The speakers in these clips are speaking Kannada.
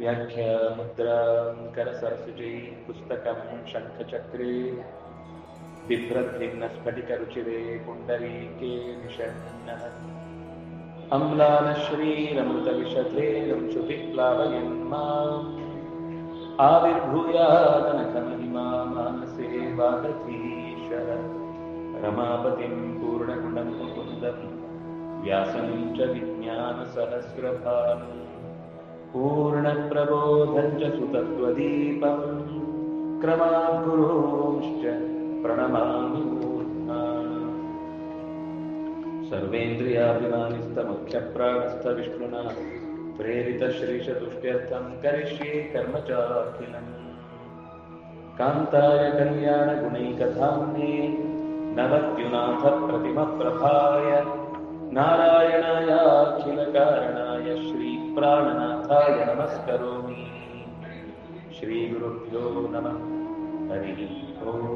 व्याख्यामुद्रां करसरसुजै पुस्तकं शङ्खचक्रे बिभ्रद्भिन्नस्फटिकरुचिरे पुण्डरीके निषण्णः अम्लानश्रीरमृतविशधेरंशुभिप्लावयन्माम् आविर्भूयादनखमहिमा मानसे वागधीशः रमापतिं पूर्णगुणं मुकुन्दं व्यासं च विज्ञानसहस्रभानुम् पूर्णप्रबोधं च क्रमात् गुरूंश्च प्रणमामि सर्वेन्द्रियाभिमानिस्तमुख्यप्राणस्थविष्णुना प्रेरितश्रीशतुष्ट्यर्थं करिष्ये कर्म चाखिलम् कान्ताय कल्याणगुणैकधाम्ने नवद्युनाथप्रतिमप्रभाय नारायणायाखिलकारणाय श्रीप्राणनाथाय नमस्करोमि श्रीगुरुभ्यो नमः हरिः ओम्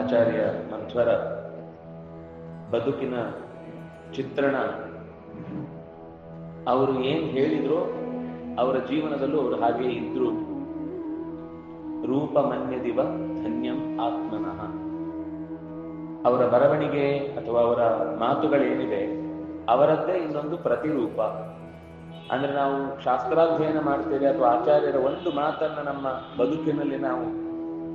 ಆಚಾರ್ಯ ಮಂಧ್ವರ ಬದುಕಿನ ಚಿತ್ರಣ ಅವರು ಏನ್ ಹೇಳಿದ್ರು ಅವರ ಜೀವನದಲ್ಲೂ ಅವರು ಹಾಗೆ ಇದ್ರು. ರೂಪ ಮನ್ಯದಿವ ಧನ್ಯಂ ಆತ್ಮನಃ. ಅವರ ಬರವಣಿಗೆ ಅಥವಾ ಅವರ ಮಾತುಗಳೇನಿದೆ ಅವರದ್ದೇ ಇನ್ನೊಂದು ಪ್ರತಿರೂಪ. ಅಂದ್ರೆ ನಾವು ಶಾಸ್ತ್ರಾಧ್ಯಯನ ಮಾಡ್ತೇವೆ ಅಥವಾ ಆಚಾರ್ಯರ ಒಂದು ಮಾತನ್ನ ನಮ್ಮ ಬದುಕಿನಲ್ಲಿ ನಾವು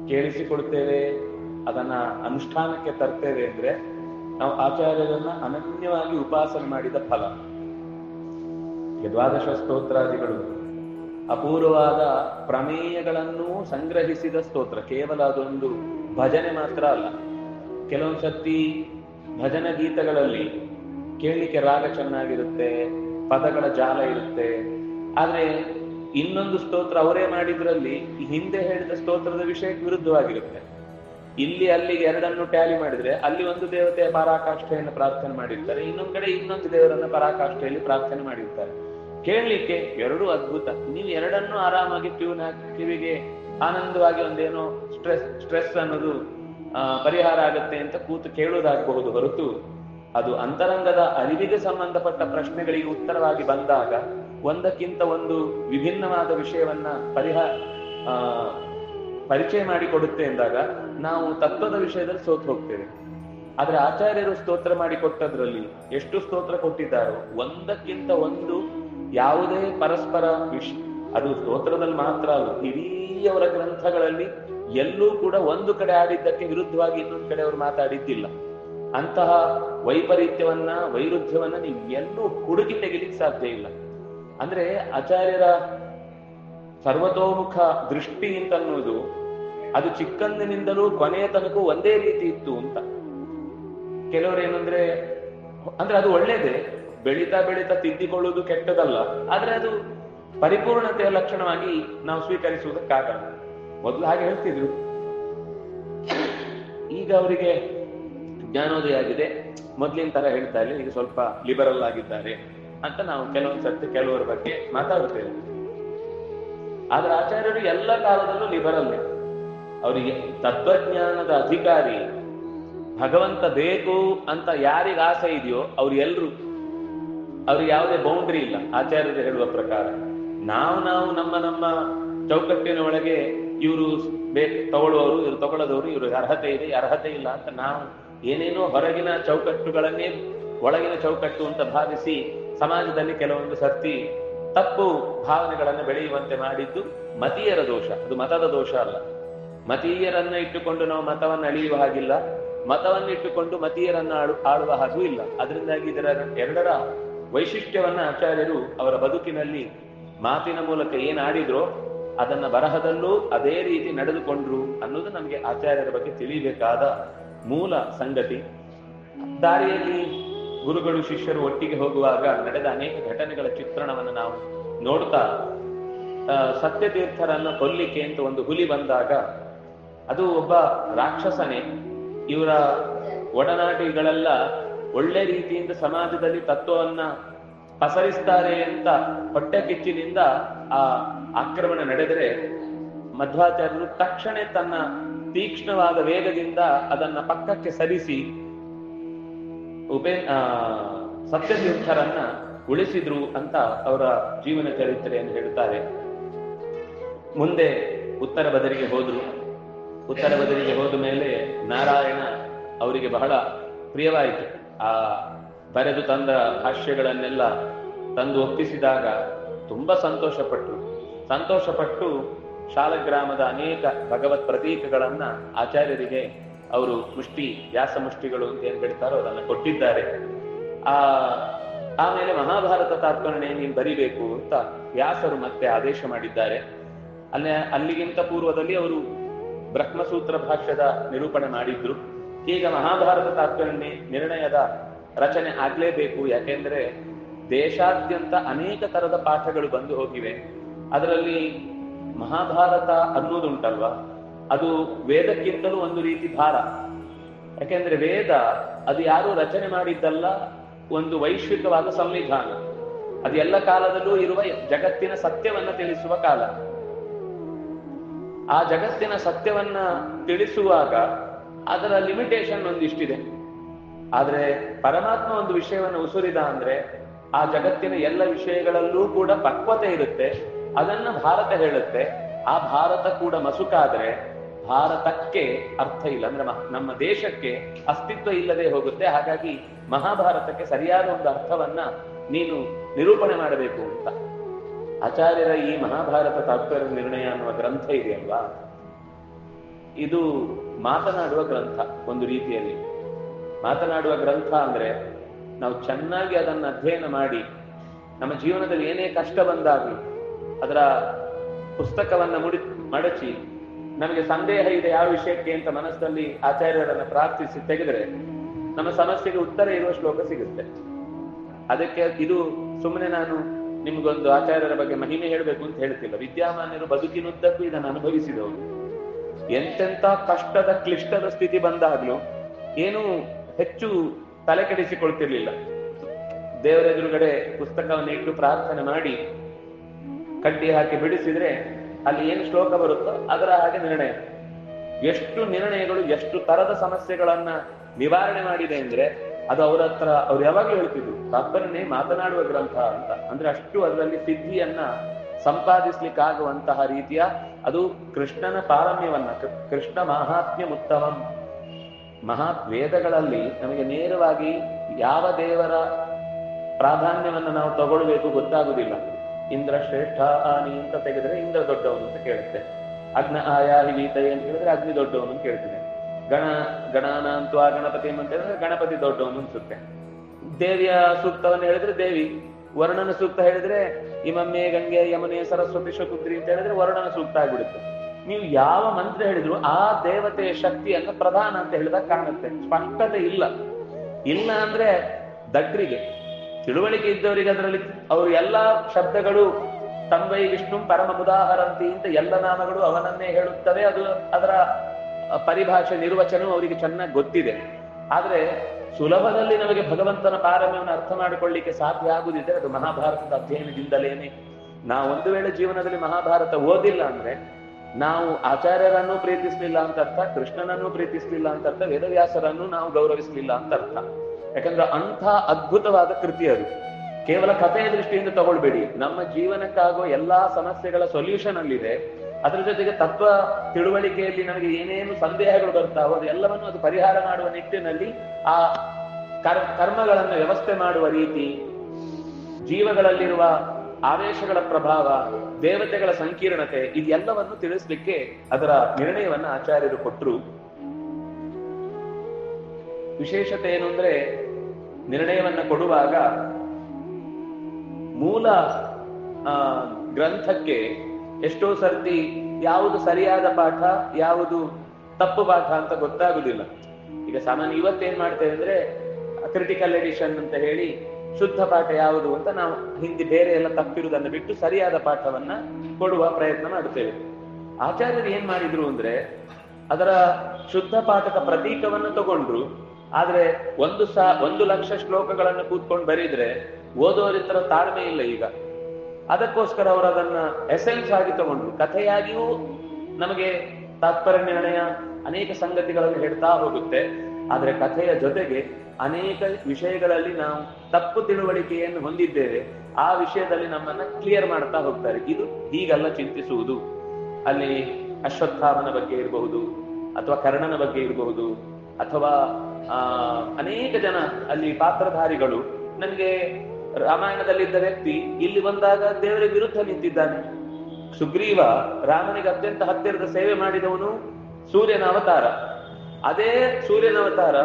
ಕೇಳಿಸಿಕೊಡ್ತೇವೆ ಅದನ್ನ ಅನುಷ್ಠಾನಕ್ಕೆ ತರ್ತೇವೆ ಅಂದ್ರೆ ನಾವು ಆಚಾರ್ಯರನ್ನ ಅನನ್ಯವಾಗಿ ಉಪಾಸನೆ ಮಾಡಿದ ಫಲ. ದ್ವಾದಶ ಸ್ತೋತ್ರಾದಿಗಳು. ಅಪೂರ್ವವಾದ ಪ್ರಮೇಯಗಳನ್ನು ಸಂಗ್ರಹಿಸಿದ ಸ್ತೋತ್ರ. ಕೇವಲ ಅದೊಂದು ಭಜನೆ ಮಾತ್ರ ಅಲ್ಲ. ಕೆಲವೊಂದು ಸತಿ ಭಜನ ಗೀತಗಳಲ್ಲಿ ಕೇಳಲಿಕ್ಕೆ ರಾಗ ಚೆನ್ನಾಗಿರುತ್ತೆ, ಪದಗಳ ಜಾಲ ಇರುತ್ತೆ. ಆದ್ರೆ ಇನ್ನೊಂದು ಸ್ತೋತ್ರ ಅವರೇ ಮಾಡಿದ್ರಲ್ಲಿ ಹಿಂದೆ ಹೇಳಿದ ಸ್ತೋತ್ರದ ವಿಷಯಕ್ಕೆ ವಿರುದ್ಧವಾಗಿರುತ್ತೆ. ಇಲ್ಲಿ ಅಲ್ಲಿಗೆ ಎರಡನ್ನು ಟ್ಯಾಲಿ ಮಾಡಿದ್ರೆ ಅಲ್ಲಿ ಒಂದು ದೇವತೆಯ ಪರಾಕಾಷ್ಠೆಯನ್ನು ಪ್ರಾರ್ಥನೆ ಮಾಡಿರ್ತಾರೆ, ಇನ್ನೊಂದು ಕಡೆ ಇನ್ನೊಂದು ದೇವರನ್ನ ಪರಾಕಾಷ್ಠೆಯಲ್ಲಿ ಪ್ರಾರ್ಥನೆ ಮಾಡಿರ್ತಾರೆ. ಕೇಳಲಿಕ್ಕೆ ಎರಡೂ ಅದ್ಭುತ. ನೀವು ಎರಡನ್ನೂ ಆರಾಮಾಗಿ ಟ್ಯೂನ್ ಹಾಕಿ, ಕಿವಿಗೆ ಆನಂದವಾಗಿ ಒಂದೇನೋ ಸ್ಟ್ರೆಸ್ ಸ್ಟ್ರೆಸ್ ಅನ್ನೋದು ಪರಿಹಾರ ಆಗುತ್ತೆ ಅಂತ ಕೂತು ಕೇಳುವುದಾಗಬಹುದು ಹೊರತು ಅದು ಅಂತರಂಗದ ಅರಿವಿಗೆ ಸಂಬಂಧಪಟ್ಟ ಪ್ರಶ್ನೆಗಳಿಗೆ ಉತ್ತರವಾಗಿ ಬಂದಾಗ ಒಂದಕ್ಕಿಂತ ಒಂದು ವಿಭಿನ್ನವಾದ ವಿಷಯವನ್ನ ಪರಿಹಾರ ಪರಿಚಯ ಮಾಡಿಕೊಡುತ್ತೆ ಎಂದಾಗ ನಾವು ತತ್ವದ ವಿಷಯದಲ್ಲಿ ಸೋತು ಹೋಗ್ತೇವೆ. ಆದ್ರೆ ಆಚಾರ್ಯರು ಸ್ತೋತ್ರ ಮಾಡಿ ಕೊಟ್ಟದ್ರಲ್ಲಿ ಎಷ್ಟು ಸ್ತೋತ್ರ ಕೊಟ್ಟಿದ್ದಾರೋ ಒಂದಕ್ಕಿಂತ ಒಂದು ಯಾವುದೇ ಪರಸ್ಪರ ವಿಷ, ಅದು ಸ್ತೋತ್ರದಲ್ಲಿ ಮಾತ್ರ ಅಲ್ಲ, ಹಿರಿಯವರ ಗ್ರಂಥಗಳಲ್ಲಿ ಎಲ್ಲೂ ಕೂಡ ಒಂದು ಕಡೆ ಆಡಿದ್ದಕ್ಕೆ ವಿರುದ್ಧವಾಗಿ ಇನ್ನೊಂದು ಕಡೆ ಅವರು ಮಾತಾಡಿದ್ದಿಲ್ಲ. ಅಂತಹ ವೈಪರೀತ್ಯವನ್ನ ವೈರುಧ್ಯವನ್ನ ನೀವು ಎಲ್ಲೂ ಹುಡುಕಿ ತೆಗಿಲಿಕ್ಕೆ ಸಾಧ್ಯ ಇಲ್ಲ. ಅಂದ್ರೆ ಆಚಾರ್ಯರ ಸರ್ವತೋಮುಖ ದೃಷ್ಟಿ ಅಂತ ಅನ್ನುವುದು ಅದು ಚಿಕ್ಕಂದಿನಿಂದಲೂ ಕೊನೆಯ ತನಕ ಒಂದೇ ರೀತಿ ಇತ್ತು ಅಂತ. ಕೆಲವರು ಏನಂದ್ರೆ, ಅಂದ್ರೆ ಅದು ಒಳ್ಳೇದೇ ಬೆಳೀತಾ ಬೆಳೀತಾ ತಿದ್ದಿಕೊಳ್ಳುವುದು ಕೆಟ್ಟದಲ್ಲ. ಆದ್ರೆ ಅದು ಪರಿಪೂರ್ಣತೆಯ ಲಕ್ಷಣವಾಗಿ ನಾವು ಸ್ವೀಕರಿಸುವುದಕ್ಕಾಗಲ್ಲ. ಮೊದಲು ಹಾಗೆ ಹೇಳ್ತಿದ್ರು. ಈಗ ಅವರಿಗೆ ಜ್ಞಾನೋದಯ ಆಗಿದೆ. ಮೊದ್ಲಿನ ತರ ಹೇಳ್ತಾ ಇಲ್ಲ, ಈಗ ಸ್ವಲ್ಪ ಲಿಬರಲ್ ಆಗಿದ್ದಾರೆ ಅಂತ ನಾವು ಕೆಲವೊಂದ್ಸರ್ತಿ ಕೆಲವರ ಬಗ್ಗೆ ಮಾತಾಡುತ್ತೇವೆ. ಆದ್ರೆ ಆಚಾರ್ಯರು ಎಲ್ಲ ಕಾಲದಲ್ಲೂ ಲಿಬರಲ್ಲೇ ಅವರಿಗೆ ತತ್ವಜ್ಞಾನದ ಅಧಿಕಾರಿ ಭಗವಂತ ಬೇಕು ಅಂತ ಯಾರಿಗ ಆಸೆ ಇದೆಯೋ ಅವ್ರು ಎಲ್ರು ಅವ್ರಿಗೆ ಯಾವುದೇ ಬೌಂಡ್ರಿ ಇಲ್ಲ. ಆಚಾರ್ಯರು ಹೇಳುವ ಪ್ರಕಾರ ನಾವು ನಾವು ನಮ್ಮ ನಮ್ಮ ಚೌಕಟ್ಟಿನ ಒಳಗೆ ಇವರು ಬೇಕು ತಗೊಳ್ಳುವವರು ಇವರು ತಗೊಳ್ಳೋದವರು ಇವರು ಅರ್ಹತೆ ಇದೆ ಅರ್ಹತೆ ಇಲ್ಲ ಅಂತ ನಾವು ಏನೇನೋ ಹೊರಗಿನ ಚೌಕಟ್ಟುಗಳನ್ನೇ ಒಳಗಿನ ಚೌಕಟ್ಟು ಅಂತ ಭಾವಿಸಿ ಸಮಾಜದಲ್ಲಿ ಕೆಲವೊಂದು ಸರ್ತಿ ತಪ್ಪು ಭಾವನೆಗಳನ್ನು ಬೆಳೆಯುವಂತೆ ಮಾಡಿದ್ದು ಮತೀಯರ ದೋಷ. ಅದು ಮತದ ದೋಷ ಅಲ್ಲ. ಮತೀಯರನ್ನ ಇಟ್ಟುಕೊಂಡು ನಾವು ಮತವನ್ನು ಅಳಿಯುವ ಹಾಗಿಲ್ಲ. ಮತವನ್ನು ಇಟ್ಟುಕೊಂಡು ಮತೀಯರನ್ನ ಆಳು, ಆಳುವ ಹಾಗೂ ಇಲ್ಲ. ಅದರಿಂದಾಗಿ ಇದರ ಎರಡರ ವೈಶಿಷ್ಟ್ಯವನ್ನ ಆಚಾರ್ಯರು ಅವರ ಬದುಕಿನಲ್ಲಿ ಮಾತಿನ ಮೂಲಕ ಏನಾಡಿದ್ರೋ ಅದನ್ನ ಬರಹದಲ್ಲೂ ಅದೇ ರೀತಿ ನಡೆದುಕೊಂಡ್ರು ಅನ್ನೋದು ನಮಗೆ ಆಚಾರ್ಯರ ಬಗ್ಗೆ ತಿಳಿಯಬೇಕಾದ ಮೂಲ ಸಂಗತಿ. ದಾರಿಯಲ್ಲಿ ಗುರುಗಳು ಶಿಷ್ಯರು ಒಟ್ಟಿಗೆ ಹೋಗುವಾಗ ನಡೆದ ಅನೇಕ ಘಟನೆಗಳ ಚಿತ್ರಣವನ್ನು ನಾವು ನೋಡ್ತಾ ಸತ್ಯತೀರ್ಥರನ್ನು ಕೊಲ್ಲಿಕೆ ಅಂತ ಒಂದು ಹುಲಿ ಬಂದಾಗ ಅದು ಒಬ್ಬ ರಾಕ್ಷಸನೇ. ಇವರ ಒಡನಾಟಿಗಳೆಲ್ಲ ಒಳ್ಳೆ ರೀತಿಯಿಂದ ಸಮಾಜದಲ್ಲಿ ತತ್ವವನ್ನ ಪಸರಿಸ್ತಾರೆ ಅಂತ ಹೊಟ್ಟೆ ಕಿಚ್ಚಿನಿಂದ ಆ ಆಕ್ರಮಣ ನಡೆದರೆ ಮಧ್ವಾಚಾರ್ಯರು ತಕ್ಷಣ ತನ್ನ ತೀಕ್ಷ್ಣವಾದ ವೇಗದಿಂದ ಅದನ್ನ ಪಕ್ಕಕ್ಕೆ ಸರಿಸಿ ಉಪೇ ಆ, ಸತ್ಯತೀರ್ಥರನ್ನ ಉಳಿಸಿದ್ರು ಅಂತ ಅವರ ಜೀವನ ಚರಿತ್ರೆಯನ್ನು ಹೇಳುತ್ತಾರೆ. ಮುಂದೆ ಉತ್ತರ ಬದರಿಗೆ ಹೋದ್ರು. ಉತ್ತರ ಬದರಿಗೆ ಹೋದ ಮೇಲೆ ನಾರಾಯಣ ಅವರಿಗೆ ಬಹಳ ಪ್ರಿಯವಾಯಿತು. ಆ ಬರೆದು ತಂದ ಭಾಷ್ಯಗಳನ್ನೆಲ್ಲ ತಂದು ಒಪ್ಪಿಸಿದಾಗ ತುಂಬಾ ಸಂತೋಷಪಟ್ಟರು ಸಂತೋಷಪಟ್ಟು ಶಾಲಗ್ರಾಮದ ಅನೇಕ ಭಗವತ್ ಪ್ರತೀಕಗಳನ್ನ ಆಚಾರ್ಯರಿಗೆ ಅವರು ಮುಷ್ಟಿ, ವ್ಯಾಸ ಮುಷ್ಟಿಗಳು ಅಂತ ಏನ್ ಹೇಳ್ತಾರೋ ಅದನ್ನ ಕೊಟ್ಟಿದ್ದಾರೆ. ಆ, ಆಮೇಲೆ ಮಹಾಭಾರತ ತಾತ್ಕರಣೆ ನೀನ್ ಬರಿಬೇಕು ಅಂತ ವ್ಯಾಸರು ಮತ್ತೆ ಆದೇಶ ಮಾಡಿದ್ದಾರೆ. ಅಲ್ಲೇ, ಅಲ್ಲಿಗಿಂತ ಪೂರ್ವದಲ್ಲಿ ಅವರು ಬ್ರಹ್ಮಸೂತ್ರ ಭಾಷ್ಯದ ನಿರೂಪಣೆ ಮಾಡಿದ್ರು. ಈಗ ಮಹಾಭಾರತ ತಾತ್ಪರ್ಯ ನಿರ್ಣಯದ ರಚನೆ ಆಗ್ಲೇಬೇಕು. ಯಾಕೆಂದ್ರೆ ದೇಶಾದ್ಯಂತ ಅನೇಕ ತರದ ಪಾಠಗಳು ಬಂದು ಹೋಗಿವೆ. ಅದರಲ್ಲಿ ಮಹಾಭಾರತ ಅನ್ನೋದುಂಟಲ್ವಾ? ಅದು ವೇದಕ್ಕಿಂತಲೂ ಒಂದು ರೀತಿ ಭಾರ. ಯಾಕೆಂದ್ರೆ ವೇದ, ಅದು ಯಾರು ರಚನೆ ಮಾಡಿದ್ದಲ್ಲ, ಒಂದು ವೈಶ್ವಿಕವಾದ ಸಂವಿಧಾನ. ಅದು ಎಲ್ಲ ಕಾಲದಲ್ಲೂ ಇರುವ ಜಗತ್ತಿನ ಸತ್ಯವನ್ನ ತಿಳಿಸುವ ಕಾಲ. ಆ ಜಗತ್ತಿನ ಸತ್ಯವನ್ನ ತಿಳಿಸುವಾಗ ಅದರ ಲಿಮಿಟೇಷನ್ ಒಂದಿಷ್ಟಿದೆ. ಆದ್ರೆ ಪರಮಾತ್ಮ ಒಂದು ವಿಷಯವನ್ನು ಉಸುರಿದ ಅಂದ್ರೆ ಆ ಜಗತ್ತಿನ ಎಲ್ಲ ವಿಷಯಗಳಲ್ಲೂ ಕೂಡ ಪಕ್ವತೆ ಇರುತ್ತೆ. ಅದನ್ನ ಭಾರತ ಹೇಳುತ್ತೆ. ಆ ಭಾರತ ಕೂಡ ಮಸುಕಾದ್ರೆ ಭಾರತಕ್ಕೆ ಅರ್ಥ ಇಲ್ಲ. ಅಂದ್ರೆ ನಮ್ಮ ದೇಶಕ್ಕೆ ಅಸ್ತಿತ್ವ ಇಲ್ಲದೆ ಹೋಗುತ್ತೆ. ಹಾಗಾಗಿ ಮಹಾಭಾರತಕ್ಕೆ ಸರಿಯಾದ ಒಂದು ಅರ್ಥವನ್ನ ನೀನು ನಿರೂಪಣೆ ಮಾಡಬೇಕು ಅಂತ. ಆಚಾರ್ಯರ ಈ ಮಹಾಭಾರತ ತಾತ್ಪರ್ಯ ನಿರ್ಣಯ ಅನ್ನುವ ಗ್ರಂಥ ಇದೆಯಲ್ವಾ? ಇದು ಮಾತನಾಡುವ ಗ್ರಂಥ ಒಂದು ರೀತಿಯಲ್ಲಿ. ಮಾತನಾಡುವ ಗ್ರಂಥ ಅಂದ್ರೆ ನಾವು ಚೆನ್ನಾಗಿ ಅದನ್ನ ಅಧ್ಯಯನ ಮಾಡಿ, ನಮ್ಮ ಜೀವನದಲ್ಲಿ ಏನೇ ಕಷ್ಟ ಬಂದಾಗಲಿ ಅದರ ಪುಸ್ತಕವನ್ನ ಮುಡಿ, ಮಡಚಿ, ನಮಗೆ ಸಂದೇಹ ಇದೆ ಯಾವ ವಿಷಯಕ್ಕೆ ಅಂತ ಮನಸ್ಸಲ್ಲಿ ಆಚಾರ್ಯರನ್ನ ಪ್ರಾರ್ಥಿಸಿ ತೆಗೆದರೆ ನಮ್ಮ ಸಮಸ್ಯೆಗೆ ಉತ್ತರ ಇರುವ ಶ್ಲೋಕ ಸಿಗುತ್ತೆ. ಅದಕ್ಕೆ ಇದು ಸುಮ್ಮನೆ ನಾನು ನಿಮ್ಗೊಂದು ಆಚಾರ್ಯರ ಬಗ್ಗೆ ಮಹಿಮೆ ಹೇಳಬೇಕು ಅಂತ ಹೇಳ್ತಿಲ್ಲ. ವಿದ್ಯಾಮಾನ್ಯರು ಬದುಕಿನುದ್ದಕ್ಕೂ ಇದನ್ನು ಅನುಭವಿಸಿದವರು. ಎಂತೆಂತ ಕಷ್ಟದ ಕ್ಲಿಷ್ಟದ ಸ್ಥಿತಿ ಬಂದಾಗ್ಲೂ ಏನು ಹೆಚ್ಚು ತಲೆ ಕೆಡಿಸಿಕೊಳ್ತಿರ್ಲಿಲ್ಲ. ದೇವರ ಎದುರುಗಡೆ ಪುಸ್ತಕವನ್ನು ಇಟ್ಟು ಪ್ರಾರ್ಥನೆ ಮಾಡಿ ಕಡ್ಡಿ ಹಾಕಿ ಬಿಡಿಸಿದ್ರೆ ಅಲ್ಲಿ ಏನು ಶ್ಲೋಕ ಬರುತ್ತೋ ಅದರ ಹಾಗೆ ನಿರ್ಣಯ. ಎಷ್ಟು ನಿರ್ಣಯಗಳು, ಎಷ್ಟು ತರದ ಸಮಸ್ಯೆಗಳನ್ನ ನಿವಾರಣೆ ಮಾಡಿದೆ ಅಂದ್ರೆ ಅದು ಅವರ ಹತ್ರ ಅವ್ರು ಯಾವಾಗ್ಲೂ ಹೇಳ್ತಿದ್ರು ತಾತ್ಪರ್ಯನೇ ಮಾತನಾಡುವ ಗ್ರಂಥ ಅಂತ. ಅಂದ್ರೆ ಅಷ್ಟು ಅದರಲ್ಲಿ ಸಿದ್ಧಿಯನ್ನ ಸಂಪಾದಿಸ್ಲಿಕ್ಕಾಗುವಂತಹ ರೀತಿಯ ಅದು ಕೃಷ್ಣನ ಪಾರಮ್ಯವನ್ನ ಕೃಷ್ಣ ಮಹಾತ್ಮ್ಯ ಉತ್ತಮಂ. ಮಹಾತ್ ವೇದಗಳಲ್ಲಿ ನಮಗೆ ನೇರವಾಗಿ ಯಾವ ದೇವರ ಪ್ರಾಧಾನ್ಯವನ್ನು ನಾವು ತಗೊಳ್ಬೇಕು ಗೊತ್ತಾಗುದಿಲ್ಲ. ಇಂದ್ರ ಶ್ರೇಷ್ಠ ಆನಿ ಅಂತ ತೆಗೆದ್ರೆ ಇಂದ್ರ ದೊಡ್ಡವನು ಅಂತ ಕೇಳುತ್ತೆ. ಅಗ್ನ ಆಯಾಹಿ ಗೀತೆ ಅಂತ ಹೇಳಿದ್ರೆ ಅಗ್ನಿ ದೊಡ್ಡವನು ಅಂತ ಕೇಳ್ತೇನೆ ಗಣ, ಗಣಾನ ಅಂತೂ ಆ ಗಣಪತಿ ಅಂತ ಹೇಳಿದ್ರೆ ಗಣಪತಿ ದೊಡ್ಡವನು ಅನ್ಸುತ್ತೆ. ದೇವಿಯ ಸೂಕ್ತವನ್ನು ಹೇಳಿದ್ರೆ ದೇವಿ ವರ್ಣನ ಸೂಕ್ತ ಹೇಳಿದ್ರೆ, ಇಮಮ್ಮೆ ಗಂಗೆ ಯಮುನೆ ಸರಸ್ವತಿ ಶಕುದ್ರಿ ಅಂತ ಹೇಳಿದ್ರೆ ವರ್ಣನ ಸೂಕ್ತ ಆಗ್ಬಿಡುತ್ತೆ. ನೀವು ಯಾವ ಮಂತ್ರ ಹೇಳಿದ್ರು ಆ ದೇವತೆಯ ಶಕ್ತಿಯನ್ನ ಪ್ರಧಾನ ಅಂತ ಹೇಳಿದಾಗ ಕಾಣುತ್ತೆ. ಸ್ಪಷ್ಟತೆ ಇಲ್ಲ. ಇಲ್ಲ ಅಂದ್ರೆ ದಗ್ರಿಗೆ. ತಿಳುವಳಿಕೆ ಇದ್ದವರಿಗೆ ಅದರಲ್ಲಿ ಅವರು ಎಲ್ಲಾ ಶಬ್ದಗಳು ತಂಬೈ ವಿಷ್ಣು ಪರಮ ಉದಾಹರಂತಿ ಅಂತ ಎಲ್ಲ ನಾಮಗಳು ಅವನನ್ನೇ ಹೇಳುತ್ತವೆ. ಅದು ಅದರ ಪರಿಭಾಷೆ ನಿರ್ವಚನ ಅವರಿಗೆ ಚೆನ್ನಾಗಿ ಗೊತ್ತಿದೆ. ಆದ್ರೆ ಸುಲಭದಲ್ಲಿ ನಮಗೆ ಭಗವಂತನ ಪಾರಮ್ಯವನ್ನು ಅರ್ಥ ಮಾಡಿಕೊಳ್ಳಿಕ್ಕೆ ಸಾಧ್ಯ ಆಗುದಿದ್ರೆ ಅದು ಮಹಾಭಾರತದ ಅಧ್ಯಯನದಿಂದಲೇನೆ. ನಾವು ಒಂದು ವೇಳೆ ಜೀವನದಲ್ಲಿ ಮಹಾಭಾರತ ಓದಿಲ್ಲ ಅಂದ್ರೆ ನಾವು ಆಚಾರ್ಯರನ್ನು ಪ್ರೀತಿಸ್ಲಿಲ್ಲ ಅಂತ ಅರ್ಥ, ಕೃಷ್ಣನನ್ನು ಪ್ರೀತಿಸ್ಲಿಲ್ಲ ಅಂತ ಅರ್ಥ, ವೇದವ್ಯಾಸರನ್ನು ನಾವು ಗೌರವಿಸಲಿಲ್ಲ ಅಂತ ಅರ್ಥ. ಯಾಕಂದ್ರೆ ಅಂಥ ಅದ್ಭುತವಾದ ಕೃತಿ ಅದು. ಕೇವಲ ಕಥೆಯ ದೃಷ್ಟಿಯಿಂದ ತಗೊಳ್ಬೇಡಿ. ನಮ್ಮ ಜೀವನಕ್ಕಾಗುವ ಎಲ್ಲಾ ಸಮಸ್ಯೆಗಳ ಸೊಲ್ಯೂಷನ್ ಅಲ್ಲಿದೆ. ಅದರ ಜೊತೆಗೆ ತತ್ವ ತಿಳುವಳಿಕೆಯಲ್ಲಿ ನಮಗೆ ಏನೇನು ಸಂದೇಹಗಳು ಬರ್ತಾವೋ ಅದೆಲ್ಲವನ್ನು ಅದು ಪರಿಹಾರ ಮಾಡುವ ನಿಟ್ಟಿನಲ್ಲಿ ಆ ಕರ್, ಕರ್ಮಗಳನ್ನು ವ್ಯವಸ್ಥೆ ಮಾಡುವ ರೀತಿ, ಜೀವಗಳಲ್ಲಿರುವ ಆವೇಶಗಳ ಪ್ರಭಾವ, ದೇವತೆಗಳ ಸಂಕೀರ್ಣತೆ ಇದೆಲ್ಲವನ್ನು ತಿಳಿಸ್ಲಿಕ್ಕೆ ಅದರ ನಿರ್ಣಯವನ್ನ ಆಚಾರ್ಯರು ಕೊಟ್ಟರು ವಿಶೇಷತೆ ಏನು ಅಂದ್ರೆ ನಿರ್ಣಯವನ್ನ ಕೊಡುವಾಗ ಮೂಲ ಗ್ರಂಥಕ್ಕೆ ಎಷ್ಟೋ ಸರ್ತಿ ಯಾವುದು ಸರಿಯಾದ ಪಾಠ, ಯಾವುದು ತಪ್ಪು ಪಾಠ ಅಂತ ಗೊತ್ತಾಗುದಿಲ್ಲ. ಈಗ ಸಾಮಾನ್ಯ ಇವತ್ತೇನ್ ಮಾಡ್ತೇವೆ ಅಂದ್ರೆ ಕ್ರಿಟಿಕಲ್ ಎಡಿಷನ್ ಅಂತ ಹೇಳಿ ಶುದ್ಧ ಪಾಠ ಯಾವುದು ಅಂತ ನಾವು ಹಿಂದೆ ಬೇರೆ ಎಲ್ಲ ತಪ್ಪಿರುವುದನ್ನು ಬಿಟ್ಟು ಸರಿಯಾದ ಪಾಠವನ್ನ ಕೊಡುವ ಪ್ರಯತ್ನ ಮಾಡುತ್ತೇವೆ. ಆಚಾರ್ಯರು ಏನ್ ಮಾಡಿದ್ರು ಅಂದ್ರೆ, ಅದರ ಶುದ್ಧ ಪಾಠದ ಪ್ರತೀಕವನ್ನು ತಗೊಂಡ್ರು. ಆದ್ರೆ ಒಂದು ಸಾ, ಒಂದು ಲಕ್ಷ ಶ್ಲೋಕಗಳನ್ನು ಕೂತ್ಕೊಂಡು ಬರೀದ್ರೆ ಓದೋರಿತ್ರ ತಾಳ್ಮೆ ಇಲ್ಲ ಈಗ. ಅದಕ್ಕೋಸ್ಕರ ಅವರು ಅದನ್ನ ಎಸೆನ್ಸ್ ಆಗಿ ತಗೊಂಡ್ರು. ಕಥೆಯಾಗಿಯೂ ನಮಗೆ ತಾತ್ಪರ್ಯ ನಿರ್ಣಯ ಅನೇಕ ಸಂಗತಿಗಳನ್ನು ಹೇಳ್ತಾ ಹೋಗುತ್ತೆ. ಆದ್ರೆ ಕಥೆಯ ಜೊತೆಗೆ ಅನೇಕ ವಿಷಯಗಳಲ್ಲಿ ನಾವು ತಪ್ಪು ತಿಳುವಳಿಕೆಯನ್ನು ಹೊಂದಿದ್ದೇವೆ. ಆ ವಿಷಯದಲ್ಲಿ ನಮ್ಮನ್ನ ಕ್ಲಿಯರ್ ಮಾಡ್ತಾ ಹೋಗ್ತಾರೆ. ಇದು ಹೀಗಲ್ಲ ಚಿಂತಿಸುವುದು. ಅಲ್ಲಿ ಅಶ್ವತ್ಥಾಮನ ಬಗ್ಗೆ ಇರಬಹುದು, ಅಥವಾ ಕರ್ಣನ ಬಗ್ಗೆ ಇರಬಹುದು, ಅಥವಾ ಅನೇಕ ಜನ ಅಲ್ಲಿ ಪಾತ್ರಧಾರಿಗಳು ನನಗೆ ರಾಮಾಯಣದಲ್ಲಿದ್ದ ವ್ಯಕ್ತಿ ಇಲ್ಲಿ ಬಂದಾಗ ದೇವರ ವಿರುದ್ಧ ನಿಂತಿದ್ದಾನೆ. ಸುಗ್ರೀವ ರಾಮನಿಗೆ ಅತ್ಯಂತ ಹತ್ತಿರದ ಸೇವೆ ಮಾಡಿದವನು ಸೂರ್ಯನ ಅವತಾರ. ಅದೇ ಸೂರ್ಯನ ಅವತಾರ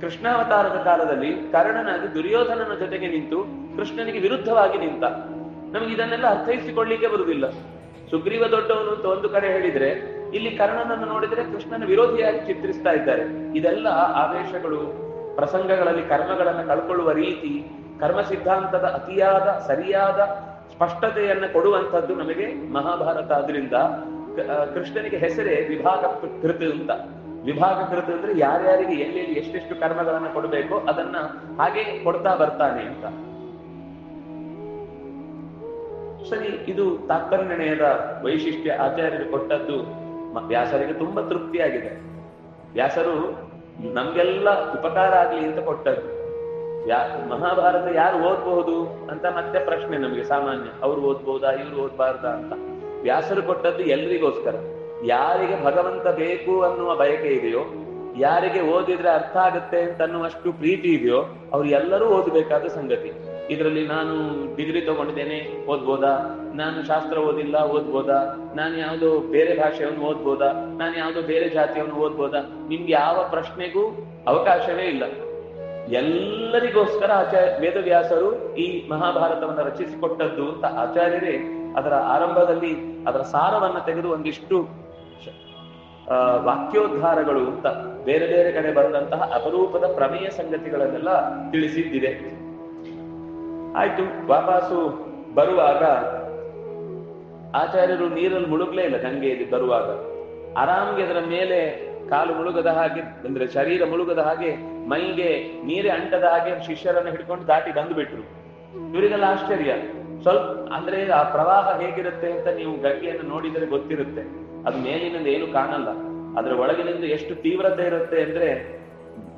ಕೃಷ್ಣಾವತಾರದ ಕಾಲದಲ್ಲಿ ಕರ್ಣನಾಗಿ ದುರ್ಯೋಧನನ ಜೊತೆಗೆ ನಿಂತು ಕೃಷ್ಣನಿಗೆ ವಿರುದ್ಧವಾಗಿ ನಿಂತ. ನಮಗೆ ಇದನ್ನೆಲ್ಲ ಅರ್ಥೈಸಿಕೊಳ್ಳಿಕ್ಕೆ ಬರುವುದಿಲ್ಲ. ಸುಗ್ರೀವ ದೊಡ್ಡವನು ಅಂತ ಒಂದು ಕಡೆ ಹೇಳಿದ್ರೆ ಇಲ್ಲಿ ಕರ್ಣನನ್ನು ನೋಡಿದ್ರೆ ಕೃಷ್ಣನ ವಿರೋಧಿಯಾಗಿ ಚಿತ್ರಿಸ್ತಾ ಇದ್ದಾರೆ. ಇದೆಲ್ಲ ಆವೇಶಗಳು, ಪ್ರಸಂಗಗಳಲ್ಲಿ ಕರ್ಮಗಳನ್ನು ಕಳ್ಕೊಳ್ಳುವ ರೀತಿ ಕರ್ಮ ಸಿದ್ಧಾಂತದ ಅತಿಯಾದ, ಸರಿಯಾದ ಸ್ಪಷ್ಟತೆಯನ್ನು ಕೊಡುವಂಥದ್ದು ನಮಗೆ ಮಹಾಭಾರತ ಆದ್ರಿಂದ ಕೃಷ್ಣನಿಗೆ ಹೆಸರೇ ವಿಭಾಗ ಕೃತ ಅಂತ. ವಿಭಾಗ ಕೃತ ಅಂದ್ರೆ ಯಾರ್ಯಾರಿಗೆ ಎಲ್ಲೆಲ್ಲಿ ಎಷ್ಟೆಷ್ಟು ಕರ್ಮಗಳನ್ನು ಕೊಡಬೇಕೋ ಅದನ್ನ ಹಾಗೆ ಕೊಡ್ತಾ ಬರ್ತಾನೆ ಅಂತ. ಸರಿ, ಇದು ತಾತ್ಪರ್ಯಣಯದ ವೈಶಿಷ್ಟ್ಯ ಆಚಾರ್ಯರು ಕೊಟ್ಟದ್ದು ವ್ಯಾಸರಿಗೆ ತುಂಬಾ ತೃಪ್ತಿಯಾಗಿದೆ. ವ್ಯಾಸರು, ನಮ್ಗೆಲ್ಲ ಉಪಕಾರ ಆಗ್ಲಿ ಅಂತ ಕೊಟ್ಟದ್ದು. ಯಾ ಮಹಾಭಾರತ ಯಾರು ಓದ್ಬಹುದು ಅಂತ ಮತ್ತೆ ಪ್ರಶ್ನೆ ನಮಗೆ ಸಾಮಾನ್ಯ. ಅವ್ರು ಓದ್ಬಹುದಾ? ಇವ್ರು ಓದ್ಬಾರ್ದ ಅಂತ. ವ್ಯಾಸರು ಕೊಟ್ಟದ್ದು ಎಲ್ರಿಗೋಸ್ಕರ. ಯಾರಿಗೆ ಭಗವಂತ ಬೇಕು ಅನ್ನುವ ಬಯಕೆ ಇದೆಯೋ, ಯಾರಿಗೆ ಓದಿದ್ರೆ ಅರ್ಥ ಆಗುತ್ತೆ ಅಂತ ಅನ್ನುವಷ್ಟು ಪ್ರೀತಿ ಇದೆಯೋ, ಅವ್ರು ಎಲ್ಲರೂ ಓದಬೇಕಾದ ಸಂಗತಿ. ಇದರಲ್ಲಿ ನಾನು ಡಿಗ್ರಿ ತಗೊಂಡಿದ್ದೇನೆ, ಓದ್ಬೋದಾ? ನಾನು ಶಾಸ್ತ್ರ ಓದಿಲ್ಲ, ಓದ್ಬೋದಾ? ನಾನು ಯಾವುದೋ ಬೇರೆ ಭಾಷೆಯನ್ನು ಓದ್ಬೋದಾ? ನಾನು ಯಾವುದೋ ಬೇರೆ ಜಾತಿಯನ್ನು ಓದ್ಬೋದಾ? ನಿಮ್ಗೆ ಯಾವ ಪ್ರಶ್ನೆಗೂ ಅವಕಾಶವೇ ಇಲ್ಲ. ಎಲ್ಲರಿಗೋಸ್ಕರ ಆಚಾರ್ಯ ವೇದವ್ಯಾಸರು ಈ ಮಹಾಭಾರತವನ್ನು ರಚಿಸಿಕೊಟ್ಟದ್ದು ಅಂತ ಆಚಾರ್ಯರೇ ಅದರ ಆರಂಭದಲ್ಲಿ ಅದರ ಸಾರವನ್ನ ತೆಗೆದು ಒಂದಿಷ್ಟು ವಾಕ್ಯೋದ್ಧಾರಗಳು ಅಂತ ಬೇರೆ ಬೇರೆ ಕಡೆ ಬಂದಂತಹ ಅಪರೂಪದ ಪ್ರಮೇಯ ಸಂಗತಿಗಳನ್ನೆಲ್ಲ ತಿಳಿಸಿದ್ದಿದೆ. ಆಯ್ತು ವಾಪಾಸು ಬರುವಾಗ ಆಚಾರ್ಯರು ನೀರಲ್ಲಿ ಮುಳುಗ್ಲೇ ಇಲ್ಲ ಗಂಗೆಯಲ್ಲಿ ಬರುವಾಗ. ಆರಾಮ್ಗೆ ಅದರ ಮೇಲೆ ಕಾಲು ಮುಳುಗದ ಹಾಗೆ, ಅಂದ್ರೆ ಶರೀರ ಮುಳುಗದ ಹಾಗೆ, ಮೈಗೆ ನೀರೆ ಅಂಟದ ಹಾಗೆ ಶಿಷ್ಯರನ್ನು ಹಿಡ್ಕೊಂಡು ದಾಟಿ ಬಂದ್ಬಿಟ್ರು. ಇವರಿಗೆಲ್ಲ ಆಶ್ಚರ್ಯ. ಸ್ವಲ್ಪ, ಅಂದ್ರೆ ಆ ಪ್ರವಾಹ ಹೇಗಿರುತ್ತೆ ಅಂತ ನೀವು ಗಂಗೆಯನ್ನು ನೋಡಿದರೆ ಗೊತ್ತಿರುತ್ತೆ. ಅದು ಮೇಲಿನಿಂದ ಏನು ಕಾಣಲ್ಲ. ಅದ್ರ ಒಳಗಿನಿಂದ ಎಷ್ಟು ತೀವ್ರತೆ ಇರುತ್ತೆ ಅಂದ್ರೆ,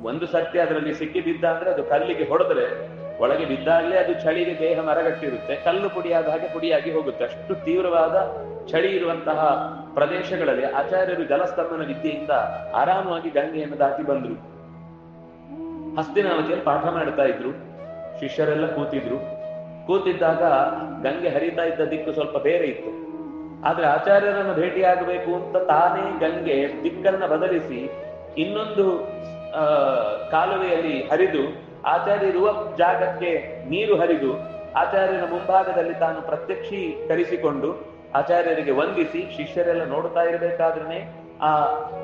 ಒಂದು ಸತ್ಯ ಅದರಲ್ಲಿ ಸಿಕ್ಕಿದ್ದ ಅಂದ್ರೆ ಅದು ಕಲ್ಲಿಗೆ ಹೊಡೆದ್ರೆ ಒಳಗೆ ಬಿದ್ದಾಗಲೇ ಅದು ಚಳಿಗೆ ದೇಹ ಮರಗಟ್ಟಿರುತ್ತೆ. ಕಲ್ಲು ಪುಡಿಯಾದ ಹಾಗೆ ಪುಡಿಯಾಗಿ ಹೋಗುತ್ತೆ. ಅಷ್ಟು ತೀವ್ರವಾದ ಚಳಿ ಇರುವಂತಹ ಪ್ರದೇಶಗಳಲ್ಲಿ ಆಚಾರ್ಯರು ಜಲಸ್ತಂಭನ ವಿದ್ಯೆಯಿಂದ ಆರಾಮವಾಗಿ ಗಂಗೆಯನ್ನು ದಾಟಿ ಬಂದ್ರು. ಹಸ್ತಿನಾವತಿಯಲ್ಲಿ ಪಾಠ ಮಾಡ್ತಾ ಇದ್ರು. ಶಿಷ್ಯರೆಲ್ಲ ಕೂತಿದ್ರು. ಕೂತಿದ್ದಾಗ ಗಂಗೆ ಹರಿತಾ ಇದ್ದ ದಿಕ್ಕು ಸ್ವಲ್ಪ ಬೇರೆ ಇತ್ತು. ಆದ್ರೆ ಆಚಾರ್ಯರನ್ನು ಭೇಟಿಯಾಗಬೇಕು ಅಂತ ತಾನೇ ಗಂಗೆ ದಿಕ್ಕನ್ನ ಬದಲಿಸಿ ಇನ್ನೊಂದು ಕಾಲುವೆಯಲ್ಲಿ ಹರಿದು ಆಚಾರ್ಯರಿರುವ ಜಾಗಕ್ಕೆ ನೀರು ಹರಿದು ಆಚಾರ್ಯರ ಮುಂಭಾಗದಲ್ಲಿ ತಾನು ಪ್ರತ್ಯಕ್ಷೀಕರಿಸಿಕೊಂಡು ಆಚಾರ್ಯರಿಗೆ ವಂದಿಸಿ ಶಿಷ್ಯರೆಲ್ಲ ನೋಡ್ತಾ ಇರಬೇಕಾದ್ರೆ ಆ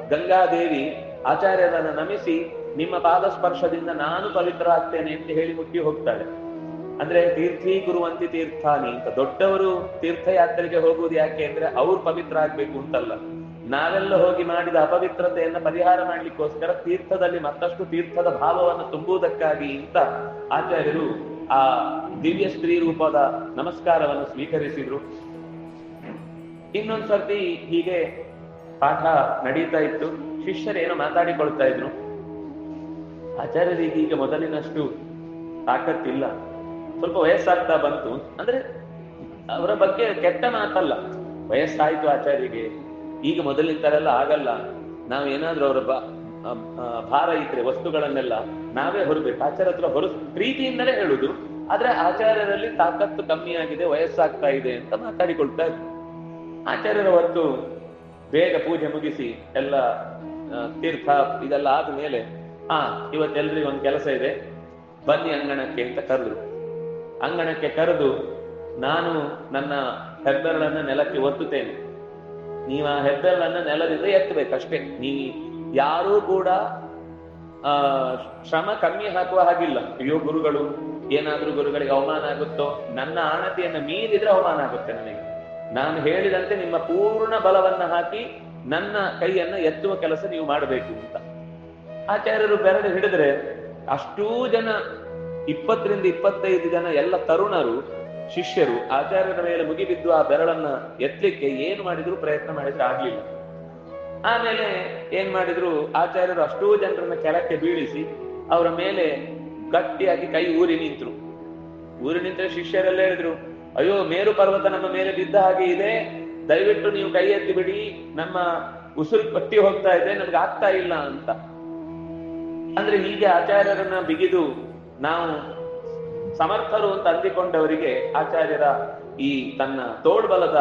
ಗಂಗಾದೇವಿ ಆಚಾರ್ಯರನ್ನ ನಮಿಸಿ ನಿಮ್ಮ ಪಾದ ಸ್ಪರ್ಶದಿಂದ ನಾನು ಪವಿತ್ರ ಆಗ್ತೇನೆ ಅಂತ ಹೇಳಿ ಮುಟ್ಟಿ ಹೋಗ್ತಾಳೆ. ಅಂದ್ರೆ ತೀರ್ಥಿ ಗುರುವಂತಿ ತೀರ್ಥಾನಿ ಅಂತ ದೊಡ್ಡವರು ತೀರ್ಥಯಾತ್ರೆಗೆ ಹೋಗುವುದು ಯಾಕೆ ಅಂದ್ರೆ ಅವ್ರು ಪವಿತ್ರ ಆಗ್ಬೇಕು ಅಂತಲ್ಲ. ನಾವೆಲ್ಲ ಹೋಗಿ ಮಾಡಿದ ಅಪವಿತ್ರತೆಯನ್ನ ಪರಿಹಾರ ಮಾಡಲಿಕ್ಕೋಸ್ಕರ ತೀರ್ಥದಲ್ಲಿ ಮತ್ತಷ್ಟು ತೀರ್ಥದ ಭಾವವನ್ನು ತುಂಬುವುದಕ್ಕಾಗಿ ಅಂತ ಆಚಾರ್ಯರು ಆ ದಿವ್ಯ ಸ್ತ್ರೀ ರೂಪದ ನಮಸ್ಕಾರವನ್ನು ಸ್ವೀಕರಿಸಿದ್ರು. ಇನ್ನೊಂದ್ಸರ್ತಿ ಹೀಗೆ ಪಾಠ ನಡೀತಾ ಇತ್ತು. ಶಿಷ್ಯರೇನೋ ಮಾತಾಡಿಕೊಳ್ತಾ ಇದ್ರು. ಆಚಾರ್ಯರಿಗೆ ಈಗ ಮೊದಲಿನಷ್ಟು ತಾಕತ್ತಿಲ್ಲ. ಸ್ವಲ್ಪ ವಯಸ್ಸಾಗ್ತಾ ಬಂತು. ಅಂದ್ರೆ ಅವರ ಬಗ್ಗೆ ಕೆಟ್ಟ ಮಾತಲ್ಲ. ವಯಸ್ಸಾಯ್ತು ಆಚಾರ್ಯರಿಗೆ. ಈಗ ಮೊದಲಿನ ತರ ಎಲ್ಲ ಆಗಲ್ಲ. ನಾವು ಏನಾದ್ರೂ ಅವರ ಆ, ಆ, ಭಾರ ಇದ್ರೆ ವಸ್ತುಗಳನ್ನೆಲ್ಲ ನಾವೇ ಹೊರಬೇಕು. ಆಚಾರ ಹತ್ರ ಹೊರ ಪ್ರೀತಿಯಿಂದಲೇ ಹೇಳುದು. ಆದ್ರೆ ಆಚಾರ್ಯರಲ್ಲಿ ತಾಕತ್ತು ಕಮ್ಮಿ ಆಗಿದೆ ವಯಸ್ಸಾಗ್ತಾ ಇದೆ ಅಂತ ಮಾತಾಡಿಕೊಳ್ತಾ ಇದ್ರು. ಆಚಾರ್ಯರ ಹೊತ್ತು ಬೇಗ ಪೂಜೆ ಮುಗಿಸಿ ಎಲ್ಲ ಆ, ತೀರ್ಥ ಇದೆಲ್ಲ ಆದ ಮೇಲೆ ಹಾ ಇವತ್ತೆಲ್ರಿಗೂ ಒಂದು ಕೆಲಸ ಇದೆ. ಬನ್ನಿ ಅಂಗಣಕ್ಕೆ ಅಂತ ಕರೆದ್ರು. ಅಂಗಣಕ್ಕೆ ಕರೆದು ನಾನು ನನ್ನ ಹೆಬ್ಬೆರಳನ್ನ ನೆಲಕ್ಕೆ ಒತ್ತುತ್ತೇನೆ. ನೀವು ಹೆಬ್ಬೆರಳನ್ನ ನೆಲದಿಂದ ಎತ್ತಬೇಕಷ್ಟೇ ನೀ ಯಾರೂ ಕೂಡ, ಆ, ಶ್ರಮ ಕಮ್ಮಿ ಹಾಕುವ ಹಾಗಿಲ್ಲ. ಅಯ್ಯೋ, ಗುರುಗಳು, ಏನಾದ್ರೂ ಗುರುಗಳಿಗೆ ಅವಮಾನ ಆಗುತ್ತೋ? ನನ್ನ ಆಣತಿಯನ್ನ ಮೀರಿದ್ರೆ ಅವಮಾನ ಆಗುತ್ತೆ ನನಗೆ. ನಾನು ಹೇಳಿದಂತೆ ನಿಮ್ಮ ಪೂರ್ಣ ಬಲವನ್ನ ಹಾಕಿ ನನ್ನ ಕೈಯನ್ನ ಎತ್ತುವ ಕೆಲಸ ನೀವು ಮಾಡಬೇಕು ಅಂತ. ಆಚಾರ್ಯರು ಬೆರಳು ಹಿಡಿದ್ರೆ ಅಷ್ಟೂ ಜನ ಇಪ್ಪತ್ತರಿಂದ ಇಪ್ಪತ್ತೈದು ಜನ ಎಲ್ಲ ತರುಣರು ಶಿಷ್ಯರು ಆಚಾರ್ಯರ ಮೇಲೆ ಮುಗಿಬಿದ್ದು ಆ ಬೆರಳನ್ನ ಎತ್ತಲಿಕ್ಕೆ ಏನು ಮಾಡಿದ್ರು ಪ್ರಯತ್ನ ಮಾಡಿದ್ರೆ ಆಗ್ಲಿಲ್ಲ. ಆಮೇಲೆ ಏನ್ ಮಾಡಿದ್ರು? ಆಚಾರ್ಯರು ಅಷ್ಟೂ ಜನರನ್ನ ಕೆಳಕ್ಕೆ ಬೀಳಿಸಿ ಅವರ ಮೇಲೆ ಗಟ್ಟಿಯಾಗಿ ಕೈ ಊರಿ ನಿಂತರು. ಊರಿ ನಿಂತರೆ ಶಿಷ್ಯರೆಲ್ಲ ಹೇಳಿದ್ರು, ಅಯ್ಯೋ, ಮೇರು ಪರ್ವತ ನಮ್ಮ ಮೇಲೆ ಬಿದ್ದ ಹಾಗೆ ಇದೆ. ದಯವಿಟ್ಟು ನೀವು ಕೈ ಎತ್ತಿ ಬಿಡಿ. ನಮ್ಮ ಉಸಿರು ಪಟ್ಟಿ ಹೋಗ್ತಾ ಇದೆ, ನಮ್ಗೆ ಆಗ್ತಾ ಇಲ್ಲ ಅಂತ. ಅಂದ್ರೆ ಹೀಗೆ ಆಚಾರ್ಯರನ್ನ ಬಿಗಿದು ನಾವು ಸಮರ್ಥರು ಅಂತ ಅಂದಿಕೊಂಡವರಿಗೆ ಆಚಾರ್ಯರ ಈ ತನ್ನ ತೋಳ್ಬಲದ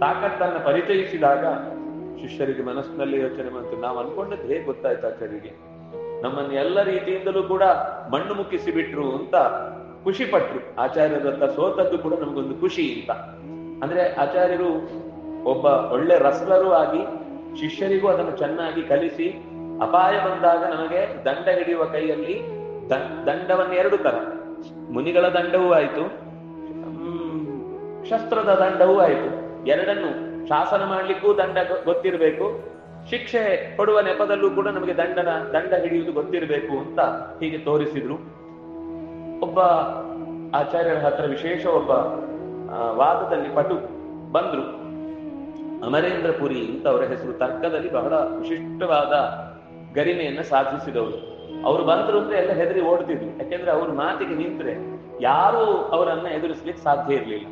ತಾಕತ್ತನ್ನು ಪರಿಚಯಿಸಿದಾಗ ಶಿಷ್ಯರಿಗೆ ಮನಸ್ಸಿನಲ್ಲಿ ಯೋಚನೆ ಬಂತು. ನಾವು ಅನ್ಕೊಂಡದ್ದು ಹೇಗೆ ಗೊತ್ತಾಯ್ತು ಆಚಾರ್ಯರಿಗೆ? ನಮ್ಮನ್ನು ಎಲ್ಲ ರೀತಿಯಿಂದಲೂ ಕೂಡ ಮಣ್ಣು ಮುಕ್ಕಿಸಿ ಬಿಟ್ರು ಅಂತ ಖುಷಿ ಪಟ್ರು. ಆಚಾರ್ಯರತ್ತ ಸೋತದ್ದು ಕೂಡ ನಮಗೊಂದು ಖುಷಿ ಅಂತ. ಅಂದ್ರೆ ಆಚಾರ್ಯರು ಒಬ್ಬ ಒಳ್ಳೆ ರಸ್ಲರು ಆಗಿ ಶಿಷ್ಯರಿಗೂ ಅದನ್ನು ಚೆನ್ನಾಗಿ ಕಲಿಸಿ ಅಪಾಯ ಬಂದಾಗ ನಮಗೆ ದಂಡ ಹಿಡಿಯುವ ಕೈಯಲ್ಲಿ ದಂಡವನ್ನು ಎರಡು ತರ. ಮುನಿಗಳ ದಂಡವೂ ಆಯಿತು. ಶಸ್ತ್ರದ ದಂಡವೂ ಆಯಿತು. ಎರಡನ್ನು ಶಾಸನ ಮಾಡ್ಲಿಕ್ಕೂ ದಂಡ ಗೊತ್ತಿರಬೇಕು. ಶಿಕ್ಷೆ ಕೊಡುವ ನೆಪದಲ್ಲೂ ಕೂಡ ನಮಗೆ ದಂಡನ, ದಂಡ ಹಿಡಿಯುವುದು ಗೊತ್ತಿರಬೇಕು ಅಂತ ಹೀಗೆ ತೋರಿಸಿದ್ರು. ಒಬ್ಬ ಆಚಾರ್ಯರ ಹತ್ರ ವಿಶೇಷ ಒಬ್ಬ ವಾದದಲ್ಲಿ ಪಟು ಬಂದ್ರು. ಅಮರೇಂದ್ರ ಪುರಿ ಅಂತ ಅವರ ಹೆಸರು. ತರ್ಕದಲ್ಲಿ ಬಹಳ ವಿಶಿಷ್ಟವಾದ ಗರಿಮೆಯನ್ನ ಸಾಧಿಸಿದವರು. ಅವರು ಬಂದ್ರು ಅಂದ್ರೆ ಎಲ್ಲ ಹೆದರಿ ಓಡ್ತಿದ್ರು. ಯಾಕೆಂದ್ರೆ ಅವ್ರ ಮಾತಿಗೆ ನಿಂತ್ರೆ ಯಾರು ಅವರನ್ನ ಎದುರಿಸ್ಲಿಕ್ಕೆ ಸಾಧ್ಯ ಇರಲಿಲ್ಲ.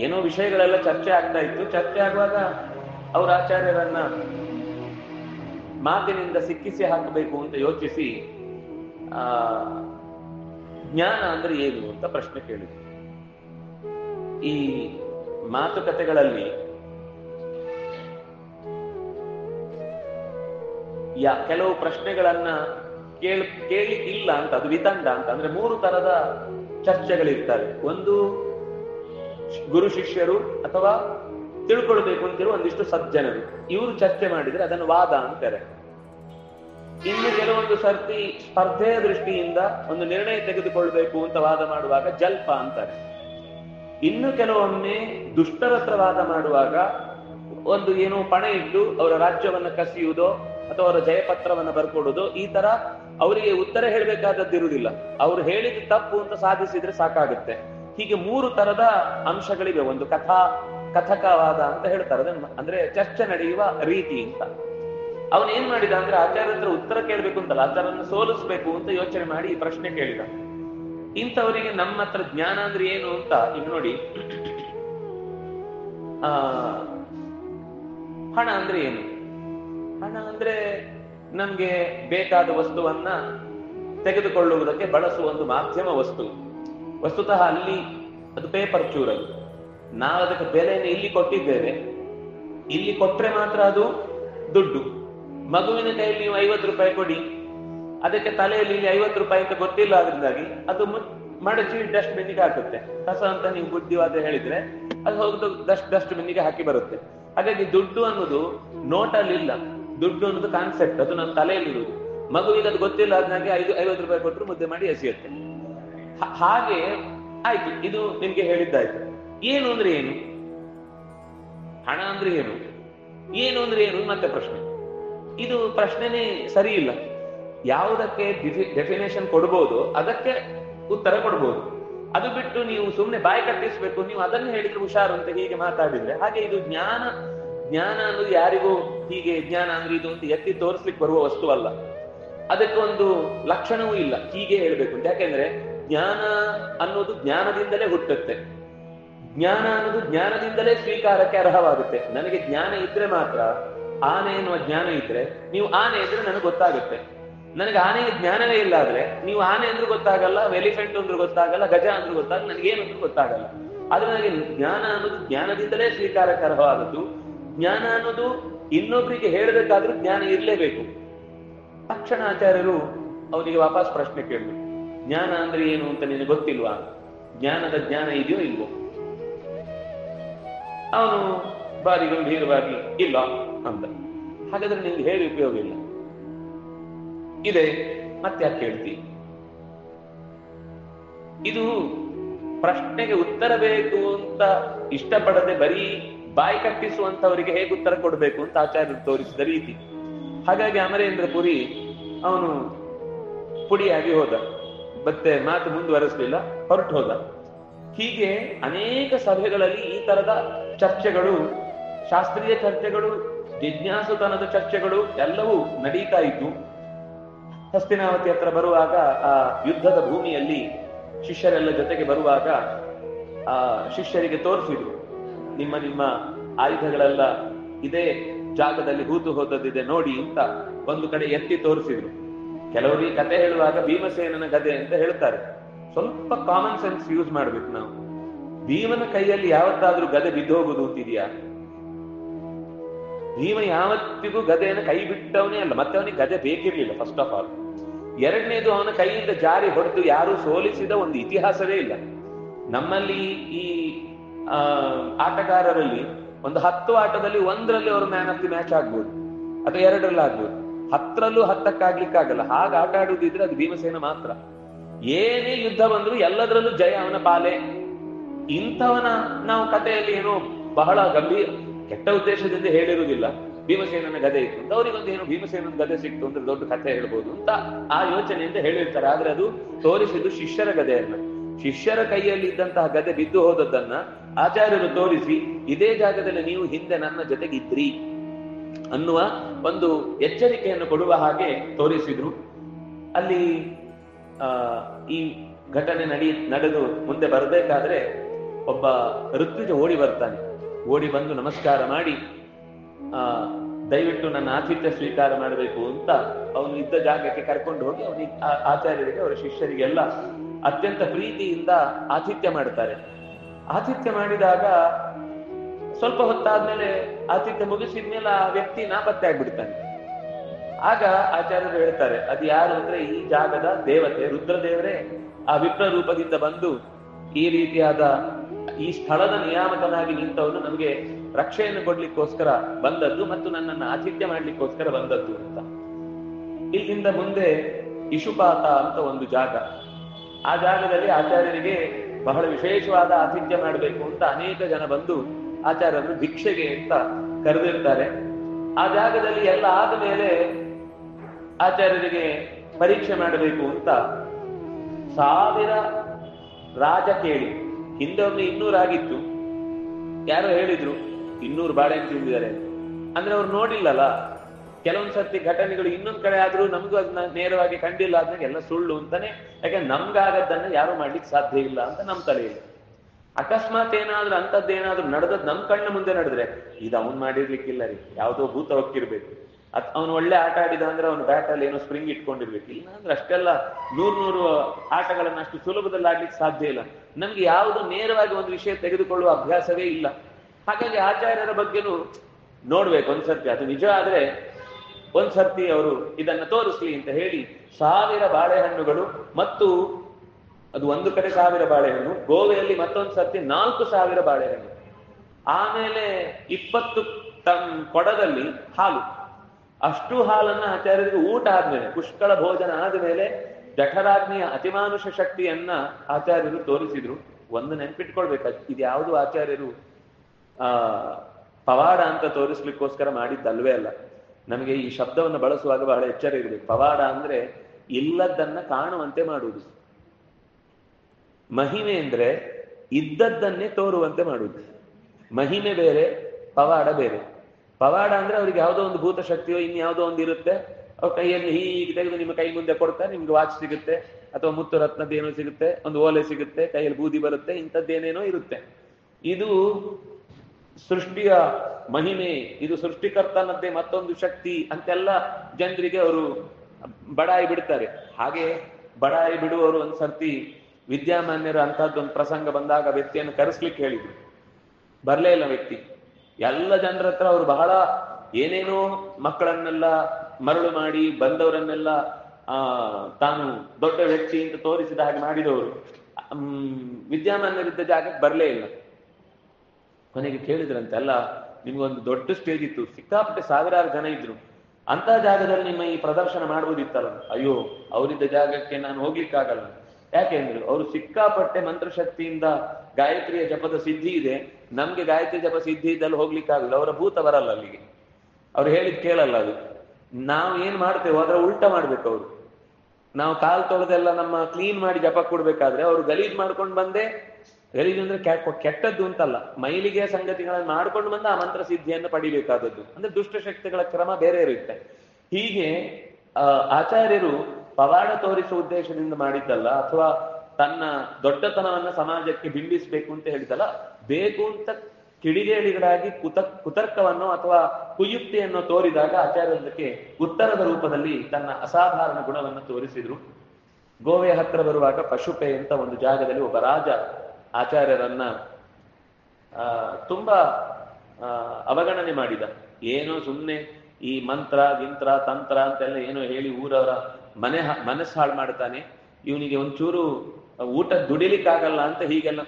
ಏನೋ ವಿಷಯಗಳೆಲ್ಲ ಚರ್ಚೆ ಆಗ್ತಾ ಇತ್ತು. ಚರ್ಚೆ ಆಗುವಾಗ ಅವ್ರ ಆಚಾರ್ಯರನ್ನ ಮಾತಿನಿಂದ ಸಿಕ್ಕಿಸಿ ಹಾಕಬೇಕು ಅಂತ ಯೋಚಿಸಿ, ಆ, ಜ್ಞಾನ ಅಂದ್ರೆ ಏನು ಅಂತ ಪ್ರಶ್ನೆ ಕೇಳಿದ್ರು. ಈ ಮಾತುಕತೆಗಳಲ್ಲಿ ಯಾ, ಕೆಲವು ಪ್ರಶ್ನೆಗಳನ್ನ ಕೇಳ್ ಕೇಳಲಿಕ್ಕಿಲ್ಲ ಅಂತ, ಅದು ವಿತಂಡ ಅಂತ. ಅಂದ್ರೆ ಮೂರು ತರದ ಚರ್ಚೆಗಳಿರ್ತವೆ. ಒಂದು ಗುರು ಶಿಷ್ಯರು ಅಥವಾ ತಿಳ್ಕೊಳ್ಬೇಕು ಅಂತಿರುವ ಒಂದಿಷ್ಟು ಸಜ್ಜನರು. ಇವರು ಚರ್ಚೆ ಮಾಡಿದ್ರೆ ಅದನ್ನು ವಾದ ಅಂತಾರೆ. ಇನ್ನು ಕೆಲವೊಂದು ಸರ್ತಿ ಸ್ಪರ್ಧೆಯ ದೃಷ್ಟಿಯಿಂದ ಒಂದು ನಿರ್ಣಯ ತೆಗೆದುಕೊಳ್ಬೇಕು ಅಂತ ವಾದ ಮಾಡುವಾಗ ಜಲ್ಪ ಅಂತಾರೆ. ಇನ್ನು ಕೆಲವೊಮ್ಮೆ ದುಷ್ಟರ ಹತ್ರ ವಾದ ಮಾಡುವಾಗ ಒಂದು ಏನೋ ಪಣೆ ಇಟ್ಟು ಅವರ ರಾಜ್ಯವನ್ನ ಕಸಿಯುವುದೋ ಅಥವಾ ಅವರ ಜಯಪತ್ರವನ್ನ ಬರ್ಕೊಡುದು ಈ ತರ ಅವರಿಗೆ ಉತ್ತರ ಹೇಳಬೇಕಾದದ್ದು ಇರುವುದಿಲ್ಲ. ಅವರು ಹೇಳಿದ ತಪ್ಪು ಅಂತ ಸಾಧಿಸಿದ್ರೆ ಸಾಕಾಗುತ್ತೆ. ಹೀಗೆ ಮೂರು ತರದ ಅಂಶಗಳಿವೆ. ಒಂದು ಕಥಾ, ಕಥಕವಾದ ಅಂತ ಹೇಳ್ತಾರೆ. ಅದನ್ನ ಅಂದ್ರೆ ಚರ್ಚೆ ನಡೆಯುವ ರೀತಿ ಅಂತ. ಅವನು ಏನ್ ಮಾಡಿದ ಅಂದ್ರೆ ಆಚಾರ್ಯತ್ರ ಉತ್ತರ ಕೇಳಬೇಕು ಅಂತಲ್ಲ ಆಚಾರ್ಯನ ಸೋಲಿಸ್ಬೇಕು ಅಂತ ಯೋಚನೆ ಮಾಡಿ ಈ ಪ್ರಶ್ನೆ ಕೇಳಿದ. ಇಂಥವರಿಗೆ ನಮ್ಮ ಹತ್ರ ಜ್ಞಾನ ಅಂದ್ರೆ ಏನು ಅಂತ ಈಗ ನೋಡಿ. ಆ, ಹಣ ಅಂದ್ರೆ ಏನು? ಹಣ ಅಂದ್ರೆ ನಮ್ಗೆ ಬೇಕಾದ ವಸ್ತುವನ್ನ ತೆಗೆದುಕೊಳ್ಳುವುದಕ್ಕೆ ಬಳಸುವ ಒಂದು ಮಾಧ್ಯಮ ವಸ್ತು. ವಸ್ತುತಃ ಅಲ್ಲಿ ಅದು ಪೇಪರ್ ಚೂರಲ್ ನಾವು ಅದಕ್ಕೆ ಬೆಲೆಯನ್ನು ಇಲ್ಲಿ ಕೊಟ್ಟಿದ್ದೇವೆ ಇಲ್ಲಿ ಕೊಟ್ರೆ ಮಾತ್ರ ಅದು ದುಡ್ಡು. ಮಗುವಿನ ಕೈಯಲ್ಲಿ ನೀವು ಐವತ್ತು ರೂಪಾಯಿ ಕೊಡಿ. ಅದಕ್ಕೆ ತಲೆಯಲ್ಲಿ ಇಲ್ಲಿ ಐವತ್ತು ರೂಪಾಯಿ ಅಂತ ಗೊತ್ತಿಲ್ಲ ಅದರಿಂದಾಗಿ ಅದು ಮಡಚಿ ಡಸ್ಟ್ ಬಿನ್ನಿಗೆ ಹಾಕುತ್ತೆ. ಕಸ ಅಂತ ನೀವು ಬುದ್ಧಿವಾದ ಹೇಳಿದ್ರೆ ಅದು ಹೋಗುದು ಡಸ್ಟ್ ಡಸ್ಟ್ ಬಿನ್ನಿಗೆ ಹಾಕಿ ಬರುತ್ತೆ. ಹಾಗಾಗಿ ದುಡ್ಡು ಅನ್ನೋದು ನೋಟಲ್ಲಿ ಇಲ್ಲ ದುಡ್ಡು ಅನ್ನೋದು ಕಾನ್ಸೆಪ್ಟ್ ಅದು ನನ್ನ ತಲೆಯಲ್ಲಿ ಮಗುವಿಗೆ ಅದು ಗೊತ್ತಿಲ್ಲ ಅದನ್ನಾಗೆ ಐದು, ಐವತ್ತು ರೂಪಾಯಿ ಕೊಟ್ಟರು ಮುದ್ದೆ ಮಾಡಿ ಎಸೆಯುತ್ತೆ. ಹಾಗೆ ಆಯ್ತು, ಇದು ನಿಮ್ಗೆ ಹೇಳಿದ್ದಾಯ್ತು. ಏನು ಅಂದ್ರೆ ಏನು? ಹಣ ಅಂದ್ರೆ ಏನು? ಏನು ಅಂದ್ರೆ ಏನು? ಮತ್ತೆ ಪ್ರಶ್ನೆ. ಇದು ಪ್ರಶ್ನೆನೇ ಸರಿ ಇಲ್ಲ ಯಾವುದಕ್ಕೆ ಡೆಫಿನೇಷನ್ ಕೊಡ್ಬೋದು, ಅದಕ್ಕೆ ಉತ್ತರ ಕೊಡ್ಬೋದು. ಅದು ಬಿಟ್ಟು ನೀವು ಸುಮ್ಮನೆ ಬಾಯಿ ಕಟ್ಟಿಸ್ಬೇಕು, ನೀವು ಅದನ್ನು ಹೇಳಿದ್ರೆ ಹುಷಾರು ಅಂತ ಹೀಗೆ ಮಾತಾಡಿದ್ರೆ, ಹಾಗೆ ಇದು ಜ್ಞಾನ ಜ್ಞಾನ ಅನ್ನೋದು ಯಾರಿಗೂ ಹೀಗೆ ಜ್ಞಾನ ಅಂದ್ರೆ ಇದು ಅಂತ ಎತ್ತಿ ತೋರಿಸ್ಲಿಕ್ಕೆ ಬರುವ ವಸ್ತು ಅಲ್ಲ. ಅದಕ್ಕೆ ಒಂದು ಲಕ್ಷಣವೂ ಇಲ್ಲ. ಹೀಗೆ ಹೇಳ್ಬೇಕು ಅಂತ. ಯಾಕೆಂದ್ರೆ ಜ್ಞಾನ ಅನ್ನೋದು ಜ್ಞಾನದಿಂದಲೇ ಹುಟ್ಟುತ್ತೆ. ಜ್ಞಾನ ಅನ್ನೋದು ಜ್ಞಾನದಿಂದಲೇ ಸ್ವೀಕಾರಕ್ಕೆ ಅರ್ಹವಾಗುತ್ತೆ. ನನಗೆ ಜ್ಞಾನ ಇದ್ರೆ ಮಾತ್ರ ಆನೆ ಎನ್ನುವ ಜ್ಞಾನ ಇದ್ರೆ ನೀವು ಆನೆ ಇದ್ರೆ ನನಗೆ ಗೊತ್ತಾಗುತ್ತೆ. ನನಗೆ ಆನೆಯ ಜ್ಞಾನವೇ ಇಲ್ಲ ಆದ್ರೆ ನೀವು ಆನೆ ಅಂದ್ರೂ ಗೊತ್ತಾಗಲ್ಲ, ಎಲಿಫೆಂಟ್ ಅಂದ್ರೆ ಗೊತ್ತಾಗಲ್ಲ, ಗಜ ಅಂದ್ರೂ ಗೊತ್ತಾಗಲ್ಲ ನನಗೆ ಏನು ಗೊತ್ತಾಗಲ್ಲ. ಆದ್ರೆ ನನಗೆ ಜ್ಞಾನ ಅನ್ನೋದು ಜ್ಞಾನದಿಂದಲೇ ಸ್ವೀಕಾರಕ್ಕೆ ಅರ್ಹವಾದದ್ದು. ಜ್ಞಾನ ಅನ್ನೋದು ಇನ್ನೊಬ್ಬರಿಗೆ ಹೇಳಬೇಕಾದ್ರೂ ಜ್ಞಾನ ಇರಲೇಬೇಕು. ತಕ್ಷಣ ಆಚಾರ್ಯರು ಅವನಿಗೆ ವಾಪಸ್ ಪ್ರಶ್ನೆ ಕೇಳಿದ್ರು. ಜ್ಞಾನ ಅಂದ್ರೆ ಏನು ಅಂತ ನಿನಗೆ ಗೊತ್ತಿಲ್ವಾ? ಜ್ಞಾನದ ಜ್ಞಾನ ಇದೆಯೋ ಇಲ್ವೋ? ಅವನು ಬಾರಿ ಗಂಭೀರವಾಗಿ, ಇಲ್ಲ ಅಂತ ಹಾಗಾದ್ರೆ ನಿಮ್ಗೆ ಹೇಳಿ ಉಪಯೋಗ ಇಲ್ಲ. ಇದೆ, ಮತ್ತೆ ಯಾಕೆ ಹೇಳ್ತಿ ಇದು ಪ್ರಶ್ನೆಗೆ ಉತ್ತರ ಬೇಕು ಅಂತ ಇಷ್ಟಪಡದೆ ಬರೀ ಬಾಯಿ ಕಟ್ಟಿಸುವಂತವರಿಗೆ ಹೇಗೆ ಉತ್ತರ ಕೊಡಬೇಕು ಅಂತ ಆಚಾರ್ಯರು ತೋರಿಸಿದ ರೀತಿ. ಹಾಗಾಗಿ ಅಮರೇಂದ್ರ ಪುರಿ ಅವನು ಪುಡಿಯಾಗಿ ಹೋದ. ಮತ್ತೆ ಮಾತು ಮುಂದುವರೆಸಲಿಲ್ಲ, ಹೊರಟು ಹೋದ. ಹೀಗೆ ಅನೇಕ ಸಭೆಗಳಲ್ಲಿ ಈ ತರದ ಚರ್ಚೆಗಳು, ಶಾಸ್ತ್ರೀಯ ಚರ್ಚೆಗಳು, ಜಿಜ್ಞಾಸುತನದ ಚರ್ಚೆಗಳು ಎಲ್ಲವೂ ನಡೀತಾ ಇದ್ದು, ಹಸ್ತಿನಾವತಿ ಹತ್ರ ಬರುವಾಗ ಆ ಯುದ್ಧದ ಭೂಮಿಯಲ್ಲಿ ಶಿಷ್ಯರೆಲ್ಲ ಜೊತೆಗೆ ಬರುವಾಗ ಆ ಶಿಷ್ಯರಿಗೆ ತೋರಿಸಿದ್ರು. ನಿಮ್ಮ ನಿಮ್ಮ ಆಯುಧಗಳೆಲ್ಲ ಇದೇ ಜಾಗದಲ್ಲಿ ಹೂತು ಹೋದದ್ದಿದೆ ನೋಡಿ ಅಂತ ಒಂದು ಕಡೆ ಎತ್ತಿ ತೋರಿಸಿದ್ರು. ಕೆಲವರು ಈ ಕತೆ ಹೇಳುವಾಗ ಭೀಮಸೇನನ ಗದೆ ಅಂತ ಹೇಳ್ತಾರೆ. ಸ್ವಲ್ಪ ಕಾಮನ್ ಸೆನ್ಸ್ ಯೂಸ್ ಮಾಡ್ಬೇಕು ನಾವು. ಭೀಮನ ಕೈಯಲ್ಲಿ ಯಾವತ್ತಾದ್ರೂ ಗದೆ ಬಿದ್ದು ಹೋಗುದು ಅಂತಿದ್ಯಾ? ಭೀಮ ಯಾವತ್ತಿಗೂ ಗದೆಯನ್ನು ಕೈ ಬಿಟ್ಟವನೇ ಅಲ್ಲ, ಮತ್ತೆ ಅವನಿಗೆ ಗದೆ ಬೇಕಿರಲಿಲ್ಲ ಫಸ್ಟ್ ಆಫ್ ಆಲ್ ಎರಡನೇದು ಅವನ ಕೈಯಿಂದ ಜಾರಿ ಹೊಡೆದು ಯಾರು ಸೋಲಿಸಿದ ಒಂದು ಇತಿಹಾಸವೇ ಇಲ್ಲ. ನಮ್ಮಲ್ಲಿ ಈ ಆಟಗಾರರಲ್ಲಿ ಒಂದು ಹತ್ತು ಆಟದಲ್ಲಿ ಒಂದರಲ್ಲಿ ಅವರು ಮ್ಯಾನ್ ಆಫ್ ದಿ ಮ್ಯಾಚ್ ಆಗ್ಬೋದು. ಅಥವಾ ಎರಡರಲ್ಲಿ ಆಗ್ಬೋದು. ಹತ್ತರಲ್ಲೂ ಹತ್ತಕ್ಕಾಗ್ಲಿಕ್ಕಾಗಲ್ಲ ಹಾಗೆ ಆಟ ಆಡುವುದಿದ್ರೆ ಅದು ಭೀಮಸೇನ ಮಾತ್ರ. ಏನೇ ಯುದ್ಧ ಬಂದ್ರು ಎಲ್ಲದರಲ್ಲೂ ಜಯ ಅವನ ಪಾಲೆ. ಇಂಥವನ ನಾವು ಕಥೆಯಲ್ಲಿ ಏನು ಬಹಳ ಗಂಭೀರ, ಕೆಟ್ಟ ಉದ್ದೇಶದಿಂದ ಹೇಳಿರುವುದಿಲ್ಲ. ಭೀಮಸೇನನ ಗದೆ ಇತ್ತು ಅಂತ. ಅವರಿಗೊಂದು ಏನು ಭೀಮಸೇನನ ಗದೆ ಸಿಕ್ತು ಅಂದ್ರೆ ದೊಡ್ಡ ಕಥೆ ಹೇಳ್ಬೋದು ಅಂತ ಆ ಯೋಚನೆಯಿಂದ ಹೇಳಿರ್ತಾರೆ. ಆದ್ರೆ ಅದು ತೋರಿಸಿದ್ದು ಶಿಷ್ಯರ ಗದೆಯನ್ನ ಶಿಷ್ಯರ ಕೈಯಲ್ಲಿ ಇದ್ದಂತಹ ಗದೆ ಬಿದ್ದು ಹೋದದ್ದನ್ನ ಆಚಾರ್ಯರು ತೋರಿಸಿ, ಇದೇ ಜಾಗದಲ್ಲಿ ನೀವು ಹಿಂದೆ ನನ್ನ ಜೊತೆಗಿದ್ರಿ ಅನ್ನುವ ಒಂದು ಎಚ್ಚರಿಕೆಯನ್ನು ಕೊಡುವ ಹಾಗೆ ತೋರಿಸಿದ್ರು. ಅಲ್ಲಿ ಈ ಘಟನೆ ನಡಿ, ನಡೆದು ಮುಂದೆ ಬರಬೇಕಾದ್ರೆ ಒಬ್ಬ ಋತ್ವಿಜ ಓಡಿ ಬರ್ತಾನೆ. ಓಡಿ ಬಂದು ನಮಸ್ಕಾರ ಮಾಡಿ, ಆ, ದಯವಿಟ್ಟು ನನ್ನ ಆತಿಥ್ಯ ಸ್ವೀಕಾರ ಮಾಡಬೇಕು ಅಂತ ಅವನು ಇದ್ದ ಜಾಗಕ್ಕೆ ಕರ್ಕೊಂಡು ಹೋಗಿ ಅವನಿಗೆ ಆಚಾರ್ಯರಿಗೆ ಅವರ ಶಿಷ್ಯರಿಗೆಲ್ಲ ಅತ್ಯಂತ ಪ್ರೀತಿಯಿಂದ ಆತಿಥ್ಯ ಮಾಡ್ತಾರೆ. ಆತಿಥ್ಯ ಮಾಡಿದಾಗ ಸ್ವಲ್ಪ ಹೊತ್ತಾದ್ಮೇಲೆ ಆತಿಥ್ಯ ಮುಗಿಸಿದ ಮೇಲೆ ಆ ವ್ಯಕ್ತಿ ನಾಪತ್ತೆ ಆಗ್ಬಿಡ್ತಾನೆ. ಆಗ ಆಚಾರ್ಯರು ಹೇಳ್ತಾರೆ, ಅದು ಯಾರು ಅಂದ್ರೆ ಈ ಜಾಗದ ದೇವತೆ, ರುದ್ರದೇವರೇ. ಆ ವಿಪ್ರ ರೂಪದಿಂದ ಬಂದು ಈ ರೀತಿಯಾದ ಈ ಸ್ಥಳದ ನಿಯಾಮಕನಾಗಿ ನಿಂತವನು ನಮಗೆ ರಕ್ಷೆಯನ್ನು ಕೊಡ್ಲಿಕ್ಕೋಸ್ಕರ ಬಂದದ್ದು ಮತ್ತು ನನ್ನನ್ನು ಆತಿಥ್ಯ ಮಾಡ್ಲಿಕ್ಕೋಸ್ಕರ ಬಂದದ್ದು ಅಂತ. ಇಲ್ಲಿಂದ ಮುಂದೆ ಇಶುಪಾತ ಅಂತ ಒಂದು ಜಾಗ. ಆ ಜಾಗದಲ್ಲಿ ಆಚಾರ್ಯರಿಗೆ ಬಹಳ ವಿಶೇಷವಾದ ಆತಿಥ್ಯ ಮಾಡಬೇಕು ಅಂತ ಅನೇಕ ಜನ ಬಂದು ಆಚಾರ್ಯರು ಭಿಕ್ಷೆಗೆ ಅಂತ ಕರೆದಿರ್ತಾರೆ. ಆ ಜಾಗದಲ್ಲಿ ಎಲ್ಲ ಆದ ಮೇಲೆ ಆಚಾರ್ಯರಿಗೆ ಪರೀಕ್ಷೆ ಮಾಡಬೇಕು ಅಂತ ಸಾವಿರ ರಾಜ ಕೇಳಿ. ಹಿಂದೆ ಒಮ್ಮೆ ಇನ್ನೂರು ಆಗಿತ್ತು. ಯಾರೋ ಹೇಳಿದ್ರು, ಇನ್ನೂರು ಬಾಳೆಹಣ್ಣು ತಿಂದಿದ್ದಾರೆ. ಅಂದ್ರೆ ಅವ್ರು ನೋಡಿಲ್ಲಲ್ಲ. ಕೆಲವೊಂದ್ ಸರ್ತಿ ಘಟನೆಗಳು ಇನ್ನೊಂದ್ ಕಡೆ ಆದ್ರೂ ನಮ್ಗೂ ಅದನ್ನ ನೇರವಾಗಿ ಕಂಡಿಲ್ಲ, ಆದ್ಮೇಲೆ ಎಲ್ಲ ಸುಳ್ಳು ಅಂತಾನೆ. ಯಾಕಂದ್ರೆ ನಮ್ಗಾಗದ್ದನ್ನ ಯಾರು ಮಾಡ್ಲಿಕ್ಕೆ ಸಾಧ್ಯ ಇಲ್ಲ ಅಂತ ನಮ್ ತಲೆಯಲ್ಲಿ. ಅಕಸ್ಮಾತ್ ಏನಾದ್ರೂ ಅಂತದ್ದೇನಾದ್ರೂ ನಡೆದದ್ ನಮ್ ಕಣ್ಣ ಮುಂದೆ ನಡೆದ್ರೆ, ಇದು ಅವ್ನ್ ಮಾಡಿರ್ಲಿಕ್ಕಿಲ್ಲ ರೀ. ಯಾವ್ದೋ ಭೂತ ಹೋಗ್ತಿರ್ಬೇಕು ಅತ್ ಅವ್ನು ಒಳ್ಳೆ ಆಟ ಆಡಿದ ಅಂದ್ರೆ ಅವ್ನು ಬ್ಯಾಟ್ ಅಲ್ಲಿ ಏನೋ ಸ್ಪ್ರಿಂಗ್ ಇಟ್ಕೊಂಡಿರ್ಬೇಕು. ಇಲ್ಲ ಅಂದ್ರೆ ಅಷ್ಟೆಲ್ಲ ನೂರ್ ನೂರು ಆಟಗಳನ್ನ ಅಷ್ಟು ಸುಲಭದಲ್ಲಿ ಆಗ್ಲಿಕ್ಕೆ ಸಾಧ್ಯ ಇಲ್ಲ. ನಮ್ಗೆ ಯಾವುದು ನೇರವಾಗಿ ಒಂದು ವಿಷಯ ತೆಗೆದುಕೊಳ್ಳುವ ಅಭ್ಯಾಸವೇ ಇಲ್ಲ. ಹಾಗಾಗಿ ಆಚಾರ್ಯರ ಬಗ್ಗೆನೂ ನೋಡ್ಬೇಕು ಒಂದ್ಸರ್ತಿ. ಅದು ನಿಜ ಆದ್ರೆ ಒಂದ್ಸರ್ತಿ ಅವರು ಇದನ್ನ ತೋರಿಸ್ಲಿ ಅಂತ ಹೇಳಿ ಸಾವಿರ ಬಾಳೆಹಣ್ಣುಗಳು ಮತ್ತು ಅದು ಒಂದು ಕಡೆ ಸಾವಿರ ಬಾಳೆಹಣ್ಣು, ಗೋವೆಯಲ್ಲಿ ಮತ್ತೊಂದು ಸರ್ತಿ ನಾಲ್ಕು ಸಾವಿರ ಬಾಳೆಹಣ್ಣು. ಆಮೇಲೆ ಇಪ್ಪತ್ತು ಟನ್ ಕೊಡದಲ್ಲಿ ಹಾಲು. ಅಷ್ಟು ಹಾಲನ್ನ ಆಚಾರ್ಯರಿಗೆ ಊಟ ಆದ್ಮೇಲೆ, ಪುಷ್ಕಳ ಭೋಜನ ಆದ್ಮೇಲೆ ಜಠರಾಗ್ನಿಯ ಅತಿಮಾನುಷ ಶಕ್ತಿಯನ್ನ ಆಚಾರ್ಯರು ತೋರಿಸಿದ್ರು. ಒಂದು ನೆನ್ಪಿಟ್ಕೊಳ್ಬೇಕು, ಇದು ಯಾವುದು ಆಚಾರ್ಯರು, ಆ, ಪವಾಡ ಅಂತ ತೋರಿಸ್ಲಿಕ್ಕೋಸ್ಕರ ಮಾಡಿದ್ದಲ್ವೇ ಅಲ್ಲ. ನಮಗೆ ಈ ಶಬ್ದವನ್ನು ಬಳಸುವಾಗ ಬಹಳ ಎಚ್ಚರ ಇರಬೇಕು. ಪವಾಡ ಅಂದ್ರೆ ಇಲ್ಲದನ್ನ ಕಾಣುವಂತೆ ಮಾಡುವುದು. ಮಹಿಮೆ ಅಂದ್ರೆ ಇದ್ದದ್ದನ್ನೇ ತೋರುವಂತೆ ಮಾಡುವುದು. ಮಹಿಮೆ ಬೇರೆ, ಪವಾಡ ಬೇರೆ. ಪವಾಡ ಅಂದ್ರೆ ಅವ್ರಿಗೆ ಯಾವುದೋ ಒಂದು ಭೂತ ಶಕ್ತಿಯೋ ಇನ್ಯಾವುದೋ ಒಂದು ಇರುತ್ತೆ. ಅವ್ರ ಕೈಯಲ್ಲಿ ಹೀಗೆ ತೆಗೆದು ನಿಮ್ಮ ಕೈ ಮುಂದೆ ಕೊಡ್ತಾ ನಿಮ್ಗೆ ವಾಚ್ ಸಿಗುತ್ತೆ, ಅಥವಾ ಮುತ್ತು ರತ್ನದ್ದೇನೋ ಸಿಗುತ್ತೆ, ಒಂದು ಓಲೆ ಸಿಗುತ್ತೆ, ಕೈಯಲ್ಲಿ ಬೂದಿ ಬರುತ್ತೆ, ಇಂಥದ್ದೇನೇನೋ ಇರುತ್ತೆ. ಇದು ಸೃಷ್ಟಿಯ ಮಹಿಮೆ, ಇದು ಸೃಷ್ಟಿಕರ್ತನದ್ದೇ ಮತ್ತೊಂದು ಶಕ್ತಿ ಅಂತೆಲ್ಲ ಜನರಿಗೆ ಅವರು ಬಡಾಯಿ ಬಿಡ್ತಾರೆ. ಹಾಗೆ ಬಡಾಯಿ ಬಿಡುವವರು ಒಂದ್ಸರ್ತಿ ವಿದ್ಯಾಮಾನ್ಯರು ಅಂತಹದ್ದೊಂದು ಪ್ರಸಂಗ ಬಂದಾಗ ವ್ಯಕ್ತಿಯನ್ನು ಕರೆಸ್ಲಿಕ್ಕೆ ಹೇಳಿದ್ರು. ಬರಲೇ ಇಲ್ಲ ವ್ಯಕ್ತಿ. ಎಲ್ಲ ಜನರ ಹತ್ರ ಅವರು ಬಹಳ ಏನೇನೋ ಮಕ್ಕಳನ್ನೆಲ್ಲ ಮರಳು ಮಾಡಿ ಬಂದವರನ್ನೆಲ್ಲ, ಆ, ತಾನು ದೊಡ್ಡ ವ್ಯಕ್ತಿ ಅಂತ ತೋರಿಸಿದ ಹಾಗೆ ಮಾಡಿದವರು. ವಿದ್ಯಾಮಾನ್ಯರಿದ್ದ ಜಾಗಕ್ಕೆ ಬರಲೇ ಇಲ್ಲ. ಕೊನೆಗೆ ಕೇಳಿದ್ರಂತೆ ಅಲ್ಲ ನಿಮ್ಗೊಂದು ದೊಡ್ಡ ಸ್ಟೇಜ್ ಇತ್ತು. ಸಿಕ್ಕಾಪಟ್ಟೆ ಸಾವಿರಾರು ಜನ ಇದ್ರು. ಅಂತ ಜಾಗದಲ್ಲಿ ನಿಮ್ಮ ಈ ಪ್ರದರ್ಶನ ಮಾಡುವುದಿತ್ತಲ್ಲ ಅಯ್ಯೋ, ಅವರಿದ್ದ ಜಾಗಕ್ಕೆ ನಾನು ಹೋಗ್ಲಿಕ್ಕಾಗಲ್ಲ. ಯಾಕೆ ಅಂದ್ರೆ, ಅವರು ಸಿಕ್ಕಾಪಟ್ಟೆ ಮಂತ್ರಶಕ್ತಿಯಿಂದ ಗಾಯತ್ರಿಯ ಜಪದ ಸಿದ್ಧಿ ಇದೆ. ನಮ್ಗೆ ಗಾಯತ್ರಿ ಜಪ ಸಿದ್ಧಿ ಇದ್ದಲ್ಲಿ ಹೋಗ್ಲಿಕ್ಕಾಗಲ್ಲ. ಅವರ ಭೂತ ಬರಲ್ಲ ಅಲ್ಲಿಗೆ. ಅವ್ರು ಹೇಳಿದ್ ಕೇಳಲ್ಲ ಅದು. ನಾವು ಏನ್ ಮಾಡ್ತೇವೋ ಅದರ ಉಲ್ಟ ಮಾಡ್ಬೇಕು ಅವರು. ನಾವು ಕಾಲ್ ತೊಳೆದೆಲ್ಲ ನಮ್ಮ ಕ್ಲೀನ್ ಮಾಡಿ ಜಪ ಕೊಡ್ಬೇಕಾದ್ರೆ ಅವ್ರು ಗಲೀಜ್ ಮಾಡ್ಕೊಂಡು ಬಂದೆ ಗಲೀಜ್ ಅಂದ್ರೆ ಕೆಟ್ಟದ್ದು ಅಂತಲ್ಲ. ಮೈಲಿಗೆ ಸಂಗತಿಗಳನ್ನು ಮಾಡ್ಕೊಂಡು ಬಂದು ಆ ಮಂತ್ರ ಸಿದ್ಧಿಯನ್ನು ಪಡಿಬೇಕಾದದ್ದು. ಅಂದ್ರೆ ದುಷ್ಟ ಶಕ್ತಿಗಳ ಕ್ರಮ ಬೇರೆ ಇರುತ್ತೆ. ಹೀಗೆ ಆಚಾರ್ಯರು ಪವಾಡ ತೋರಿಸುವ ಉದ್ದೇಶದಿಂದ ಮಾಡಿದ್ದಲ್ಲ, ಅಥವಾ ತನ್ನ ದೊಡ್ಡತನವನ್ನ ಸಮಾಜಕ್ಕೆ ಬಿಂಬಿಸಬೇಕು ಅಂತ ಹೇಳಿದಲ್ಲ ಬೇಕು ಅಂತ ಕಿಡಿಗೇಳಿಗಳಾಗಿ ಕುತ, ಕುತರ್ಕವನ್ನು ಅಥವಾ ಕುಯುಕ್ತಿಯನ್ನು ತೋರಿದಾಗ ಆಚಾರ್ಯಕ್ಕೆ ಉತ್ತರದ ರೂಪದಲ್ಲಿ ತನ್ನ ಅಸಾಧಾರಣ ಗುಣವನ್ನು ತೋರಿಸಿದ್ರು. ಗೋವೆ ಹತ್ರ ಬರುವಾಗ ಪಶುಪೆ ಅಂತ ಒಂದು ಜಾಗದಲ್ಲಿ ಒಬ್ಬ ರಾಜ ಆಚಾರ್ಯರನ್ನ ತುಂಬಾ ಅವಗಣನೆ ಮಾಡಿದ. ಏನೋ ಸುಮ್ಮನೆ ಈ ಮಂತ್ರ, ಗಿಂತ್ರ, ತಂತ್ರ ಅಂತೆಲ್ಲ ಏನೋ ಹೇಳಿ ಊರವರ ಮನೆ ಮನಸ್ಸು ಹಾಳು ಮಾಡ್ತಾನೆ. ಇವನಿಗೆ ಒಂಚೂರು ಊಟ ದುಡಿಲಿಕ್ಕಾಗಲ್ಲ ಅಂತ ಹೀಗೆಲ್ಲ.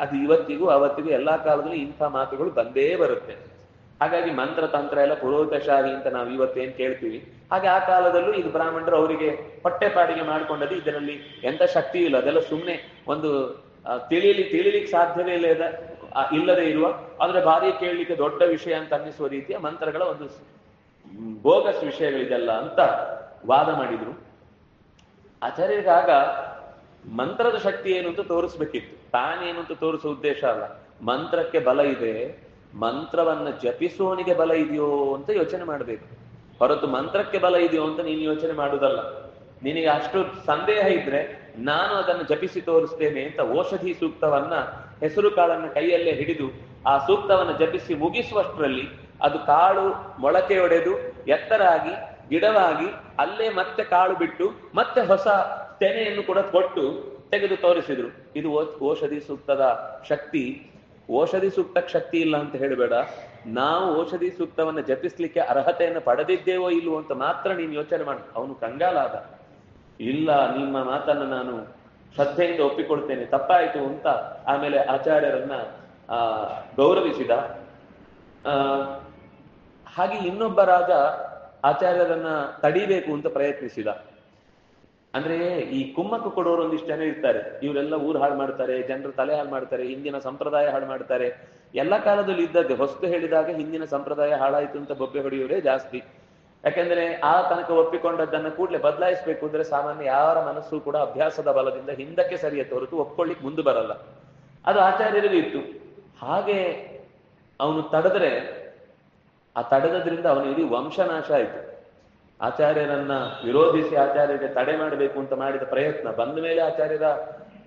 ಅದು ಇವತ್ತಿಗೂ, ಅವತ್ತಿಗೂ ಎಲ್ಲಾ ಕಾಲದಲ್ಲಿ ಇಂಥ ಮಾತುಗಳು ಬಂದೇ ಬರುತ್ತೆ. ಹಾಗಾಗಿ ಮಂತ್ರ, ತಂತ್ರ ಎಲ್ಲ ಪುರೋಹಿತಶಾಹಿ ಅಂತ ನಾವು ಇವತ್ತೇನ್ ಕೇಳ್ತೀವಿ. ಹಾಗೆ ಆ ಕಾಲದಲ್ಲೂ ಇದು ಬ್ರಾಹ್ಮಣರು ಅವರಿಗೆ ಹೊಟ್ಟೆಪಾಡಿಗೆ ಮಾಡಿಕೊಂಡದ್ದು ಇದರಲ್ಲಿ ಎಂತ ಶಕ್ತಿ ಇಲ್ಲ. ಅದೆಲ್ಲ ಸುಮ್ಮನೆ ಒಂದು ಆ, ತಿಳಿಲಿ ತಿಳಿಲಿಕ್ಕೆ ಸಾಧ್ಯವೇ ಇಲ್ಲದ ಇಲ್ಲದೆ ಇರುವ ಆದ್ರೆ ಭಾರಿ ಕೇಳಲಿಕ್ಕೆ ದೊಡ್ಡ ವಿಷಯ ಅಂತ ಅನ್ನಿಸುವ ರೀತಿಯ ಮಂತ್ರಗಳ ಒಂದು ಬೋಗಸ್ ವಿಷಯಗಳಿದೆಲ್ಲ ಅಂತ ವಾದ ಮಾಡಿದ್ರು. ಆಚಾರ್ಯರಿಗಾಗ ಮಂತ್ರದ ಶಕ್ತಿ ಏನು ಅಂತ ತೋರಿಸ್ಬೇಕಿತ್ತು. ತಾನೇನು ಅಂತ ತೋರಿಸುವ ಉದ್ದೇಶ ಅಲ್ಲ. ಮಂತ್ರಕ್ಕೆ ಬಲ ಇದೆ ಮಂತ್ರವನ್ನ ಜಪಿಸುವವನಿಗೆ ಬಲ ಇದೆಯೋ ಅಂತ ಯೋಚನೆ ಮಾಡಬೇಕು. ಹೊರತು ಮಂತ್ರಕ್ಕೆ ಬಲ ಇದೆಯೋ ಅಂತ ನೀನು ಯೋಚನೆ ಮಾಡುದಲ್ಲ. ನಿನಗೆ ಅಷ್ಟು ಸಂದೇಹ ಇದ್ರೆ ನಾನು ಅದನ್ನು ಜಪಿಸಿ ತೋರಿಸ್ತೇನೆ ಅಂತ ಔಷಧಿ ಸೂಕ್ತವನ್ನ ಹೆಸರು ಕಾಳನ್ನು ಕೈಯಲ್ಲೇ ಹಿಡಿದು ಆ ಸೂಕ್ತವನ್ನ ಜಪಿಸಿ ಮುಗಿಸುವಷ್ಟರಲ್ಲಿ ಅದು ಕಾಳು ಮೊಳಕೆ ಒಡೆದು ಎತ್ತರಾಗಿ, ಗಿಡವಾಗಿ ಅಲ್ಲೇ ಮತ್ತೆ ಕಾಳು ಬಿಟ್ಟು ಮತ್ತೆ ಹೊಸ ತೆನೆಯನ್ನು ಕೂಡ ಕೊಟ್ಟು ತೆಗೆದು ತೋರಿಸಿದ್ರು. ಇದು ಔಷಧಿ ಸೂಕ್ತದ ಶಕ್ತಿ. ಔಷಧಿ ಸೂಕ್ತ ಶಕ್ತಿ ಇಲ್ಲ ಅಂತ ಹೇಳಬೇಡ. ನಾವು ಔಷಧಿ ಸೂಕ್ತವನ್ನ ಜಪಿಸ್ಲಿಕ್ಕೆ ಅರ್ಹತೆಯನ್ನು ಪಡೆದಿದ್ದೇವೋ ಇಲ್ವೋ ಅಂತ ಮಾತ್ರ ನೀನು ಯೋಚನೆ ಮಾಡು. ಅವನು ಕಂಗಾಲಾದ. ಇಲ್ಲ, ನಿಮ್ಮ ಮಾತನ್ನ ನಾನು ಶ್ರದ್ಧೆಯಿಂದ ಒಪ್ಪಿಕೊಳ್ತೇನೆ, ತಪ್ಪಾಯಿತು ಅಂತ ಆಮೇಲೆ ಆಚಾರ್ಯರನ್ನ, ಆ, ಗೌರವಿಸಿದ. ಹಾಗೆ ಇನ್ನೊಬ್ಬ ರಾಜ ಆಚಾರ್ಯರನ್ನ ತಡಿಬೇಕು ಅಂತ ಪ್ರಯತ್ನಿಸಿದ. ಅಂದ್ರೆ ಈ ಕುಮ್ಮಕ್ಕು ಕೊಡೋರು ಒಂದಿಷ್ಟು ಜನ ಇರ್ತಾರೆ. ಇವರೆಲ್ಲ ಊರು ಹಾಳು ಮಾಡ್ತಾರೆ, ಜನರು ತಲೆ ಹಾಳು ಮಾಡ್ತಾರೆ, ಹಿಂದಿನ ಸಂಪ್ರದಾಯ ಹಾಳು ಮಾಡ್ತಾರೆ. ಎಲ್ಲ ಕಾಲದಲ್ಲಿ ಇದ್ದದ್ದು, ಹೊಸ್ತು ಹೇಳಿದಾಗ ಹಿಂದಿನ ಸಂಪ್ರದಾಯ ಹಾಳಾಯ್ತು ಅಂತ ಬೊಬ್ಬೆ ಹೊಡೆಯೋರೇ ಜಾಸ್ತಿ. ಯಾಕೆಂದ್ರೆ ಆ ತನಕ ಒಪ್ಪಿಕೊಂಡದ್ದನ್ನು ಕೂಡಲೇ ಬದಲಾಯಿಸಬೇಕು ಅಂದ್ರೆ ಸಾಮಾನ್ಯ ಯಾರ ಮನಸ್ಸು ಕೂಡ ಅಭ್ಯಾಸದ ಬಲದಿಂದ ಹಿಂದಕ್ಕೆ ಸರಿಯತ್ತೆ ಹೊರತು ಒಪ್ಕೊಳ್ಳಿಕ್ ಮುಂದೆ ಬರಲ್ಲ. ಅದು ಆಚಾರ್ಯರಿಗೂ ಇತ್ತು. ಹಾಗೆ ಅವನು ತಡೆದ್ರೆ, ಆ ತಡೆದ್ರಿಂದ ಅವನು ಇಡೀ ವಂಶನಾಶ ಆಯಿತು. ಆಚಾರ್ಯರನ್ನ ವಿರೋಧಿಸಿ ಆಚಾರ್ಯರಿಗೆ ತಡೆ ಮಾಡಬೇಕು ಅಂತ ಮಾಡಿದ ಪ್ರಯತ್ನ ಬಂದ ಮೇಲೆ ಆಚಾರ್ಯರ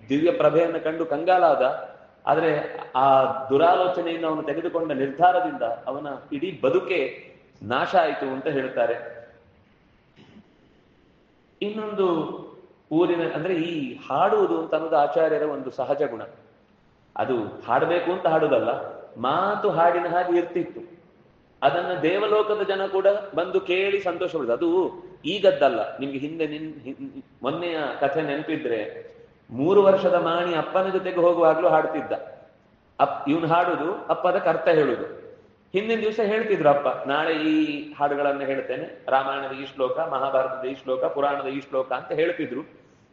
ದಿವ್ಯ ಪ್ರಭೆಯನ್ನು ಕಂಡು ಕಂಗಾಲಾದ ಆದ್ರೆ ಆ ದುರಾಲೋಚನೆಯಿಂದ ಅವನು ತೆಗೆದುಕೊಂಡ ನಿರ್ಧಾರದಿಂದ ಅವನ ಇಡೀ ಬದುಕೆ ನಾಶ ಆಯಿತು ಅಂತ ಹೇಳ್ತಾರೆ. ಇನ್ನೊಂದು ಊರಿನ, ಅಂದ್ರೆ ಈ ಹಾಡುವುದು ಅಂತ ಅನ್ನೋದು ಆಚಾರ್ಯರ ಒಂದು ಸಹಜ ಗುಣ. ಅದು ಹಾಡಬೇಕು ಅಂತ ಹಾಡುದಲ್ಲ, ಮಾತು ಹಾಡಿನ ಹಾಗೆ ಇರ್ತಿತ್ತು. ಅದನ್ನ ದೇವಲೋಕದ ಜನ ಕೂಡ ಬಂದು ಕೇಳಿ ಸಂತೋಷ ಪಡುದು ಅದು ಈಗದ್ದಲ್ಲ. ನಿಮ್ಗೆ ಹಿಂದೆ ನಿನ್ ಮೊನ್ನೆಯ ಕಥೆ ನೆನಪಿದ್ರೆ, ಮೂರು ವರ್ಷದ ಮಾಣಿ ಅಪ್ಪನ ಜೊತೆಗೆ ಹೋಗುವಾಗ್ಲೂ ಹಾಡ್ತಿದ್ದ. ಅಪ್, ಇವನು ಹಾಡುದು ಅಪ್ಪದ ಕರ್ತ ಹೇಳುದು. ಹಿಂದಿನ ದಿವಸ ಹೇಳ್ತಿದ್ರು ಅಪ್ಪ, ನಾಳೆ ಈ ಹಾಡುಗಳನ್ನ ಹೇಳ್ತೇನೆ. ರಾಮಾಯಣದ ಈ ಶ್ಲೋಕ, ಮಹಾಭಾರತದ ಈ ಶ್ಲೋಕ, ಪುರಾಣದ ಈ ಶ್ಲೋಕ ಅಂತ ಹೇಳ್ತಿದ್ರು.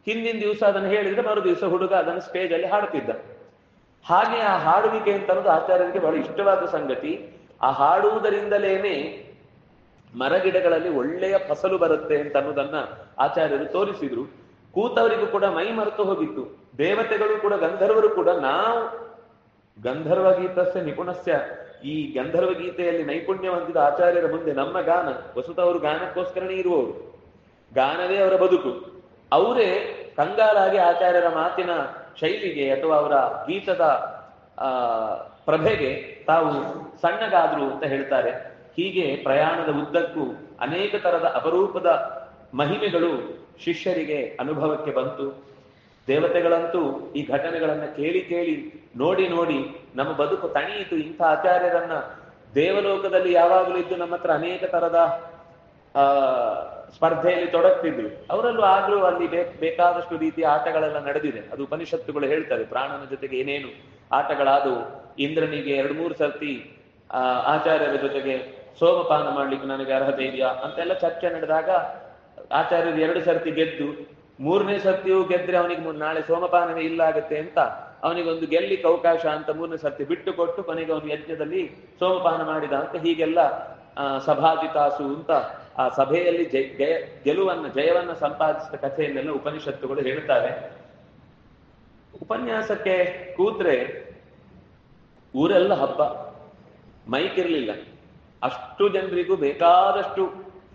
ಹಿಂದಿನ ದಿವಸ ಅದನ್ನು ಹೇಳಿದ್ರೆ ಮರು ದಿವಸ ಹುಡುಗ ಅದನ್ನು ಸ್ಟೇಜ್ ಅಲ್ಲಿ ಹಾಡ್ತಿದ್ದ. ಹಾಗೆ ಆ ಹಾಡುವಿಕೆ ಅಂತ ಅನ್ನೋದು ಆಚಾರ್ಯರಿಗೆ ಬಹಳ ಇಷ್ಟವಾದ ಸಂಗತಿ. ಆ ಹಾಡುವುದರಿಂದಲೇನೆ ಮರಗಿಡಗಳಲ್ಲಿ ಒಳ್ಳೆಯ ಫಸಲು ಬರುತ್ತೆ ಅಂತ ಅನ್ನೋದನ್ನ ಆಚಾರ್ಯರು ತೋರಿಸಿದ್ರು. ಕೂತವರಿಗೂ ಕೂಡ ಮೈ ಮರೆತು ಹೋಗಿತ್ತು. ದೇವತೆಗಳು ಕೂಡ, ಗಂಧರ್ವರು ಕೂಡ, ನಾವು ಗಂಧರ್ವ ಗೀತಸ್ಯ ನಿಪುಣಸ್ಯ ಈ ಗಂಧರ್ವ ಗೀತೆಯಲ್ಲಿ ನೈಪುಣ್ಯ ಹೊಂದಿದ ಆಚಾರ್ಯರ ಮುಂದೆ ನಮ್ಮ ಗಾನ, ವಸುತ ಅವರು ಗಾನಕ್ಕೋಸ್ಕರನೇ ಇರುವವರು ಗಾನವೇ ಅವರ ಬದುಕು. ಅವರೇ ಕಂಗಾಲಾಗಿ ಆಚಾರ್ಯರ ಮಾತಿನ ಶೈಲಿಗೆ ಅಥವಾ ಅವರ ಗೀತದ, ಆ, ಪ್ರಭೆಗೆ ತಾವು ಸಣ್ಣಗಾದ್ರು ಅಂತ ಹೇಳ್ತಾರೆ. ಹೀಗೆ ಪ್ರಯಾಣದ ಉದ್ದಕ್ಕೂ ಅನೇಕ ತರದ ಅಪರೂಪದ ಮಹಿಮೆಗಳು ಶಿಷ್ಯರಿಗೆ ಅನುಭವಕ್ಕೆ ಬಂತು. ದೇವತೆಗಳಂತೂ ಈ ಘಟನೆಗಳನ್ನ ಕೇಳಿ ಕೇಳಿ ನೋಡಿ ನೋಡಿ ನಮ್ಮ ಬದುಕು ತಣಿಯಿತು. ಇಂಥ ಆಚಾರ್ಯರನ್ನ ದೇವಲೋಕದಲ್ಲಿ ಯಾವಾಗಲೂ ಇದ್ದು ನಮ್ಮ ಹತ್ರ ಅನೇಕ ತರದ, ಆ, ಸ್ಪರ್ಧೆಯಲ್ಲಿ ತೊಡಗ್ತಿದ್ವಿ. ಅವರಲ್ಲೂ ಆದ್ರೂ ಅಲ್ಲಿ ಬೇಕಾದಷ್ಟು ರೀತಿಯ ಆಟಗಳೆಲ್ಲ ನಡೆದಿದೆ. ಅದು ಉಪನಿಷತ್ತುಗಳು ಹೇಳ್ತವೆ ಪ್ರಾಣನ ಜೊತೆಗೆ ಏನೇನು ಆಟಗಳಾದವು. ಇಂದ್ರನಿಗೆ ಎರಡು ಮೂರು ಸರ್ತಿ ಆಚಾರ್ಯರ ಜೊತೆಗೆ ಸೋಮಪಾನ ಮಾಡ್ಲಿಕ್ಕೆ ನನಗೆ ಅರ್ಹತೆ ಇದೆಯಾ? ಅಂತೆಲ್ಲ ಚರ್ಚೆ ನಡೆದಾಗ ಆಚಾರ್ಯರು ಎರಡು ಸರ್ತಿ ಗೆದ್ದು ಮೂರನೇ ಸರ್ತಿಯು ಗೆದ್ರೆ ಅವನಿಗೆ ನಾಳೆ ಸೋಮಪಾನವೇ ಇಲ್ಲ ಆಗುತ್ತೆ ಅಂತ ಅವನಿಗೆ ಒಂದು ಗೆಲ್ಲಿಕ್ಕೆ ಅವಕಾಶ ಅಂತ ಮೂರನೇ ಸರ್ತಿ ಬಿಟ್ಟು ಕೊಟ್ಟು ಕೊನೆಗೆ ಅವನು ಯಜ್ಞದಲ್ಲಿ ಸೋಮಪಾನ ಮಾಡಿದ ಅಂತ ಹೀಗೆಲ್ಲ ಸಭಾಜಿತಾಸು ಅಂತ ಆ ಸಭೆಯಲ್ಲಿ ಜಯ ಜಯ ಗೆಲುವನ್ನ, ಜಯವನ್ನ ಸಂಪಾದಿಸಿದ ಕಥೆಯನ್ನೆಲ್ಲ ಉಪನಿಷತ್ತುಗಳು ಹೇಳ್ತಾರೆ ಉಪನ್ಯಾಸಕ್ಕೆ ಕೂತ್ರೆ ಊರೆಲ್ಲ ಹಬ್ಬ, ಮೈಕ್ ಇರಲಿಲ್ಲ. ಅಷ್ಟು ಜನರಿಗೂ ಬೇಕಾದಷ್ಟು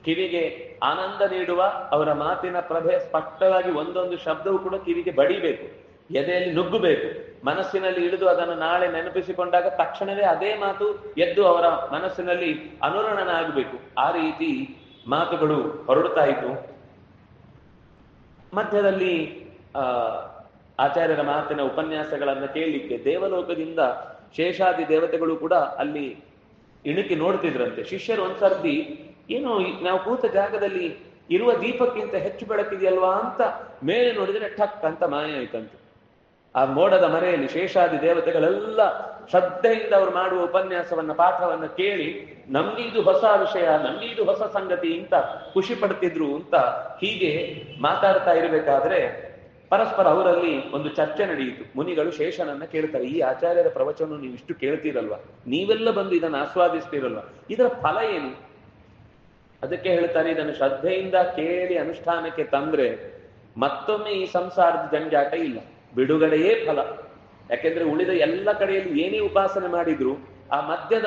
ಕಿವಿಗೆ ಆನಂದ ನೀಡುವ ಅವರ ಮಾತಿನ ಪ್ರಭೆ ಸ್ಪಷ್ಟವಾಗಿ ಒಂದೊಂದು ಶಬ್ದವೂ ಕೂಡ ಕಿವಿಗೆ ಬಡಿಬೇಕು, ಎದೆಯಲ್ಲಿ ನುಗ್ಗಬೇಕು, ಮನಸ್ಸಿನಲ್ಲಿ ಇಳಿದು ಅದನ್ನು ನಾಳೆ ನೆನಪಿಸಿಕೊಂಡಾಗ ತಕ್ಷಣವೇ ಅದೇ ಮಾತು ಎದ್ದು ಅವರ ಮನಸ್ಸಿನಲ್ಲಿ ಅನುರಣನ ಆಗಬೇಕು ಆ ರೀತಿ ಮಾತುಗಳು ಹೊರಡ್ತಾ ಇತ್ತು. ಮಧ್ಯದಲ್ಲಿ, ಆ, ಆಚಾರ್ಯರ ಮಾತಿನ ಉಪನ್ಯಾಸಗಳನ್ನ ಕೇಳಲಿಕ್ಕೆ ದೇವಲೋಕದಿಂದ ಶೇಷಾದಿ ದೇವತೆಗಳು ಕೂಡ ಅಲ್ಲಿ ಇಣುಕಿ ನೋಡ್ತಿದ್ರಂತೆ. ಶಿಷ್ಯರು ಒಂದ್ಸರ್ತಿ ಏನು ನಾವು ಕೂತ ಜಾಗದಲ್ಲಿ ಇರುವ ದೀಪಕ್ಕಿಂತ ಹೆಚ್ಚು ಬೆಳಕಿದೆಯಲ್ವಾ ಅಂತ ಮೇಲೆ ನೋಡಿದ್ರೆ ಠಕ್ ಅಂತ ಮಾಯ ಆಯ್ತಂತೆ. ಆ ಮೋಡದ ಮರೆಯಲ್ಲಿ ಶೇಷಾದಿ ದೇವತೆಗಳೆಲ್ಲ ಶ್ರದ್ಧೆಯಿಂದ ಅವರು ಮಾಡುವ ಉಪನ್ಯಾಸವನ್ನ, ಪಾಠವನ್ನ ಕೇಳಿ ನಮ್ಗೆ ಹೊಸ ವಿಷಯ ನಮ್ಗೆ ಹೊಸ ಸಂಗತಿ ಅಂತ ಖುಷಿ ಪಡ್ತಿದ್ರು ಅಂತ ಹೀಗೆ ಮಾತಾಡ್ತಾ ಇರಬೇಕಾದ್ರೆ ಪರಸ್ಪರ ಅವರಲ್ಲಿ ಒಂದು ಚರ್ಚೆ ನಡೆಯಿತು. ಮುನಿಗಳು ಶೇಷನನ್ನ ಕೇಳ್ತಾರೆ, ಈ ಆಚಾರ್ಯರ ಪ್ರವಚನ ನೀವು ಇಷ್ಟು ಕೇಳ್ತೀರಲ್ವಾ? ನೀವೆಲ್ಲ ಬಂದು ಇದನ್ನ ಆಸ್ವಾದಿಸ್ತೀರಲ್ವಾ? ಇದರ ಫಲ ಏನು? ಅದಕ್ಕೆ ಹೇಳ್ತಾರೆ ಇದನ್ನು ಶ್ರದ್ಧೆಯಿಂದ ಕೇಳಿ ಅನುಷ್ಠಾನಕ್ಕೆ ತಂದ್ರೆ ಮತ್ತೊಮ್ಮೆ ಈ ಸಂಸಾರದ ಜಂಜಾಟ ಇಲ್ಲ. ಬಿಡುಗಡೆಯೇ ಫಲ. ಯಾಕೆಂದ್ರೆ ಉಳಿದ ಎಲ್ಲ ಕಡೆಯಲ್ಲಿ ಏನೇ ಉಪಾಸನೆ ಮಾಡಿದ್ರು ಆ ಮಧ್ಯದ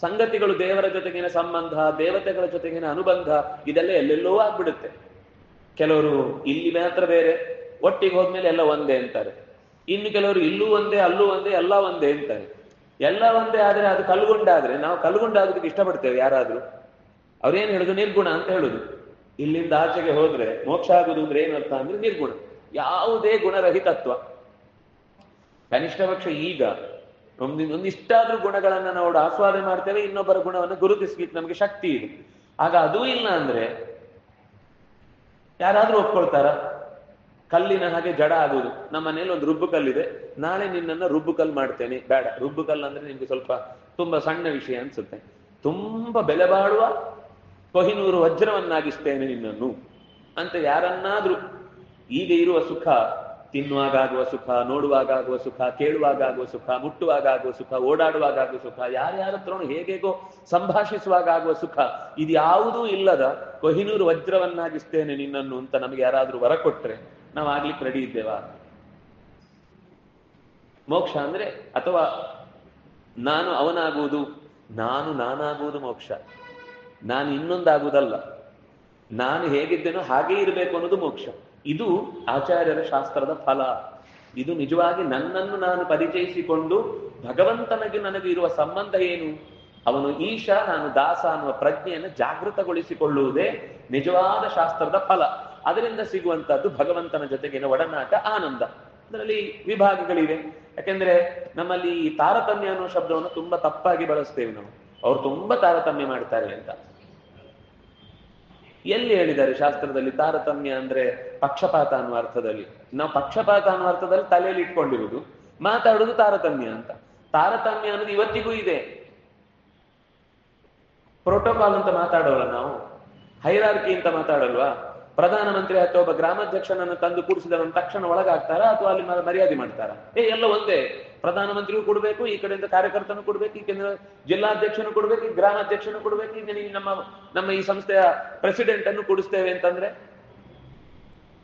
ಸಂಗತಿಗಳು ದೇವರ ಜೊತೆಗಿನ ಸಂಬಂಧ, ದೇವತೆಗಳ ಜೊತೆಗಿನ ಅನುಬಂಧ, ಇದೆಲ್ಲ ಎಲ್ಲೆಲ್ಲೋ ಆಗ್ಬಿಡುತ್ತೆ. ಕೆಲವರು ಇಲ್ಲಿ ಮಾತ್ರ ಬೇರೆ, ಒಟ್ಟಿಗೆ ಹೋದ್ಮೇಲೆ ಎಲ್ಲ ಒಂದೇ ಅಂತಾರೆ. ಇನ್ನು ಕೆಲವರು ಇಲ್ಲೂ ಒಂದೇ, ಅಲ್ಲೂ ಒಂದೇ, ಎಲ್ಲ ಒಂದೇ ಅಂತಾರೆ. ಎಲ್ಲ ಒಂದೇ ಆದ್ರೆ ಅದು ಕಲ್ಗೊಂಡಾದ್ರೆ ನಾವು ಕಲ್ಗುಂಡಾಗೋದಕ್ಕೆ ಇಷ್ಟಪಡ್ತೇವೆ ಯಾರಾದ್ರೂ. ಅವ್ರೇನ್ ಹೇಳುದು? ನಿರ್ಗುಣ ಅಂತ ಹೇಳುದು. ಇಲ್ಲಿಂದ ಆಚೆಗೆ ಹೋದ್ರೆ ಮೋಕ್ಷ ಆಗುದು ಅಂದ್ರೆ ಏನರ್ಥ ಅಂದ್ರೆ ನಿರ್ಗುಣ. ಯಾವುದೇ ಗುಣರಹಿತತ್ವ. ಕನಿಷ್ಠ ಪಕ್ಷ ಈಗ ಒಂದಿನ ಒಂದಿಷ್ಟಾದ್ರೂ ಗುಣಗಳನ್ನ ನಾವು ಆಸ್ವಾದನೆ ಮಾಡ್ತೇವೆ, ಇನ್ನೊಬ್ಬರ ಗುಣವನ್ನು ಗುರುತಿಸ್ಲಿಕ್ಕೆ ನಮಗೆ ಶಕ್ತಿ ಇದೆ. ಆಗ ಅದೂ ಇಲ್ಲ ಅಂದ್ರೆ ಯಾರಾದ್ರೂ ಒಪ್ಕೊಳ್ತಾರ? ಕಲ್ಲಿನ ಹಾಗೆ ಜಡ ಆಗುದು ನಮ್ಮ ಮನೇಲಿ ಒಂದು ರುಬ್ಬು ಕಲ್ಲಿದೆ. ನಾಳೆ ನಿನ್ನನ್ನ ರುಬ್ಬು ಕಲ್ಲು ಮಾಡ್ತೇನೆ. ಬೇಡ. ರುಬ್ಬು ಕಲ್ಲು ಅಂದ್ರೆ ನಿಮ್ಗೆ ಸ್ವಲ್ಪ ತುಂಬಾ ಸಣ್ಣ ವಿಷಯ ಅನ್ಸುತ್ತೆ. ತುಂಬಾ ಬೆಲೆ ಬಾಳುವ ಕೊಹಿನೂರು ವಜ್ರವನ್ನಾಗಿಸ್ತೇನೆ ನಿನ್ನನ್ನು ಅಂತ ಯಾರನ್ನಾದ್ರೂ ಈಗ ಇರುವ ಸುಖ ತಿನ್ನುವಾಗ ಸುಖ ನೋಡುವಾಗ ಆಗುವ ಸುಖ ಕೇಳುವಾಗ ಆಗುವ ಸುಖ ಮುಟ್ಟುವಾಗ ಆಗುವ ಸುಖ ಓಡಾಡುವಾಗ ಆಗುವ ಸುಖ ಯಾರ್ಯಾರ ಹತ್ರ ಹೇಗೇಗೋ ಸಂಭಾಷಿಸುವಾಗ ಆಗುವ ಸುಖ, ಇದು ಯಾವುದೂ ಇಲ್ಲದ ಕೊಹಿನೂರು ವಜ್ರವನ್ನಾಗಿಸ್ತೇನೆ ನಿನ್ನನ್ನು ಅಂತ ನಮಗೆ ಯಾರಾದ್ರೂ ವರ ಕೊಟ್ರೆ ನಾವು ಆಗ್ಲಿಕ್ಕೆ ರೆಡಿ ಇದ್ದೇವಾ? ಮೋಕ್ಷ ಅಂದ್ರೆ ಅಥವಾ ನಾನು ಅವನಾಗುವುದು, ನಾನು ನಾನಾಗುವುದು ಮೋಕ್ಷ. ನಾನು ಇನ್ನೊಂದಾಗುವುದಲ್ಲ. ನಾನು ಹೇಗಿದ್ದೇನೋ ಹಾಗೇ ಇರಬೇಕು ಅನ್ನೋದು ಮೋಕ್ಷ. ಇದು ಆಚಾರ್ಯರ ಶಾಸ್ತ್ರದ ಫಲ. ಇದು ನಿಜವಾಗಿ ನನ್ನನ್ನು ನಾನು ಪರಿಚಯಿಸಿಕೊಂಡು ಭಗವಂತನಿಗೆ ನನಗೆ ಇರುವ ಸಂಬಂಧ ಏನು? ಅವನು ಈಶ, ನಾನು ದಾಸ ಅನ್ನುವ ಪ್ರಜ್ಞೆಯನ್ನು ಜಾಗೃತಗೊಳಿಸಿಕೊಳ್ಳುವುದೇ ನಿಜವಾದ ಶಾಸ್ತ್ರದ ಫಲ. ಅದರಿಂದ ಸಿಗುವಂತಹದ್ದು ಭಗವಂತನ ಜೊತೆಗಿನ ಒಡನಾಟ ಆನಂದ. ಅದರಲ್ಲಿ ವಿಭಾಗಗಳಿವೆ. ಯಾಕೆಂದ್ರೆ ನಮ್ಮಲ್ಲಿ ತಾರತಮ್ಯ ಅನ್ನೋ ಶಬ್ದವನ್ನು ತುಂಬಾ ತಪ್ಪಾಗಿ ಬಳಸ್ತೇವೆ ನಾವು. ಅವ್ರು ತುಂಬಾ ತಾರತಮ್ಯ ಮಾಡ್ತಾರೆ ಅಂತ. ಎಲ್ಲಿ ಹೇಳಿದ್ದಾರೆ ಶಾಸ್ತ್ರದಲ್ಲಿ ತಾರತಮ್ಯ ಅಂದ್ರೆ ಪಕ್ಷಪಾತ ಅನ್ನುವ ಅರ್ಥದಲ್ಲಿ? ನಾವು ಪಕ್ಷಪಾತ ಅನ್ನುವ ಅರ್ಥದಲ್ಲಿ ತಲೆಯಲ್ಲಿ ಇಟ್ಕೊಂಡಿರುವುದು. ಮಾತಾಡುವುದು ತಾರತಮ್ಯ ಅಂತ. ತಾರತಮ್ಯ ಅನ್ನೋದು ಇವತ್ತಿಗೂ ಇದೆ. ಪ್ರೋಟೋಕಾಲ್ ಅಂತ ಮಾತಾಡೋಲ್ಲ ನಾವು? ಹೈರಾರ್ಕಿ ಅಂತ ಮಾತಾಡಲ್ವಾ? ಪ್ರಧಾನಮಂತ್ರಿ ಅಥವಾ ಒಬ್ಬ ಗ್ರಾಮಾಧ್ಯಕ್ಷನನ್ನು ತಂದು ಕೂಡಿಸಿದವನು ತಕ್ಷಣ ಒಳಗಾಗ್ತಾರಾ ಅಥವಾ ಅಲ್ಲಿ ಮರ್ಯಾದೆ ಮಾಡ್ತಾರಾ? ಏ, ಎಲ್ಲ ಒಂದೇ. ಪ್ರಧಾನಮಂತ್ರಿಗೂ ಕೊಡಬೇಕು, ಈ ಕಡೆಯಿಂದ ಕಾರ್ಯಕರ್ತನು ಕೊಡಬೇಕು, ಈ ಕೇಂದ್ರ ಜಿಲ್ಲಾಧ್ಯಕ್ಷನು ಕೊಡಬೇಕು, ಈ ಗ್ರಾಮಾಧ್ಯಕ್ಷನು ಕೊಡಬೇಕು, ಈಗ ನೀವು ನಮ್ಮ ನಮ್ಮ ಈ ಸಂಸ್ಥೆಯ ಪ್ರೆಸಿಡೆಂಟ್ ಅನ್ನು ಕೊಡಿಸ್ತೇವೆ ಅಂತಂದ್ರೆ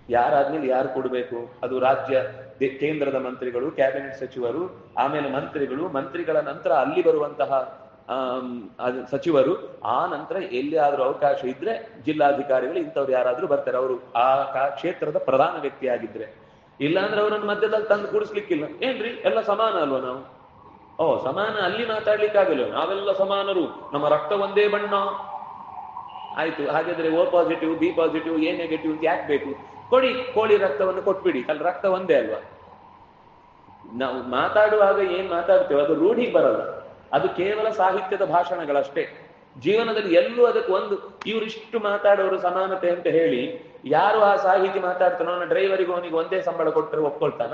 ಯಾರಾದ್ಮೇಲೆ ಯಾರು ಕೊಡಬೇಕು? ಅದು ರಾಜ್ಯ ಕೇಂದ್ರದ ಮಂತ್ರಿಗಳು ಕ್ಯಾಬಿನೆಟ್ ಸಚಿವರು, ಆಮೇಲೆ ಮಂತ್ರಿಗಳು, ಮಂತ್ರಿಗಳ ನಂತರ ಅಲ್ಲಿ ಬರುವಂತಹ ಸಚಿವರು, ಆ ನಂತರ ಎಲ್ಲಿಯಾದ್ರೂ ಅವಕಾಶ ಇದ್ರೆ ಜಿಲ್ಲಾಧಿಕಾರಿಗಳು ಇಂಥವ್ರು ಯಾರಾದ್ರೂ ಬರ್ತಾರೆ. ಅವರು ಆ ಕ್ಷೇತ್ರದ ಪ್ರಧಾನ ವ್ಯಕ್ತಿ ಆಗಿದ್ರೆ ಇಲ್ಲಾಂದ್ರೆ ಅವರನ್ನು ಮಧ್ಯದಲ್ಲಿ ತಂದು ಕೂಡಿಸ್ಲಿಕ್ಕಿಲ್ಲ. ಏನ್ರಿ? ಎಲ್ಲ ಸಮಾನ ಅಲ್ವಾ ನಾವು? ಓ, ಸಮಾನ ಅಲ್ಲಿ ಮಾತಾಡ್ಲಿಕ್ಕಾಗಲ್ಲ. ನಾವೆಲ್ಲ ಸಮಾನರು. ನಮ್ಮ ರಕ್ತ ಒಂದೇ ಬಣ್ಣ. ಆಯ್ತು, ಹಾಗಿದ್ರೆ O positive B positive A negative ಯಾಕೆ ಬೇಕು? ಕೊಡಿ, ಕೋಳಿ ರಕ್ತವನ್ನು ಕೊಟ್ಬಿಡಿ. ಅಲ್ಲಿ ರಕ್ತ ಒಂದೇ ಅಲ್ವಾ? ನಾವು ಮಾತಾಡುವಾಗ ಏನ್ ಮಾತಾಡ್ತೇವೆ? ಅದು ರೂಢಿಗೆ ಬರಲ್ಲ. ಅದು ಕೇವಲ ಸಾಹಿತ್ಯದ ಭಾಷಣಗಳಷ್ಟೇ. ಜೀವನದಲ್ಲಿ ಎಲ್ಲೂ ಅದಕ್ಕೆ ಒಂದು, ಇವರಿಷ್ಟು ಮಾತಾಡೋರು ಸಮಾನತೆ ಅಂತ ಹೇಳಿ ಯಾರು ಆ ಸಾಹಿತಿ ಮಾತಾಡ್ತಾನೋ ಡ್ರೈವರಿಗೂ ಅವನಿಗೆ ಒಂದೇ ಸಂಬಳ ಕೊಟ್ಟರೆ ಒಪ್ಕೊಳ್ತಾನ?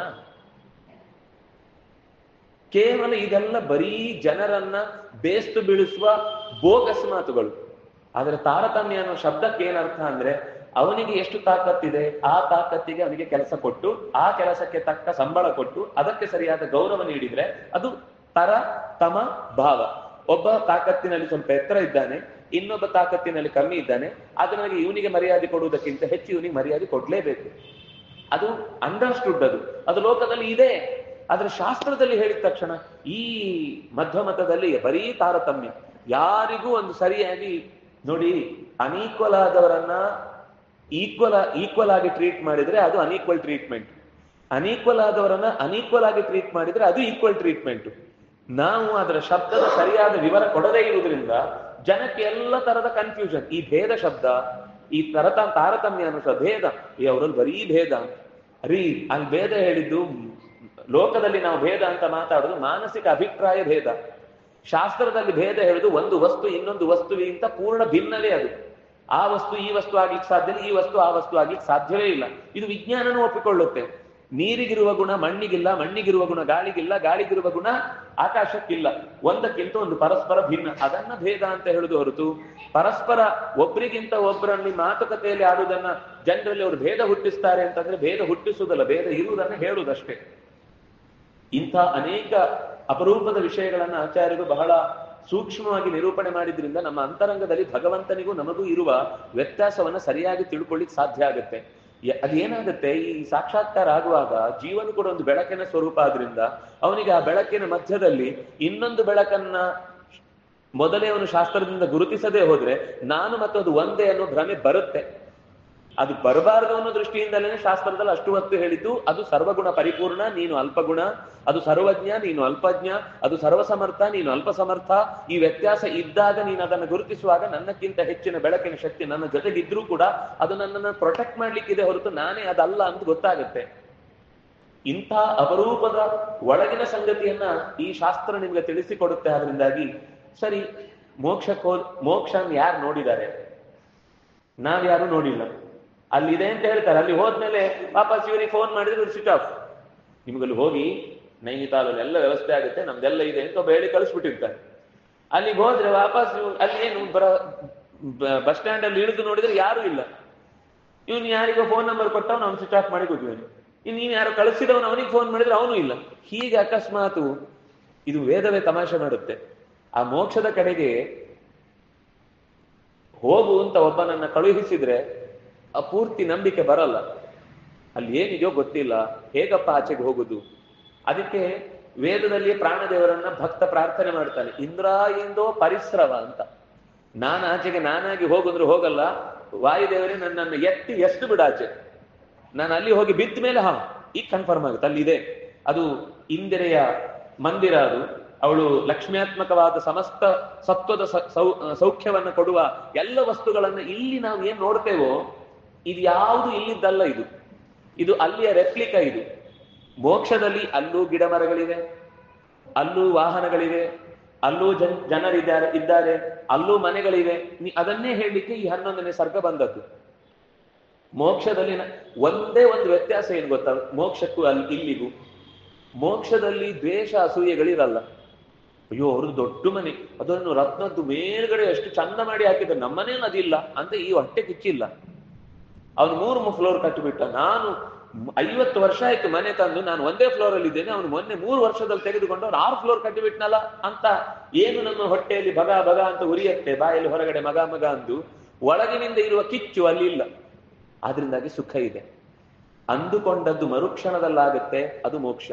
ಕೇವಲ ಇದೆಲ್ಲ ಬರೀ ಜನರನ್ನ ಬೇಸ್ತು ಬೀಳಿಸುವ ಬೋಗಸ್ ಮಾತುಗಳು. ಆದ್ರೆ ತಾರತಮ್ಯ ಅನ್ನೋ ಶಬ್ದಕ್ಕೆ ಏನರ್ಥ ಅಂದ್ರೆ, ಅವನಿಗೆ ಎಷ್ಟು ತಾಕತ್ತಿದೆ, ಆ ತಾಕತ್ತಿಗೆ ಅವನಿಗೆ ಕೆಲಸ ಕೊಟ್ಟು, ಆ ಕೆಲಸಕ್ಕೆ ತಕ್ಕ ಸಂಬಳ ಕೊಟ್ಟು, ಅದಕ್ಕೆ ಸರಿಯಾದ ಗೌರವ ನೀಡಿದ್ರೆ ಅದು ತರ ತಮ ಭಾವ. ಒಬ್ಬ ತಾಕತ್ತಿನಲ್ಲಿ ಸ್ವಲ್ಪ ಎತ್ತರ ಇದ್ದಾನೆ ಇನ್ನೊಬ್ಬ ತಾಕತ್ತಿನಲ್ಲಿ ಕಮ್ಮಿ ಇದ್ದಾನೆ, ಆದ್ರೆ ನನಗೆ ಇವನಿಗೆ ಮರ್ಯಾದೆ ಕೊಡುವುದಕ್ಕಿಂತ ಹೆಚ್ಚು ಇವನಿಗೆ ಮರ್ಯಾದೆ ಕೊಡ್ಲೇಬೇಕು. ಅದು ಅಂಡರ್ಸ್ಟುಡ್ ಅದು. ಅದು ಲೋಕದಲ್ಲಿ ಇದೆ. ಆದ್ರೆ ಶಾಸ್ತ್ರದಲ್ಲಿ ಹೇಳಿದ ತಕ್ಷಣ ಈ ಮಧ್ವಮತದಲ್ಲಿ ಬರೀ ತಾರತಮ್ಯ. ಯಾರಿಗೂ ಒಂದು ಸರಿಯಾಗಿ ನೋಡಿ ಅನೀಕ್ವಲ್ ಆದವರನ್ನ ಈಕ್ವಲ್ ಈಕ್ವಲ್ ಆಗಿ ಟ್ರೀಟ್ ಮಾಡಿದ್ರೆ ಅದು ಅನೀಕ್ವಲ್ ಟ್ರೀಟ್ಮೆಂಟ್ ಅನ್ಈಕ್ವಲ್ ಆದವರನ್ನ ಅನೀಕ್ವಲ್ ಆಗಿ ಟ್ರೀಟ್ ಮಾಡಿದ್ರೆ ಅದು ಈಕ್ವಲ್ ಟ್ರೀಟ್ಮೆಂಟ್ ನಾವು ಅದರ ಶಬ್ದದ ಸರಿಯಾದ ವಿವರ ಕೊಡದೇ ಇರುವುದರಿಂದ ಜನಕ್ಕೆ ಎಲ್ಲ ತರದ ಕನ್ಫ್ಯೂಷನ್ ಈ ಭೇದ ಶಬ್ದ, ಈ ತರತ, ತಾರತಮ್ಯ ಅನುಷ ಭೇದ ಈ ಅವರಲ್ಲಿ ಬರೀ ಭೇದ. ರೀ ಅಲ್ಲಿ ಭೇದ ಹೇಳಿದ್ದು, ಲೋಕದಲ್ಲಿ ನಾವು ಭೇದ ಅಂತ ಮಾತಾಡೋದು ಮಾನಸಿಕ ಅಭಿಪ್ರಾಯ ಭೇದ. ಶಾಸ್ತ್ರದಲ್ಲಿ ಭೇದ ಹೇಳುದು ಒಂದು ವಸ್ತು, ಇನ್ನೊಂದು ವಸ್ತುವಿಗಿಂತ ಪೂರ್ಣ ಭಿನ್ನವೇ ಅದು. ಆ ವಸ್ತು ಈ ವಸ್ತು ಆಗ್ಲಿಕ್ಕೆ ಸಾಧ್ಯ ಈ ವಸ್ತು ಆ ವಸ್ತು ಆಗ್ಲಿಕ್ಕೆ ಸಾಧ್ಯವೇ ಇಲ್ಲ. ಇದು ವಿಜ್ಞಾನನೂ ಒಪ್ಪಿಕೊಳ್ಳುತ್ತೆ. ನೀರಿಗಿರುವ ಗುಣ ಮಣ್ಣಿಗಿಲ್ಲ, ಮಣ್ಣಿಗಿರುವ ಗುಣ ಗಾಳಿಗಿಲ್ಲ, ಗಾಳಿಗಿರುವ ಗುಣ ಆಕಾಶಕ್ಕಿಲ್ಲ. ಒಂದಕ್ಕಿಂತ ಒಂದು ಪರಸ್ಪರ ಭಿನ್ನ. ಅದನ್ನ ಭೇದ ಅಂತ ಹೇಳುದು ಹೊರತು ಪರಸ್ಪರ ಒಬ್ರಿಗಿಂತ ಒಬ್ಬರಲ್ಲಿ ಮಾತುಕತೆಯಲ್ಲಿ ಆಡುವುದನ್ನ ಜನರಲ್ಲಿ ಅವರು ಭೇದ ಹುಟ್ಟಿಸ್ತಾರೆ ಅಂತಂದ್ರೆ ಭೇದ ಹುಟ್ಟಿಸುವುದಲ್ಲ, ಭೇದ ಇರುವುದನ್ನ ಹೇಳುವುದಷ್ಟೇ ಇಂಥ ಅನೇಕ ಅಪರೂಪದ ವಿಷಯಗಳನ್ನ ಆಚಾರ್ಯರು ಬಹಳ ಸೂಕ್ಷ್ಮವಾಗಿ ನಿರೂಪಣೆ ಮಾಡಿದ್ರಿಂದ ನಮ್ಮ ಅಂತರಂಗದಲ್ಲಿ ಭಗವಂತನಿಗೂ ನಮಗೂ ಇರುವ ವ್ಯತ್ಯಾಸವನ್ನ ಸರಿಯಾಗಿ ತಿಳ್ಕೊಳ್ಳಿಕ್ ಸಾಧ್ಯ ಆಗುತ್ತೆ. ಅದೇನಾಗುತ್ತೆ ಈ ಸಾಕ್ಷಾತ್ಕಾರ ಆಗುವಾಗ ಜೀವನ ಕೂಡ ಒಂದು ಬೆಳಕಿನ ಸ್ವರೂಪ ಆದ್ರಿಂದ ಅವನಿಗೆ ಆ ಬೆಳಕಿನ ಮಧ್ಯದಲ್ಲಿ ಇನ್ನೊಂದು ಬೆಳಕನ್ನ ಮೊದಲೇ ಅವನು ಶಾಸ್ತ್ರದಿಂದ ಗುರುತಿಸದೆ ಹೋದ್ರೆ ನಾನು ಮತ್ತು ಅದು ಒಂದೇ ಅನ್ನೋ ಭ್ರಮೆ ಬರುತ್ತೆ. ಅದು ಬರಬಾರದು ಅನ್ನೋ ದೃಷ್ಟಿಯಿಂದಲೇ ಶಾಸ್ತ್ರದಲ್ಲಿ ಅಷ್ಟು ಹೊತ್ತು ಹೇಳಿದ್ದು, ಅದು ಸರ್ವಗುಣ ಪರಿಪೂರ್ಣ, ನೀನು ಅಲ್ಪಗುಣ, ಅದು ಸರ್ವಜ್ಞ, ನೀನು ಅಲ್ಪಜ್ಞ, ಅದು ಸರ್ವಸಮರ್ಥ, ನೀನು ಅಲ್ಪ ಸಮರ್ಥ ಈ ವ್ಯತ್ಯಾಸ ಇದ್ದಾಗ ನೀನು ಅದನ್ನು ಗುರುತಿಸುವಾಗ ನನ್ನಕ್ಕಿಂತ ಹೆಚ್ಚಿನ ಬೆಳಕಿನ ಶಕ್ತಿ ನನ್ನ ಜೊತೆಗಿದ್ರೂ ಕೂಡ ಅದು ನನ್ನನ್ನು ಪ್ರೊಟೆಕ್ಟ್ ಮಾಡ್ಲಿಕ್ಕಿದೆ ಹೊರತು ನಾನೇ ಅದಲ್ಲ ಅಂತ ಗೊತ್ತಾಗುತ್ತೆ. ಇಂಥ ಅಪರೂಪದ ಒಳಗಿನ ಸಂಗತಿಯನ್ನ ಈ ಶಾಸ್ತ್ರ ನಿಮ್ಗೆ ತಿಳಿಸಿಕೊಡುತ್ತೆ. ಅದರಿಂದಾಗಿ ಸರಿ ಮೋಕ್ಷ ಮೋಕ್ಷನ್ ಯಾರು ನೋಡಿದ್ದಾರೆ? ನಾವ್ಯಾರು ನೋಡಿಲ್ಲ. ಅಲ್ಲಿದೆ ಅಂತ ಹೇಳ್ತಾರೆ. ಅಲ್ಲಿ ಹೋದ್ಮೇಲೆ ವಾಪಸ್ ಇವರಿಗೆ ಫೋನ್ ಮಾಡಿದ್ರೆ ಇವ್ರು ಸ್ವಿಚ್ ಆಫ್ ನಿಮ್ಗಲ್ಲಿ ಹೋಗಿ ನೈನಿತಾಲಲ್ಲಿ ಎಲ್ಲ ವ್ಯವಸ್ಥೆ ಆಗುತ್ತೆ, ನಮ್ದೆಲ್ಲ ಇದೆ ಅಂತ ಒಬ್ಬ ಹೇಳಿ ಕಳಿಸ್ಬಿಟ್ಟಿರ್ತಾರೆ. ಅಲ್ಲಿಗೆ ಹೋದ್ರೆ ವಾಪಸ್ ಅಲ್ಲಿ ಏನು, ಬರ ಬಸ್ ಸ್ಟ್ಯಾಂಡ್ ಅಲ್ಲಿ ಇಳಿದು ನೋಡಿದ್ರೆ ಯಾರು ಇಲ್ಲ. ಇವ್ನು ಯಾರಿಗೋ ಫೋನ್ ನಂಬರ್ ಕೊಟ್ಟವನು, ಅವ್ನು ಸ್ವಿಚ್ ಆಫ್ ಮಾಡಿ ಕೂತಿದ್ದಾನೆ. ಇನ್ನು ನೀನು ಯಾರು ಕಳಿಸಿದವನು, ಅವನಿಗೆ ಫೋನ್ ಮಾಡಿದ್ರೆ ಅವನು ಇಲ್ಲ. ಹೀಗೆ ಅಕಸ್ಮಾತು ಇದು ವೇದವೇ ತಮಾಷೆ ಮಾಡುತ್ತೆ. ಆ ಮೋಕ್ಷದ ಕಡೆಗೆ ಹೋಗು ಅಂತ ಒಬ್ಬನನ್ನ ಕಳುಹಿಸಿದ್ರೆ ಆ ಪೂರ್ತಿ ನಂಬಿಕೆ ಬರಲ್ಲ. ಅಲ್ಲಿ ಏನಿದೆಯೋ ಗೊತ್ತಿಲ್ಲ. ಹೇಗಪ್ಪ ಆಚೆಗೆ ಹೋಗುದು? ಅದಕ್ಕೆ ವೇದದಲ್ಲಿ ಪ್ರಾಣದೇವರನ್ನ ಭಕ್ತ ಪ್ರಾರ್ಥನೆ ಮಾಡ್ತಾನೆ. ಇಂದ್ರ ಇಂದೋ ಪರಿಸ್ರವ ಅಂತ. ನಾನು ಆಚೆಗೆ ನಾನಾಗಿ ಹೋಗಂದ್ರೆ ಹೋಗಲ್ಲ. ವಾಯುದೇವರೇ ನನ್ನನ್ನು ಎತ್ತಿ ಎಷ್ಟು ಬಿಡಾಚೆ ನಾನು ಅಲ್ಲಿ ಹೋಗಿ ಬಿದ್ದ ಮೇಲೆ ಹಾ, ಈಗ ಕನ್ಫರ್ಮ್ ಆಗುತ್ತೆ. ಅಲ್ಲಿದೆ ಅದು ಇಂದಿರೆಯ ಮಂದಿರ ಅದು. ಅವಳು ಲಕ್ಷ್ಮ್ಯಾತ್ಮಕವಾದ ಸಮಸ್ತ ಸತ್ವದ ಸೌ- ಸೌಖ್ಯವನ್ನು ಕೊಡುವ ಎಲ್ಲ ವಸ್ತುಗಳನ್ನು ಇಲ್ಲಿ ನಾವು ಏನ್ ನೋಡ್ತೇವೋ ಇದು ಯಾವುದು ಇಲ್ಲಿದ್ದಲ್ಲ ಇದು. ಇದು ಅಲ್ಲಿಯ ರೆಪ್ಲಿಕಾ ಇದು. ಮೋಕ್ಷದಲ್ಲಿ ಅಲ್ಲೂ ಗಿಡ ಮರಗಳಿವೆ ಅಲ್ಲೂ ವಾಹನಗಳಿವೆ, ಅಲ್ಲೂ ಜನ್, ಜನರಿದ್ದಾರೆ, ಇದ್ದಾರೆ, ಅಲ್ಲೂ ಮನೆಗಳಿವೆ. ಅದನ್ನೇ ಹೇಳಲಿಕ್ಕೆ ಈ ಹನ್ನೊಂದನೇ ಸರ್ಗ ಬಂದದ್ದು. ಮೋಕ್ಷದಲ್ಲಿ ಒಂದೇ ಒಂದು ವ್ಯತ್ಯಾಸ ಏನು ಗೊತ್ತಾ? ಮೋಕ್ಷಕ್ಕೂ ಅಲ್ಲಿ, ಇಲ್ಲಿಗೂ. ಮೋಕ್ಷದಲ್ಲಿ ದ್ವೇಷ, ಅಸೂಯೆಗಳಿರಲ್ಲ. ಅಯ್ಯೋ ಅವರು ದೊಡ್ಡ ಮನೆ. ಅದನ್ನು ರತ್ನದ್ದು ಮೇಲ್ಗಡೆ ಎಷ್ಟು ಚಂದ ಮಾಡಿ ಹಾಕಿದ್ರೆ. ನಮ್ಮನೇನು ಅದಿಲ್ಲ. ಅಂತ ಈ ಹೊಟ್ಟೆ ಕಿಚ್ಚಿಲ್ಲ. ಅವನು ಮೂರು ಫ್ಲೋರ್ ಕಟ್ಟಿಬಿಟ್ಟ. ನಾನು ಐವತ್ತು ವರ್ಷ ಆಯ್ತು ಮನೆ ತಂದು, ನಾನು ಒಂದೇ ಫ್ಲೋರ್ ಅಲ್ಲಿ ಇದ್ದೇನೆ, ಅವನು ಮೊನ್ನೆ ಮೂರು ವರ್ಷದಲ್ಲಿ ತೆಗೆದುಕೊಂಡು ಅವ್ನು ಆರು ಫ್ಲೋರ್ ಕಟ್ಟಿಬಿಟ್ನಲ್ಲ ಅಂತ. ಏನು ನಮ್ಮ ಹೊಟ್ಟೆಯಲ್ಲಿ ಭಗ ಭಗ ಅಂತ ಉರಿಯತ್ತೆ, ಬಾಯಲ್ಲಿ ಹೊರಗಡೆ ಮಗ ಮಗ ಅಂದು. ಒಳಗಿನಿಂದ ಇರುವ ಕಿಚ್ಚು ಅಲ್ಲಿ ಇಲ್ಲ ಆದ್ರಿಂದಾಗಿ ಸುಖ ಇದೆ. ಅಂದುಕೊಂಡದ್ದು ಮರುಕ್ಷಣದಲ್ಲಾಗುತ್ತೆ, ಅದು ಮೋಕ್ಷ.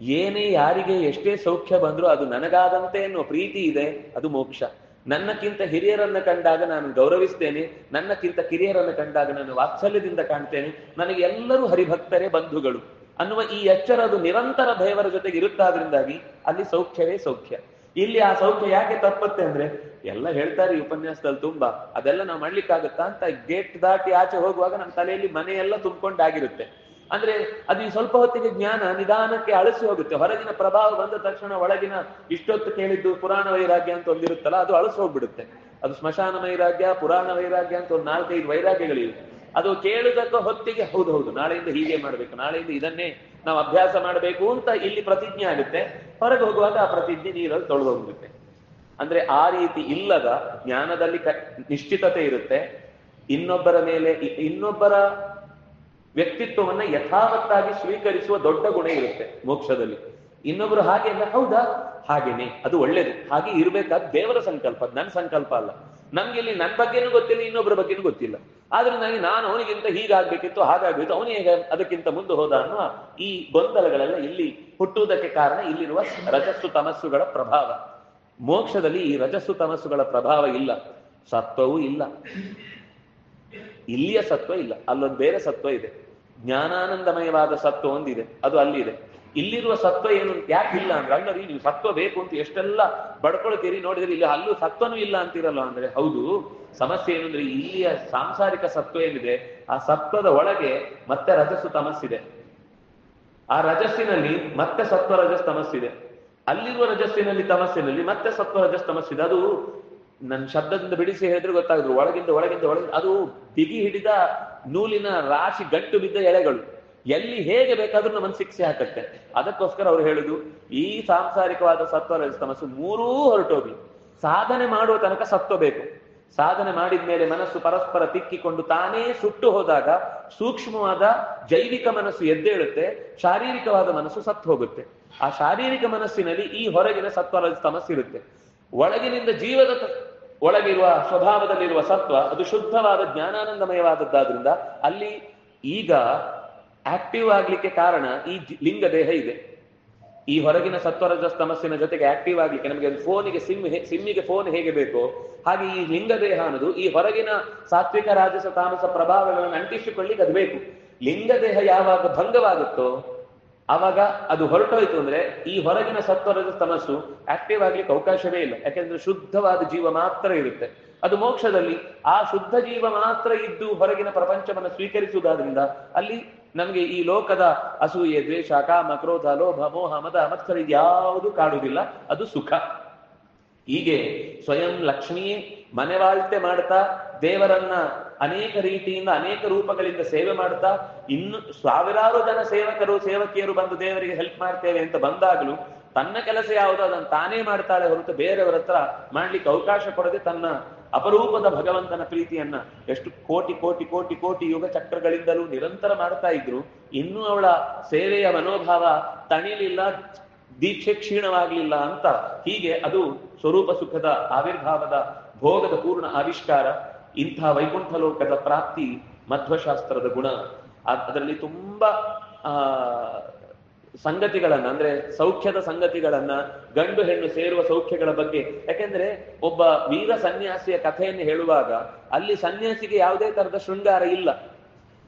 ಏನೇ ಯಾರಿಗೆ ಎಷ್ಟೇ ಸೌಖ್ಯ ಬಂದ್ರೂ ಅದು ನನಗಾದಂತೆ ಎನ್ನುವ ಪ್ರೀತಿ ಇದೆ, ಅದು ಮೋಕ್ಷ. ನನ್ನಕ್ಕಿಂತ ಹಿರಿಯರನ್ನ ಕಂಡಾಗ ನಾನು ಗೌರವಿಸ್ತೇನೆ, ನನ್ನಕ್ಕಿಂತ ಕಿರಿಯರನ್ನ ಕಂಡಾಗ ನಾನು ವಾತ್ಸಲ್ಯದಿಂದ ಕಾಣ್ತೇನೆ, ನನಗೆ ಎಲ್ಲರೂ ಹರಿಭಕ್ತರೇ ಬಂಧುಗಳು ಅನ್ನುವ ಈ ಎಚ್ಚರ ಅದು ನಿರಂತರ ಭಯವರ ಜೊತೆಗೆ ಇರುತ್ತಾದ್ರಿಂದಾಗಿ ಅಲ್ಲಿ ಸೌಖ್ಯವೇ ಸೌಖ್ಯ. ಇಲ್ಲಿ ಆ ಸೌಖ್ಯ ಯಾಕೆ ತಪ್ಪತ್ತೆ ಅಂದ್ರೆ, ಎಲ್ಲ ಹೇಳ್ತಾರೆ ಈ ಉಪನ್ಯಾಸದಲ್ಲಿ ತುಂಬಾ, ಅದೆಲ್ಲ ನಾವು ಮಾಡ್ಲಿಕ್ಕಾಗತ್ತಾ ಅಂತ ಗೇಟ್ ದಾಟಿ ಆಚೆ ಹೋಗುವಾಗ ನಮ್ಮ ತಲೆಯಲ್ಲಿ ಮನೆಯೆಲ್ಲ ತುಂಬಿಕೊಂಡಾಗಿರುತ್ತೆ. ಅಂದ್ರೆ ಅದು ಸ್ವಲ್ಪ ಹೊತ್ತಿಗೆ ಜ್ಞಾನ ನಿಧಾನಕ್ಕೆ ಅಳಿಸಿ ಹೋಗುತ್ತೆ. ಹೊರಗಿನ ಪ್ರಭಾವ ಬಂದ ತಕ್ಷಣ ಒಳಗಿನ ಇಷ್ಟೊತ್ತು ಕೇಳಿದ್ದು ಪುರಾಣ ವೈರಾಗ್ಯ ಅಂತ ಒಂದಿರುತ್ತಲ್ಲ ಅದು ಅಳಸಿ ಹೋಗ್ಬಿಡುತ್ತೆ. ಅದು ಸ್ಮಶಾನ ವೈರಾಗ್ಯ, ಪುರಾಣ ವೈರಾಗ್ಯ ಅಂತ ಒಂದು ನಾಲ್ಕೈದು ವೈರಾಗ್ಯಗಳಿವೆ. ಅದು ಕೇಳಿದಕ್ಕ ಹೊತ್ತಿಗೆ ಹೌದು ಹೌದು, ನಾಳೆಯಿಂದ ಹೀಗೆ ಮಾಡ್ಬೇಕು, ನಾಳೆಯಿಂದ ಇದನ್ನೇ ನಾವು ಅಭ್ಯಾಸ ಮಾಡಬೇಕು ಅಂತ ಇಲ್ಲಿ ಪ್ರತಿಜ್ಞೆ ಆಗುತ್ತೆ. ಹೊರಗೆ ಹೋಗುವಾಗ ಆ ಪ್ರತಿಜ್ಞೆ ನೀರಲ್ಲಿ ಹೋಗುತ್ತೆ ಅಂದ್ರೆ ಆ ರೀತಿ ಇಲ್ಲದ ಜ್ಞಾನದಲ್ಲಿ ನಿಶ್ಚಿತತೆ ಇರುತ್ತೆ. ಇನ್ನೊಬ್ಬರ ಮೇಲೆ ಇನ್ನೊಬ್ಬರ ವ್ಯಕ್ತಿತ್ವವನ್ನ ಯಥಾವತ್ತಾಗಿ ಸ್ವೀಕರಿಸುವ ದೊಡ್ಡ ಗುಣ ಇರುತ್ತೆ ಮೋಕ್ಷದಲ್ಲಿ. ಇನ್ನೊಬ್ರು ಹಾಗೆ ಅಂದ್ರೆ, ಹೌದಾ? ಹಾಗೇನೆ, ಅದು ಒಳ್ಳೇದು. ಹಾಗೆ ಇರಬೇಕಾದ ದೇವರ ಸಂಕಲ್ಪ ನನ್ನ ಸಂಕಲ್ಪ ಅಲ್ಲ. ನಮ್ಗೆ ಇಲ್ಲಿ ನನ್ನ ಬಗ್ಗೆನೂ ಗೊತ್ತಿಲ್ಲ ಇನ್ನೊಬ್ಬರ ಬಗ್ಗೆನೂ ಗೊತ್ತಿಲ್ಲ. ಆದ್ರೆ ನನಗೆ ನಾನು ಅವನಿಗಿಂತ ಹೀಗಾಗ್ಬೇಕಿತ್ತು ಹಾಗಾಗ್ಬೇಕು ಅವನು ಹೇಗೆ ಅದಕ್ಕಿಂತ ಮುಂದೆ ಹೋದ ಅನ್ನುವ ಈ ಗೊಂದಲಗಳೆಲ್ಲ ಇಲ್ಲಿ ಹುಟ್ಟುವುದಕ್ಕೆ ಕಾರಣ ಇಲ್ಲಿರುವ ರಜಸ್ಸು ತಮಸ್ಸುಗಳ ಪ್ರಭಾವ. ಮೋಕ್ಷದಲ್ಲಿ ಈ ರಜಸ್ಸು ತಮಸ್ಸುಗಳ ಪ್ರಭಾವ ಇಲ್ಲ. ಸತ್ವವೂ ಇಲ್ಲ. ಇಲ್ಲಿಯ ಸತ್ವ ಇಲ್ಲ, ಅಲ್ಲೊಂದು ಬೇರೆ ಸತ್ವ ಇದೆ. ಜ್ಞಾನಾನಂದಮಯವಾದ ಸತ್ವ ಒಂದಿದೆ, ಅದು ಅಲ್ಲಿದೆ. ಇಲ್ಲಿರುವ ಸತ್ವ ಏನು, ಯಾಕೆ ಇಲ್ಲ ಅಂದ್ರೆ, ಅಲ್ಲರಿ, ನೀವು ಸತ್ವ ಬೇಕು ಅಂತ ಎಷ್ಟೆಲ್ಲ ಬಡ್ಕೊಳ್ತೀರಿ, ನೋಡಿದ್ರೆ, ಇಲ್ಲಿ, ಅಲ್ಲೂ ಸತ್ವನೂ ಇಲ್ಲ ಅಂತಿರಲ್ಲ ಅಂದ್ರೆ, ಹೌದು. ಸಮಸ್ಯೆ ಏನಂದ್ರೆ, ಇಲ್ಲಿಯ ಸಾಂಸಾರಿಕ ಸತ್ವ ಏನಿದೆ, ಆ ಸತ್ವದ ಒಳಗೆ ಮತ್ತೆ ರಜಸ್ಸು ತಮಸ್ಸಿದೆ ಆ ರಜಸ್ಸಿನಲ್ಲಿ ಮತ್ತೆ ಸತ್ವ ರಜಸ್ ತಮಸ್ಸಿದೆ ಅಲ್ಲಿರುವ ರಜಸ್ಸಿನಲ್ಲಿ, ತಮಸ್ಸಿನಲ್ಲಿ ಮತ್ತೆ ಸತ್ವ ರಜಸ್ ತಮಸ್ಸಿದೆ ಅದು ನನ್ನ ಶಬ್ದದಿಂದ ಬಿಡಿಸಿ ಹೇಳಿದ್ರೆ ಗೊತ್ತಾಗುದು ಒಳಗಿಂದ ಒಳಗಿಂದ ಒಳಗಿಂದ. ಅದು ಬಿಗಿ ಹಿಡಿದ ನೂಲಿನ ರಾಶಿ ಗಂಟು ಬಿದ್ದ ಎಳೆಗಳು. ಎಲ್ಲಿ ಹೇಗೆ ಬೇಕಾದ್ರೂ ನಮ್ಮನ್ನು ಶಿಕ್ಷೆ ಹಾಕತ್ತೆ. ಅದಕ್ಕೋಸ್ಕರ ಅವ್ರು ಹೇಳುದು, ಈ ಸಾಂಸಾರಿಕವಾದ ಸತ್ವ ತಮಸ್ಸು ಮೂರೂ ಹೊರಟೋಗಿ ಸಾಧನೆ ಮಾಡುವ ತನಕ ಸತ್ವ ಬೇಕು. ಸಾಧನೆ ಮಾಡಿದ ಮೇಲೆ ಮನಸ್ಸು ಪರಸ್ಪರ ತಿಕ್ಕಿಕೊಂಡು ತಾನೇ ಸುಟ್ಟು ಹೋದಾಗ ಸೂಕ್ಷ್ಮವಾದ ಜೈವಿಕ ಮನಸ್ಸು ಎದ್ದೇಳುತ್ತೆ, ಶಾರೀರಿಕವಾದ ಮನಸ್ಸು ಸತ್ತು ಹೋಗುತ್ತೆ. ಆ ಶಾರೀರಿಕ ಮನಸ್ಸಿನಲ್ಲಿ ಈ ಹೊರಗಿನ ಸತ್ವರ ತಮಸ್ಸಿರುತ್ತೆ. ಒಳಗಿನಿಂದ ಜೀವದ ಒಳಗಿರುವ ಸ್ವಭಾವದಲ್ಲಿರುವ ಸತ್ವ ಅದು ಶುದ್ಧವಾದ ಜ್ಞಾನಾನಂದಮಯವಾದದ್ದಾದ್ರಿಂದ ಅಲ್ಲಿ ಈಗ ಆಕ್ಟಿವ್ ಆಗ್ಲಿಕ್ಕೆ ಕಾರಣ ಈ ಲಿಂಗ ದೇಹ ಇದೆ. ಈ ಹೊರಗಿನ ಸತ್ವರಜ ತಮಸ್ಸಿನ ಜೊತೆಗೆ ಆಕ್ಟಿವ್ ಆಗ್ಲಿಕ್ಕೆ ನಮಗೆ ಫೋನಿಗೆ ಸಿಮ್ ಸಿಮ್ಮಿಗೆ ಫೋನ್ ಹೇಗೆ ಬೇಕೋ ಹಾಗೆ ಈ ಲಿಂಗ ದೇಹ ಅನ್ನೋದು ಈ ಹೊರಗಿನ ಸಾತ್ವಿಕ, ರಾಜಸ, ತಾಮಸ ಪ್ರಭಾವಗಳನ್ನು ಅಂಟಿಸಿಕೊಳ್ಳಿಕ್ಕೆ ಅದು ಬೇಕು. ಲಿಂಗ ದೇಹ ಯಾವಾಗ ಭಂಗವಾಗುತ್ತೋ ಆವಾಗ ಅದು ಹೊರಟೋಯ್ತು ಅಂದ್ರೆ ಈ ಹೊರಗಿನ ಸತ್ವರದ ತಮಸ್ಸು ಆಕ್ಟಿವ್ ಆಗ್ಲಿಕ್ಕೆ ಅವಕಾಶವೇ ಇಲ್ಲ. ಯಾಕೆಂದ್ರೆ ಶುದ್ಧವಾದ ಜೀವ ಮಾತ್ರ ಇರುತ್ತೆ. ಅದು ಮೋಕ್ಷದಲ್ಲಿ ಆ ಶುದ್ಧ ಜೀವ ಮಾತ್ರ ಇದ್ದು ಹೊರಗಿನ ಪ್ರಪಂಚವನ್ನು ಸ್ವೀಕರಿಸುವುದಾದ್ರಿಂದ ಅಲ್ಲಿ ನಮಗೆ ಈ ಲೋಕದ ಅಸೂಯೆ, ದ್ವೇಷ, ಕಾಮ, ಕ್ರೋಧ, ಲೋಭ, ಮೋಹ, ಮದ ಮತ್ಸರ ಇದ್ಯಾವುದು ಕಾಡುವುದಿಲ್ಲ. ಅದು ಸುಖ. ಹೀಗೆ ಸ್ವಯಂ ಲಕ್ಷ್ಮಿಯೇ ಮನೆವಾಳ್ತೆ ಮಾಡ್ತಾ, ದೇವರನ್ನ ಅನೇಕ ರೀತಿಯಿಂದ, ಅನೇಕ ರೂಪಗಳಿಂದ ಸೇವೆ ಮಾಡ್ತಾ, ಇನ್ನು ಸಾವಿರಾರು ಜನ ಸೇವಕರು, ಸೇವಕಿಯರು ಬಂದು ದೇವರಿಗೆ ಹೆಲ್ಪ್ ಮಾಡ್ತೇವೆ ಅಂತ ಬಂದಾಗಲೂ ತನ್ನ ಕೆಲಸ ಯಾವುದು ಅದನ್ನು ತಾನೇ ಮಾಡ್ತಾಳೆ ಹೊರತು ಬೇರೆಯವರ ಹತ್ರ ಮಾಡ್ಲಿಕ್ಕೆ ಅವಕಾಶ ಕೊಡದೆ ತನ್ನ ಅಪರೂಪದ ಭಗವಂತನ ಪ್ರೀತಿಯನ್ನ ಎಷ್ಟು ಕೋಟಿ ಕೋಟಿ ಕೋಟಿ ಕೋಟಿ ಯುಗ ಚಕ್ರಗಳಿಂದಲೂ ನಿರಂತರ ಮಾಡ್ತಾ ಇದ್ರು. ಇನ್ನೂ ಅವಳ ಸೇವೆಯ ಮನೋಭಾವ ತಣಿಲಿಲ್ಲ, ದೀಕ್ಷೆ ಕ್ಷೀಣವಾಗ್ಲಿಲ್ಲ ಅಂತ ಹೀಗೆ ಅದು ಸ್ವರೂಪ ಸುಖದ, ಆವಿರ್ಭಾವದ ಭೋಗದ ಪೂರ್ಣ ಆವಿಷ್ಕಾರ ಇಂತಹ ವೈಕುಂಠ ಲೋಕದ ಪ್ರಾಪ್ತಿ ಮಧ್ವಶಾಸ್ತ್ರದ ಗುಣ. ಅದ್- ಅದರಲ್ಲಿ ತುಂಬಾ, ಆ, ಸಂಗತಿಗಳನ್ನ, ಅಂದ್ರೆ ಸೌಖ್ಯದ ಸಂಗತಿಗಳನ್ನ, ಗಂಡು ಹೆಣ್ಣು ಸೇರುವ ಸೌಖ್ಯಗಳ ಬಗ್ಗೆ. ಯಾಕೆಂದ್ರೆ ಒಬ್ಬ ವೀರ ಸನ್ಯಾಸಿಯ ಕಥೆಯನ್ನು ಹೇಳುವಾಗ ಅಲ್ಲಿ ಸನ್ಯಾಸಿಗೆ ಯಾವುದೇ ತರದ ಶೃಂಗಾರ ಇಲ್ಲ.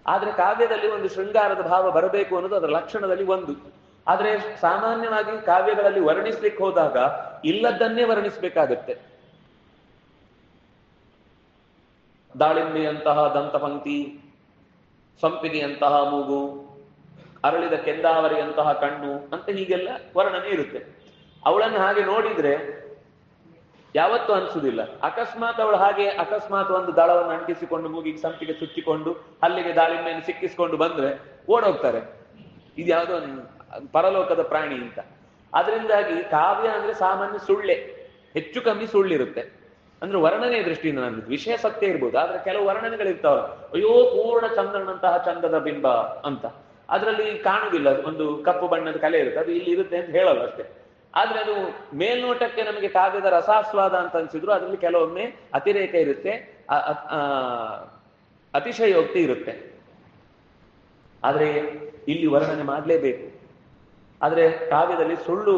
ಆದ್ರೆ ಕಾವ್ಯದಲ್ಲಿ ಒಂದು ಶೃಂಗಾರದ ಭಾವ ಬರಬೇಕು ಅನ್ನೋದು ಅದರ ಲಕ್ಷಣದಲ್ಲಿ ಒಂದು. ಆದ್ರೆ ಸಾಮಾನ್ಯವಾಗಿ ಕಾವ್ಯಗಳಲ್ಲಿ ವರ್ಣಿಸ್ಲಿಕ್ಕೆ ಹೋದಾಗ ಇಲ್ಲದನ್ನೇ ವರ್ಣಿಸ್ಬೇಕಾಗತ್ತೆ. ದಾಳಿಂಬೆಯಂತಹ ದಂತಪಂಕ್ತಿ, ಸಂಪಿಗೆಯಂತಹ ಮೂಗು, ಅರಳಿದ ಕೆಂದಾವರಿಯಂತಹ ಕಣ್ಣು ಅಂತ ಹೀಗೆಲ್ಲ ವರ್ಣನೆ ಇರುತ್ತೆ. ಅವಳನ್ನು ಹಾಗೆ ನೋಡಿದ್ರೆ ಯಾವತ್ತೂ ಅನ್ಸುದಿಲ್ಲ. ಅಕಸ್ಮಾತ್ ಅವಳು ಹಾಗೆ ಅಕಸ್ಮಾತ್ ಒಂದು ದಳವನ್ನು ಅಂಟಿಸಿಕೊಂಡು ಮೂಗಿಗೆ ಸಂಪಿಗೆ ಚುಚ್ಚಿಕೊಂಡು ಹಲ್ಲಿಗೆ ದಾಳಿಂಬೆಯನ್ನು ಸಿಕ್ಕಿಸಿಕೊಂಡು ಬಂದ್ರೆ ಓಡೋಗ್ತಾರೆ. ಇದು ಯಾವುದೋ ಒಂದು ಪರಲೋಕದ ಪ್ರಾಣಿ ಅಂತ. ಅದರಿಂದಾಗಿ ಕಾವ್ಯ ಅಂದ್ರೆ ಸಾಮಾನ್ಯ ಸುಳ್ಳೆ, ಹೆಚ್ಚು ಕಮ್ಮಿ ಸುಳ್ಳಿರುತ್ತೆ. ಅಂದ್ರೆ ವರ್ಣನೆಯ ದೃಷ್ಟಿಯಿಂದ ನಾನು ವಿಷಯ ಸತ್ಯ ಇರ್ಬೋದು, ಆದ್ರೆ ಕೆಲವು ವರ್ಣನೆಗಳಿರ್ತಾವಲ್ಲ, ಅಯ್ಯೋ, ಪೂರ್ಣ ಚಂದ್ರನಂತಹ ಚಂದದ ಬಿಂಬ ಅಂತ. ಅದರಲ್ಲಿ ಕಾಣುವುದಿಲ್ಲ ಒಂದು ಕಪ್ಪು ಬಣ್ಣದ ಕಲೆ ಇರುತ್ತೆ, ಅದು ಇಲ್ಲಿ ಇರುತ್ತೆ ಅಂತ ಹೇಳಲ್ಲ ಅಷ್ಟೇ. ಆದ್ರೆ ಅದು ಮೇಲ್ನೋಟಕ್ಕೆ ನಮಗೆ ಕಾವ್ಯದ ರಸಾಸ್ವಾದ ಅಂತ ಅನ್ಸಿದ್ರು, ಅದರಲ್ಲಿ ಕೆಲವೊಮ್ಮೆ ಅತಿರೇಕ ಇರುತ್ತೆ ಅತಿಶಯೋಕ್ತಿ ಇರುತ್ತೆ. ಆದ್ರೆ ಇಲ್ಲಿ ವರ್ಣನೆ ಮಾಡಲೇಬೇಕು. ಆದ್ರೆ ಕಾವ್ಯದಲ್ಲಿ ಸುಳ್ಳು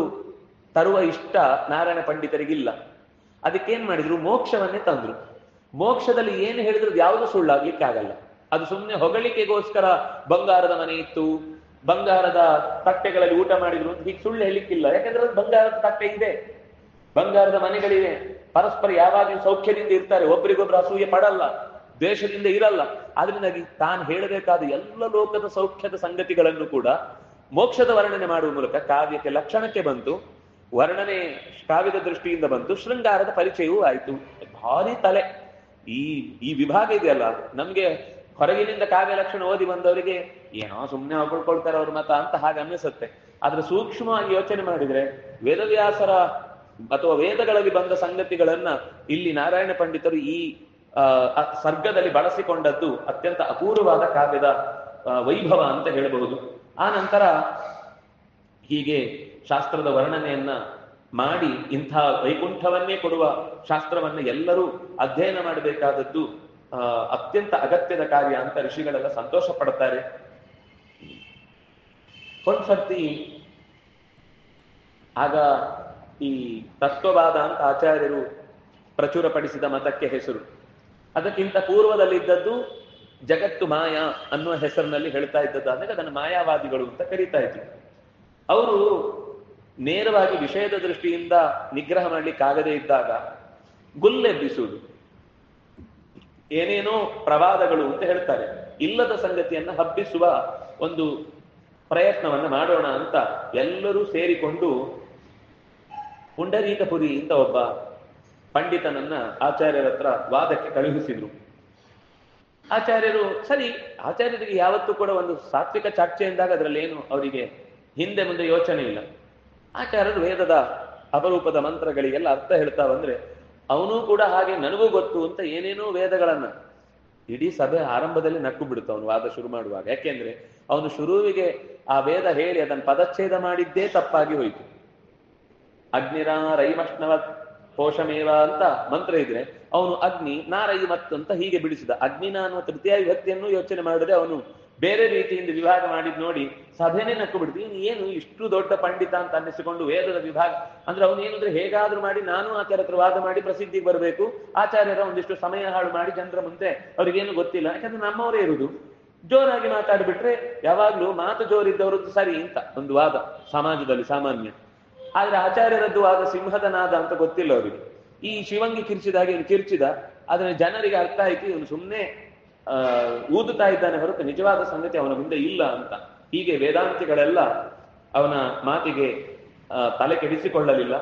ತರುವ ಇಷ್ಟ ನಾರಾಯಣ ಪಂಡಿತರಿಗಿಲ್ಲ. ಅದಕ್ಕೇನ್ ಮಾಡಿದ್ರು? ಮೋಕ್ಷವನ್ನೇ ತಂದ್ರು. ಮೋಕ್ಷದಲ್ಲಿ ಏನು ಹೇಳಿದ್ರು? ಯಾವುದು ಸುಳ್ಳಾಗ್ಲಿಕ್ಕೆ ಆಗಲ್ಲ ಅದು ಸುಮ್ಮನೆ ಹೊಗಳಿಕೆಗೋಸ್ಕರ ಬಂಗಾರದ ಮನೆ ಇತ್ತು. ಬಂಗಾರದ ತಟ್ಟೆಗಳಲ್ಲಿ ಊಟ ಮಾಡಿದ್ರು ಅಂತ ಹೀಗೆ ಸುಳ್ಳು ಹೇಳಿಕ್ಕಿಲ್ಲ. ಯಾಕಂದ್ರೆ ಅದು ಬಂಗಾರದ ತಟ್ಟೆ ಇದೆ. ಬಂಗಾರದ ಮನೆಗಳಿವೆ. ಪರಸ್ಪರ ಯಾವಾಗಲೂ ಸೌಖ್ಯದಿಂದ ಇರ್ತಾರೆ. ಒಬ್ರಿಗೊಬ್ರು ಅಸೂಯೆ ಪಡಲ್ಲ. ದ್ವೇಷದಿಂದ ಇರಲ್ಲ. ಆದ್ರಿಂದಾಗಿ ತಾನು ಹೇಳಬೇಕಾದ ಎಲ್ಲ ಲೋಕದ ಸೌಖ್ಯದ ಸಂಗತಿಗಳನ್ನು ಕೂಡ ಮೋಕ್ಷದ ವರ್ಣನೆ ಮಾಡುವ ಮೂಲಕ ಕಾವ್ಯಕ್ಕೆ ಲಕ್ಷಣಕ್ಕೆ ಬಂತು. ವರ್ಣನೆ ಕಾವ್ಯದ ದೃಷ್ಟಿಯಿಂದ ಬಂತು ಶೃಂಗಾರದ ಪರಿಚಯವೂ ಆಯಿತು. ಭಾರಿ ತಲೆ. ಈ ಈ ವಿಭಾಗ ಇದೆಯಲ್ಲ, ನಮ್ಗೆ ಹೊರಗಿನಿಂದ ಕಾವ್ಯ ಲಕ್ಷಣ ಓದಿ ಬಂದವರಿಗೆ ಏನೋ ಸುಮ್ಮನೆ ಹೊಗಳ್ಕೊಳ್ತಾರೆ ಅವ್ರ ಮತ ಅಂತ ಹಾಗೆ ಅನ್ನಿಸುತ್ತೆ. ಆದ್ರೆ ಸೂಕ್ಷ್ಮವಾಗಿ ಯೋಚನೆ ಮಾಡಿದ್ರೆ ವೇದವ್ಯಾಸರ ಅಥವಾ ವೇದಗಳಲ್ಲಿ ಬಂದ ಸಂಗತಿಗಳನ್ನ ಇಲ್ಲಿ ನಾರಾಯಣ ಪಂಡಿತರು ಈ ಸರ್ಗದಲ್ಲಿ ಬಳಸಿಕೊಂಡದ್ದು ಅತ್ಯಂತ ಅಪೂರ್ವವಾದ ಕಾವ್ಯದ ವೈಭವ ಅಂತ ಹೇಳಬಹುದು. ಆ ನಂತರ ಹೀಗೆ ಶಾಸ್ತ್ರದ ವರ್ಣನೆಯನ್ನ ಮಾಡಿ ಇಂಥ ವೈಕುಂಠವನ್ನೇ ಕೊಡುವ ಶಾಸ್ತ್ರವನ್ನ ಎಲ್ಲರೂ ಅಧ್ಯಯನ ಮಾಡಬೇಕಾದದ್ದು ಅತ್ಯಂತ ಅಗತ್ಯದ ಕಾರ್ಯ ಅಂತ ಋಷಿಗಳೆಲ್ಲ ಸಂತೋಷ ಪಡ್ತಾರೆ. ಒಂದ್ಸರ್ತಿ ಆಗ ಈ ತತ್ವವಾದ ಅಂತ ಆಚಾರ್ಯರು ಪ್ರಚುರಪಡಿಸಿದ ಮತಕ್ಕೆ ಹೆಸರು. ಅದಕ್ಕಿಂತ ಪೂರ್ವದಲ್ಲಿದ್ದದ್ದು ಜಗತ್ತು ಮಾಯಾ ಅನ್ನುವ ಹೆಸರಿನಲ್ಲಿ ಹೇಳ್ತಾ ಇದ್ದದ್ದು. ಅಂದ್ರೆ ಅದನ್ನು ಮಾಯಾವಾದಿಗಳು ಅಂತ ಕರೀತಾ ಇದ್ರು. ಅವರು ನೇರವಾಗಿ ವಿಷಯದ ದೃಷ್ಟಿಯಿಂದ ನಿಗ್ರಹ ಮಾಡಲಿಕ್ಕಾಗದೇ ಇದ್ದಾಗ ಗುಲ್ಲೆಬ್ಬಿಸುವುದು. ಏನೇನೋ ಪ್ರವಾದಗಳು ಅಂತ ಹೇಳ್ತಾರೆ. ಇಲ್ಲದ ಸಂಗತಿಯನ್ನ ಹಬ್ಬಿಸುವ ಒಂದು ಪ್ರಯತ್ನವನ್ನ ಮಾಡೋಣ ಅಂತ ಎಲ್ಲರೂ ಸೇರಿಕೊಂಡು ಪುಂಡರೀಕಪುರಿ ಅಂತ ಒಬ್ಬ ಪಂಡಿತನನ್ನ ಆಚಾರ್ಯರ ಹತ್ರ ವಾದಕ್ಕೆ ಕಳುಹಿಸಿದ್ರು. ಆಚಾರ್ಯರು, ಸರಿ, ಆಚಾರ್ಯರಿಗೆ ಯಾವತ್ತೂ ಕೂಡ ಒಂದು ಸಾತ್ವಿಕ ಚರ್ಚೆ ಎಂದಾಗ ಅದರಲ್ಲಿ ಏನು ಅವರಿಗೆ ಹಿಂದೆ ಮುಂದೆ ಯೋಚನೆ ಇಲ್ಲ. ಆಚಾರ್ಯರು ವೇದದ ಅಪರೂಪದ ಮಂತ್ರಗಳಿಗೆಲ್ಲ ಅರ್ಥ ಹೇಳ್ತಾ ಬಂದ್ರೆ ಅವನು ಕೂಡ ಹಾಗೆ ನನಗೂ ಗೊತ್ತು ಅಂತ ಏನೇನೋ ವೇದಗಳನ್ನ ಇಡೀ ಸಭೆ ಆರಂಭದಲ್ಲಿ ನಕ್ಕು ಬಿಡುತ್ತ ಅವನು ವಾದ ಶುರು ಮಾಡುವಾಗ. ಯಾಕೆಂದ್ರೆ ಅವನು ಶುರುವಿಗೆ ಆ ವೇದ ಹೇಳಿ ಅದನ್ನು ಪದಚ್ಛೇದ ಮಾಡಿದ್ದೇ ತಪ್ಪಾಗಿ ಹೋಯಿತು. ಅಗ್ನಿರ ರೈಮಷ್ಣವ ಪೋಷಮೇವ ಅಂತ ಮಂತ್ರ ಇದ್ರೆ ಅವನು ಅಗ್ನಿ ನಾರೈಮತ್ ಅಂತ ಹೀಗೆ ಬಿಡಿಸಿದ. ಅಗ್ನಿನ ಅನ್ನುವ ತೃತೀಯ ವಿಭಕ್ತಿಯನ್ನು ಯೋಚನೆ ಮಾಡದೆ ಅವನು ಬೇರೆ ರೀತಿಯಿಂದ ವಿಭಾಗ ಮಾಡಿದ್ ನೋಡಿ ಸಭೆನೇ ನಕ್ಕು ಬಿಡ್ತೀನಿ ಏನು ಇಷ್ಟು ದೊಡ್ಡ ಪಂಡಿತ ಅಂತ ಅನ್ನಿಸಿಕೊಂಡು ವೇದದ ವಿಭಾಗ, ಅಂದ್ರೆ ಅವನು ಏನಂದ್ರೆ ಹೇಗಾದ್ರೂ ಮಾಡಿ ನಾನು ಆಚಾರ ಹತ್ರ ವಾದ ಮಾಡಿ ಪ್ರಸಿದ್ಧಿಗೆ ಬರಬೇಕು. ಆಚಾರ್ಯರ ಒಂದಿಷ್ಟು ಸಮಯ ಹಾಳು ಮಾಡಿ ಜನರ ಮುಂದೆ ಅವ್ರಿಗೇನು ಗೊತ್ತಿಲ್ಲ. ಯಾಕಂದ್ರೆ ನಮ್ಮವರೇ ಇರುದು. ಜೋರಾಗಿ ಮಾತಾಡ್ಬಿಟ್ರೆ ಯಾವಾಗ್ಲೂ ಮಾತು ಜೋರಿದ್ದವರದ್ದು ಸರಿ ಅಂತ ಒಂದು ವಾದ ಸಮಾಜದಲ್ಲಿ ಸಾಮಾನ್ಯ. ಆದ್ರೆ ಆಚಾರ್ಯರದ್ದು ವಾದ ಸಿಂಹದ ನಾದ ಅಂತ ಗೊತ್ತಿಲ್ಲ ಅವರಿಗೆ. ಈ ಶಿವಂಗಿ ಕಿರ್ಚಿದಾಗ ಇವನು ಕಿರ್ಚಿದ? ಅದನ್ನ ಜನರಿಗೆ ಅರ್ಥ ಆಯ್ತು, ಇವನು ಸುಮ್ಮನೆ ಊದುತ್ತಾ ಇದ್ದಾನೆ ಹೊರತು ನಿಜವಾದ ಸಂಗತಿ ಅವನ ಮುಂದೆ ಇಲ್ಲ ಅಂತ. ಹೀಗೆ ವೇದಾಂತಿಗಳೆಲ್ಲ ಅವನ ಮಾತಿಗೆ ತಲೆ ಕೆಡಿಸಿಕೊಳ್ಳಲಿಲ್ಲ.